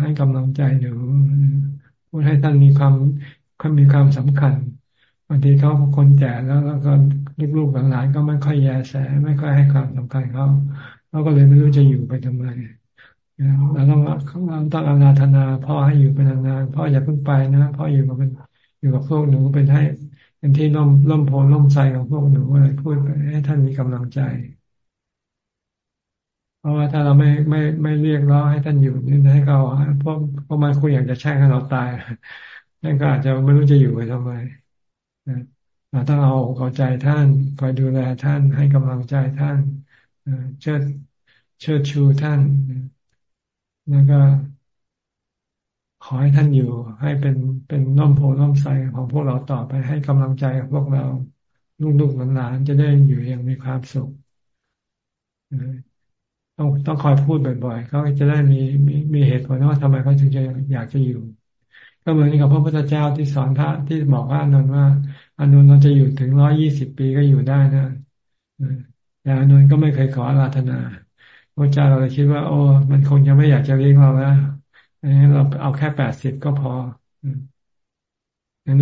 ให้กำลังใจหนูพูดให้ท่านมีความความมีความสำคัญบางทีเขาคนแก่แล้วแล้วก็ลูกๆหลานๆก็ไม่ค่อยแยแสไม่ค่อยให้ความสำคัญเขาเขาก็เลยไม่รู้จะอยู่ไปทำไมเราต้องเราต้องอาราธนาพ่อให้อยู่เป็นนานๆพ่ออย่าเพิ่งไปนะพ่ออยู่กับเป็นอยู่กับพวกหนูเป็นให้ เป็นที่ร่มร่มโพล่มใสของพวกหนูอะไรพูดไปให้ท่านมีกำลังใจ เพราะว่าถ้าเราไม่ไม่ไม่เรียกร้องให้ท่านอยู่นี่ให้เขาพราะเพราะมันคุยอยากจะแช่งให้เราตายแท่นก็อาจจะไม่รู้จะอยู่ไปทำไมเราต้องเอาเอาใจท่านคอยดูแลท่านให้กำลังใจท่านเชิดเชิดชูท่านแล้วก็ ขอให้ท่านอยู่ให้เป็นเป็นน้อมโพน้อมใสของพวกเราต่อไปให้กำลังใจพวกเราลูกๆหลานๆจะได้อยู่อย่างมีความสุขต้องต้องคอยพูดบ่อยๆเขาจะได้มีมีมีเหตุผลว่าทำไมเขาถึงจะอยากจะอยู่ ก็เหมือนกับพระพุทธเจ้าที่สอนพระที่บอกว่าอนนท์ว่าอนนท์เราจะอยู่ถึงร้อยยี่สิบปีก็อยู่ได้นะแต่อนนท์ก็ไม่เคยขออาราธนาพระเจ้าเราเลยคิดว่า โอ้มันคงจะไม่อยากจะเลี้ยงเราแล้ว อันนี้เราเอาแค่แปดสิบก็พอ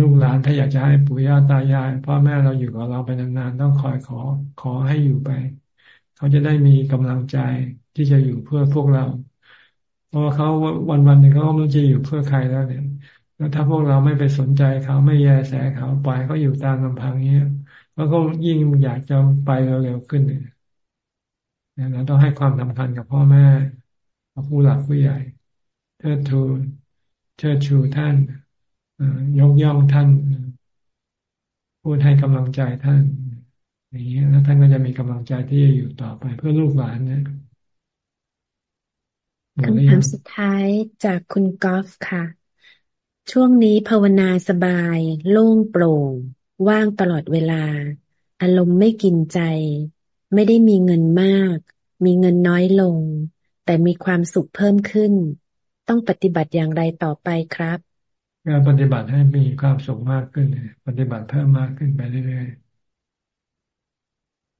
ลูกหลานถ้าอยากจะให้ปู่ย่าตายายพ่อแม่เราอยู่กับเราไปนานๆต้องคอยขอ ขอให้อยู่ไป เขาจะได้มีกำลังใจที่จะอยู่เพื่อพวกเรา เพราะเขาวันวันหนึ่งเขาไม่รู้จะอยู่เพื่อใครแล้วเนี่ยแล้วถ้าพวกเราไม่ไปสนใจเขาไม่แยแสเขาปล่อยเขาอยู่ตามลำพังเนี้ยแล้วก็ยิ่งอยากจะไปเร็วๆขึ้นเนี่ยเราต้องให้ความสำคัญกับพ่อแม่ผู้หลักผู้ใหญ่ เทิดทูเชิดชูท่านยกย่องท่านพูดให้กำลังใจท่าน อย่างนี้แล้วท่านก็จะมีกำลังใจที่จะอยู่ต่อไปเพื่อลูกหลานนี่ยคำถามสุดท้ายจากคุณกอล์ฟค่ะ ช่วงนี้ภาวนาสบาย โล่งโปร่ง ว่างตลอดเวลา อารมณ์ไม่กินใจ ไม่ได้มีเงินมาก มีเงินน้อยลง แต่มีความสุขเพิ่มขึ้น ต้องปฏิบัติอย่างไรต่อไปครับการปฏิบัติให้มีความสุขมากขึ้น ปฏิบัติเพิ่มมากขึ้นไปเรื่อยๆ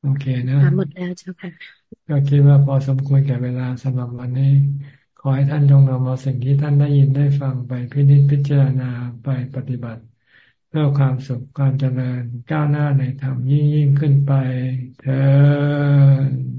โอเคนะหมดแล้วเจ้าค่ะ ก็คิดว่าพอสมควรแก่เวลาสำหรับวันนี้ ขอให้ท่านจงนำเอาสิ่งที่ท่านได้ยินได้ฟังไปพิจิตพิจารณาไปปฏิบัติ เพื่อความสุขความเจริญก้าวหน้าในธรรมยิ่งยิ่งขึ้นไปเถิด